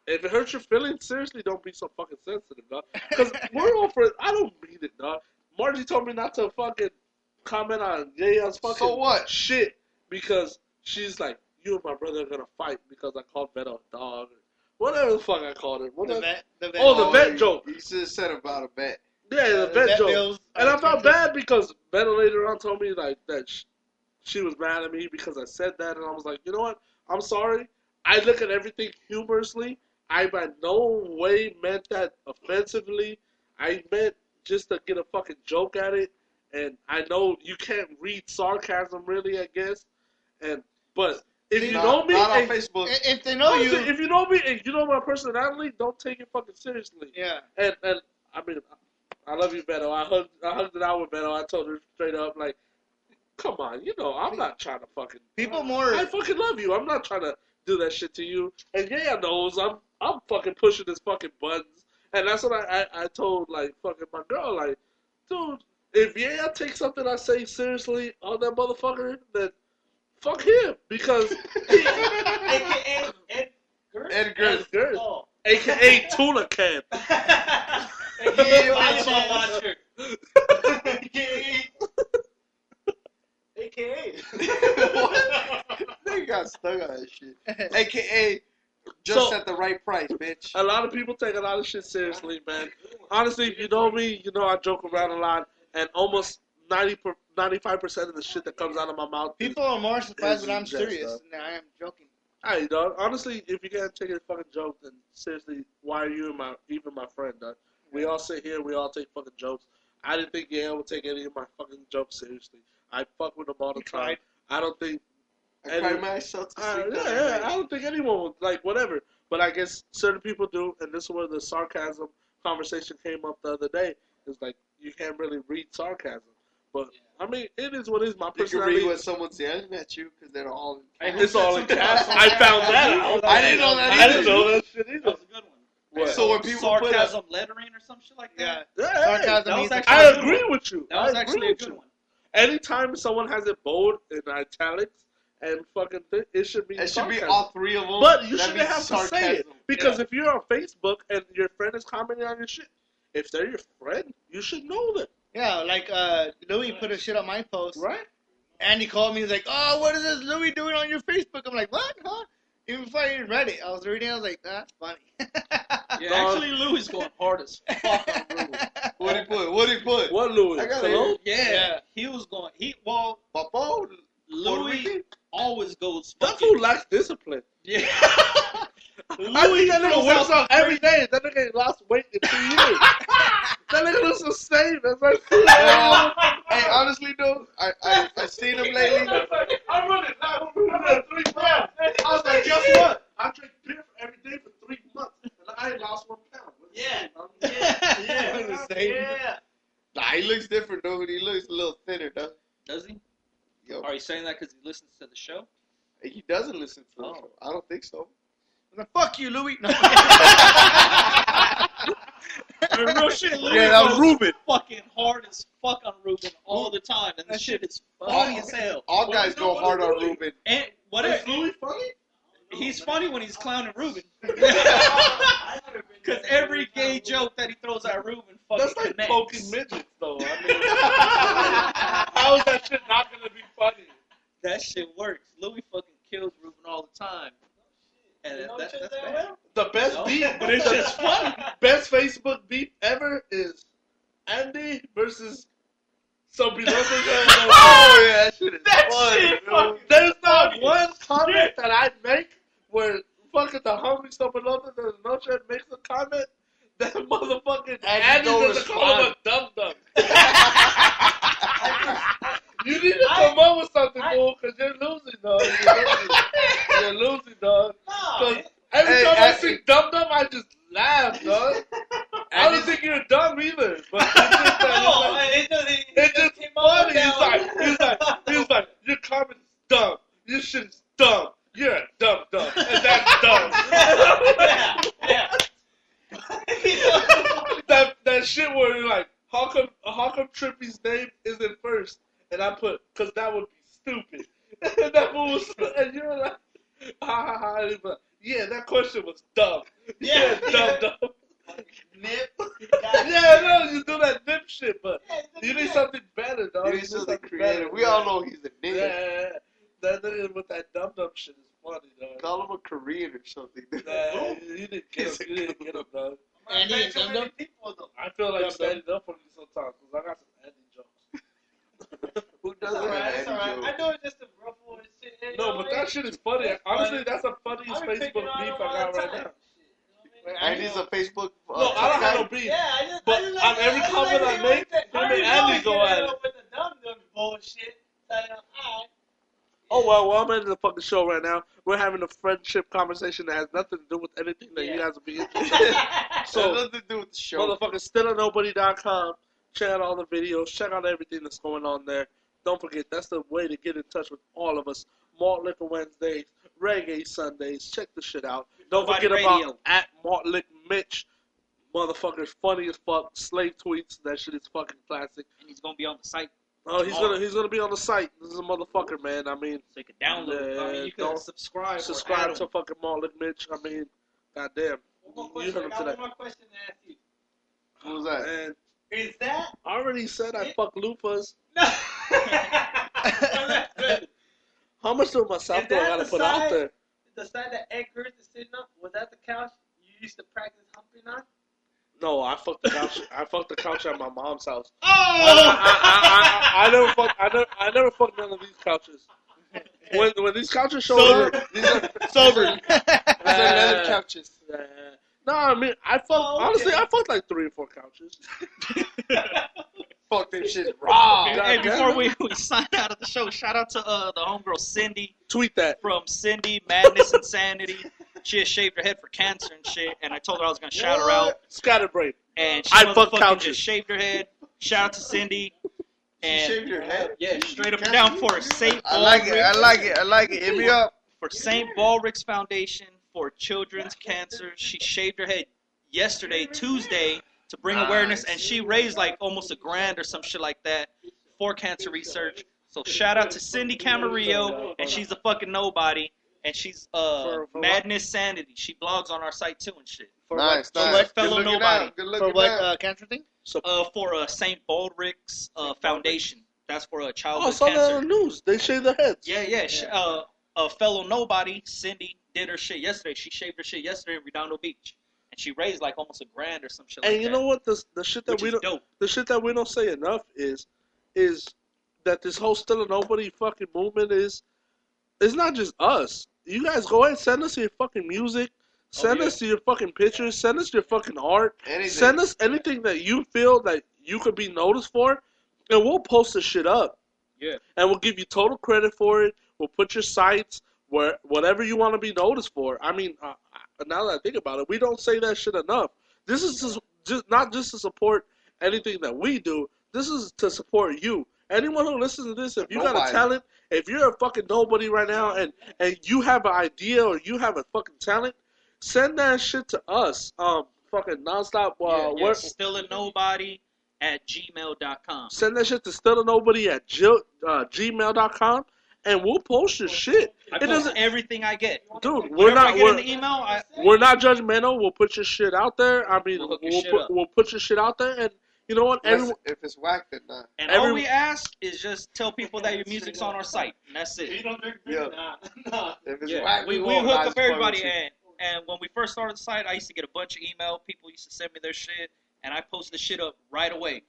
if it hurts your feelings, seriously, don't be so fucking sensitive, dog. Because we're all for. I don't mean it, dog. Margie told me not to fucking comment on Yaya's fucking So what? shit because she's like, you and my brother are gonna fight because I called Beto a dog. Whatever the fuck I called it. The vet. The vet. Oh, the vet you- joke. You have said about a bet. Yeah, the Uh, vet vet joke. bills And I felt bad because Beto later on told me like that sh- she was mad at me because I said that, and I was like, you know what? I'm sorry. I look at everything humorously. I by no way meant that offensively. I meant just to get a fucking joke at it. And I know you can't read sarcasm really, I guess. And but if you not, know me, not on and- Facebook. If they know you, if you know me and you know my personality, don't take it fucking seriously. yeah. And and I mean, I love you, Beto. I hugged I hugged it out with Beto. I told her straight up, like, come on, you know, I'm not trying to fucking. People more. I fucking love you. I'm not trying to do that shit to you. And yeah, knows I'm I'm fucking pushing his fucking buttons. And that's what I, I, I told like fucking my girl, like, dude, if yeah I take something I say seriously on that motherfucker, then fuck him because [laughs] he, AKA Ed Gert? Edgar. Gert. Oh. aka tuna can. AKA volleyball watcher. AKA. [laughs] AKA. They got stuck on that shit. AKA, just So- at the right price, bitch. A lot of people take a lot of shit seriously, man. Honestly, if you know me, you know I joke around a lot, and almost 90 95 percent of the shit that comes out of my mouth. People are more surprised Is when I'm serious stuff. than I am joking. Hey, dog. Honestly, if you can't take a fucking joke, then seriously, why are you my even my friend, dog? We all sit here, we all take fucking jokes. I didn't think Yale would take any of my fucking jokes seriously. I fuck with them all the time. I don't think I And- cried myself to uh, yeah, yeah. I don't think anyone would like whatever. But I guess certain people do, and this is where the sarcasm conversation came up the other day. It's like you can't really read sarcasm, but I mean, it is what it is. My You can personality. read what someone's yelling at you because they're all. In and it's all in caps. [laughs] I found that out. I didn't know that I didn't either. know that shit That either. was a good one. What? So when people put up, Sarcasm lettering or some shit like that. Yeah, hey, Sarcasm that means was actually I a good agree with you. That was I actually agree a with good you. one. Anytime someone has it bold in italics and fucking thing, it should be. it should be all three of them. But you shouldn't means have to say it sarcasm. because if you're on Facebook and your friend is commenting on your shit, if they're your friend, you should know them, Yeah, like uh, Louis put a shit on my post. right? And he called me. He's like, "Oh, what is this Louis doing on your Facebook?" I'm like, "What? Huh?" Even before I even read it, I was reading. I was like, "That's funny." [laughs] Yeah, Dog. actually, Louis going hard as [laughs] fuck on Ruben. What he put? What he put? What Louis? I got Hello? Yeah, Yeah. he was going. He well, Papa, Louis always goes. That fucking- fool lacks discipline. Yeah. [laughs] I think that nigga throws works out out every day. That nigga ain't lost weight in two years. [laughs] that nigga looks the same. That's like. [laughs] Um, hey, honestly, though, I I I seen him lately. I'm running now. I'm running three pounds. I was like, guess what? I drink beer every day for three months, and I ain't lost one pound. Yeah. yeah, Yeah. The same. Yeah. Nah, he looks different though. He looks a little thinner, though. Does he? Yo, Are you saying that because he listens to the show? he doesn't listen to the Oh. show. I don't think so. I'm like, Fuck you, Louis. No. [laughs] real shit, Louis Yeah, that was Ruben. fucking hard as fuck on Ruben all the time, and that shit is funny as hell. All guys go hard on Ruben. And what Is if Louis funny? He's funny when he's clowning Ruben? [laughs] [laughs] Because every gay joke that he throws at Ruben fucking That's like connects. poking midgets, though. I mean, [laughs] how is that shit not gonna be funny? That shit works. Louis fucking kills Ruben all the time. And that, that, that's bad. The best No, beef, but it's just funny. Best Facebook beef ever is Andy versus some beloved. Oh yeah, that shit is That fun. shit There's not one comment shit. that I make where fucking the homie so beloved there's no shit makes a comment. [laughs] That motherfucking And you Andy don't doesn't call him a respond. dum dum. [laughs] You need to come up with something, fool, because you're losing, dog. You're losing, [laughs] you're losing dog. 'Cause every Hey, time I Andy- see dum dum, I just laugh, dog. I don't think you're dumb either, but it's just that it's like, it's just funny. He's like, he's like, he's like, your comment is dumb. Your shit is dumb. You're a dumb dumb, and that's dumb. yeah, yeah. that that shit where you're like, how come how come Trippy's name isn't first? And I put, cause that would be stupid. [laughs] and that was, and you're like, ha ha ha. And like, yeah, that question was dumb. Yeah, Yeah, dumb dumb. Nip. [laughs] Yeah, no, you do that nip shit, but you need something better, dog. You You need something better. creative. We all know he's a Yeah, nigga. Yeah, yeah. that nigga with that dumb dumb shit is funny, dog. Call him a Korean or something. Nah, you didn't get him. You didn't get him, dog. Andy and Dum Dum? I feel like standing up for you sometimes because I got some Andy jokes. [laughs] Who doesn't Alright, have it's alright. Andy I know it's just a rough one shit. you No, know but that mean? shit is funny. It's Honestly, funny. that's the funniest I be picking Facebook beef I got right time. now. I Andy's a Facebook. Uh, No, I don't have no beef. Yeah, I just, But I just like, on every I just comment like I make, with him I and Andy know he go get at up it. With the dumb dumb bullshit. So, you know, alright. Well, well, I'm ending the fucking show right now. We're having a friendship conversation that has nothing to do with anything that you guys will be interested in. So So, nothing to do with the show. motherfucker, stillanobody.com. Check out all the videos. Check out everything that's going on there. Don't forget, that's the way to get in touch with all of us. Malt Liquor Wednesdays, Reggae Sundays. Check the shit out. Don't Nobody forget Radio. about at Malt Liq Mitch. Motherfucker's funny as fuck. Slave tweets. That shit is fucking classic. And he's gonna be on the site, Oh, he's Tomorrow. gonna he's gonna be on the site. This is a motherfucker, man. I mean, so you can download. it. I mean, you can subscribe. subscribe to him. fucking Malt Liq Mitch. I mean, goddamn. One more You question. heard I him got today. one more question to ask you. Who was that? And Is that I already said I fuck loofahs. [laughs] no? How much of myself Is do I that gotta the put out side? there? the side that Ed Curtis is sitting on was that the couch you used to practice humping on? No, I fucked the couch. I fucked the couch at my mom's house. [laughs] Oh! I, I, I, I, never fucked. I never, I never fucked none of these couches. When when these couches show Sober. up, These are [laughs] sober. [laughs] These are leather couches. no, I mean I fucked. Oh. Honestly, I fucked like three or four couches. Fuck this shit [laughs] raw. Hey, before we, we sign out of the show, shout out to uh, the homegirl Cindy Tweet that. from Cindy Madness Insanity. She has shaved her head for cancer and shit, and I told her I was gonna shout her out, Scatterbrain. and she I fuck motherfucking couches. just shaved her head. Shout out to Cindy. And shaved your head? Yeah, straight up and down for St. I like it. I like it. I like it. Hit me up. for St. Baldrick's Foundation for Children's Cancer. She shaved her head yesterday, Tuesday, to bring awareness, and she raised like almost a grand or some shit like that for cancer research. So shout out to Cindy Camarillo, and she's a fucking nobody, and she's uh For- for Madness Sanity. She blogs on our site too and shit. For Nice, what? nice. what fellow looking nobody? Good For what uh, cancer thing? Uh, for uh St. Baldrick's uh, Foundation. That's for a uh, Oh, I childhood saw that cancer. on the news. They shaved their heads. Yeah, yeah. She, uh, a fellow nobody, Cindy, did her shit yesterday. She shaved her shit yesterday in Redondo Beach, and she raised like almost a grand or some shit like And you that. know what? The the shit that we don't dope. the shit that we don't say enough is is that this whole still a nobody fucking movement is it's not just us. You guys go ahead send us your fucking music, send Oh, yeah. us your fucking pictures, send us your fucking art, Anything. send us anything that you feel that you could be noticed for, and we'll post the shit up. Yeah. And we'll give you total credit for it. We'll put your sites where whatever you want to be noticed for. I mean, uh, now that I think about it, we don't say that shit enough. This is just, just not just to support anything that we do. This is to support you. Anyone who listens to this, if you got a talent, if you're a fucking nobody right now, and and you have an idea or you have a fucking talent, send that shit to us. Um, fucking nonstop. Uh, yeah, yeah, where- still a nobody at gmail.com. send that shit to still a nobody at gil, uh, gmail.com, and we'll post your shit. I It post doesn't, everything I get. dude. We're Whatever I not. get We're, the email, I, we're not judgmental. We'll put your shit out there. I mean, We'll we'll, hook your shit put up. we'll put your shit out there, and you know what? Unless- Everyone, if it's whack, then not. and every- all we ask is just tell people that your music's on our site, and that's it. Yeah. [laughs] If it's Yeah, whack, we, we won't hook up everybody, you. and and when we first started the site, I used to get a bunch of email. People used to send me their shit, and I post the shit up right away.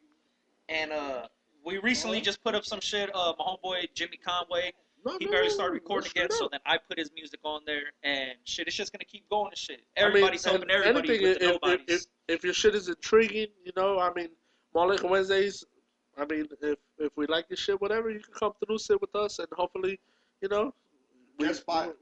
And uh, we recently just put up some shit. Uh, my homeboy Jimmy Conway, no, he no, barely started recording again, so up. then I put his music on there, and shit, it's just gonna keep going and shit. I mean, Everybody's and helping everybody anything, with the if, if, if, if your shit is intriguing, you know, I mean, Molek Wednesdays. I mean, if if we like your shit, whatever, you can come through, sit with us, and hopefully, you know, we,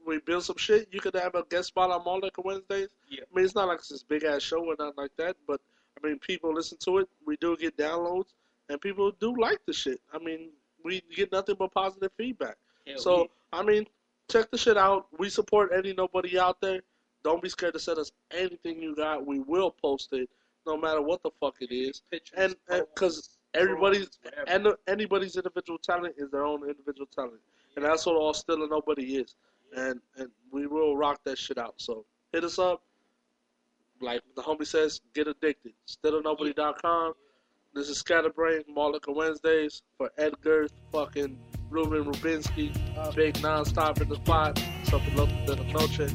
we build some shit. You could have a guest spot on Molek Wednesdays. Yeah. I mean, it's not like it's this big ass show or nothing like that, but I mean, people listen to it. We do get downloads, and people do like the shit. I mean, we get nothing but positive feedback. Hell, So I mean, check the shit out. We support any nobody out there. Don't be scared to send us anything you got. We will post it, no matter what the fuck it is. pictures, And because everybody's and anybody's individual talent is their own individual talent, and that's what all still and nobody is. And and we will rock that shit out. So hit us up. Like the homie says, get addicted. Stillnobody.com. This is Scatterbrain, Malt Liquor Wednesdays for Edgar, fucking Ruben Rubinsky, big nonstop in the spot, something local de la noche.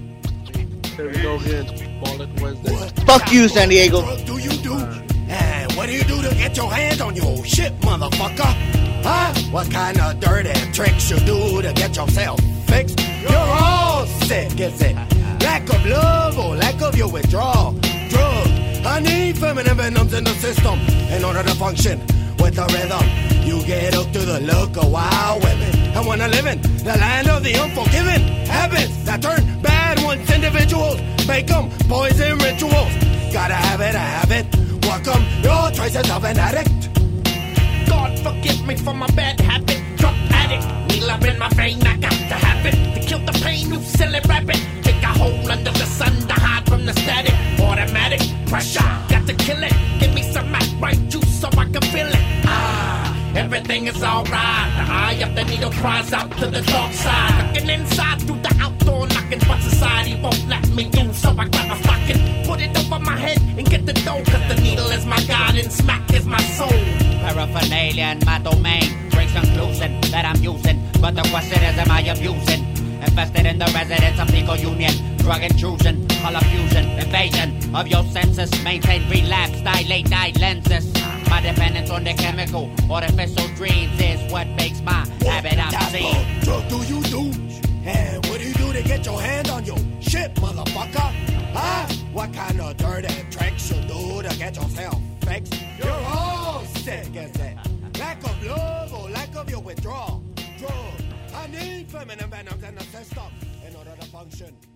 Here we go again, Malt Liquor Wednesdays. Fuck you, San Diego. What do you do? And what do you do to get your hands on your shit, motherfucker? Huh? What kind of dirty tricks you do to get yourself fixed? You're all sick, is it? Lack of love or lack of your withdrawal? Drug. I need feminine venoms in the system in order to function with the rhythm. You get hooked to the look of wild women. And when I live in the land of the unforgiven, habits that turn bad once individuals make them poison rituals. Gotta have it, I have it. Welcome your choices of an addict. God forgive me for my bad habit. Drug addict, needle up in my vein. I got to have it to kill the pain. You silly rabbit. Take a hole under the sun to hide from the static. Automatic pressure, got to kill it. Give me some Mac right juice so I can feel it. Everything is alright. The eye of the needle cries out to the dark side. Looking inside through the outdoor knocking, but society won't let me do. So I gotta fucking put it over my head and get the dough. Cause the needle is my god and smack is my soul. Paraphernalia in my domain brings conclusion that I'm using. But the question is, am I abusing? Invested in the residents of Pico Union. Drug intrusion, color fusion, invasion of your senses. Maintain relapse, dilate eye lenses. My dependence on the chemical, artificial dreams is what makes my habit obscene. What drug do you do? And what do you do to get your hand on your shit, motherfucker? Huh? What kind of dirty tricks you do to get yourself fixed? You're all sick, is it? draw, draw. I need feminine venoms in the system in order to function with the rhythm.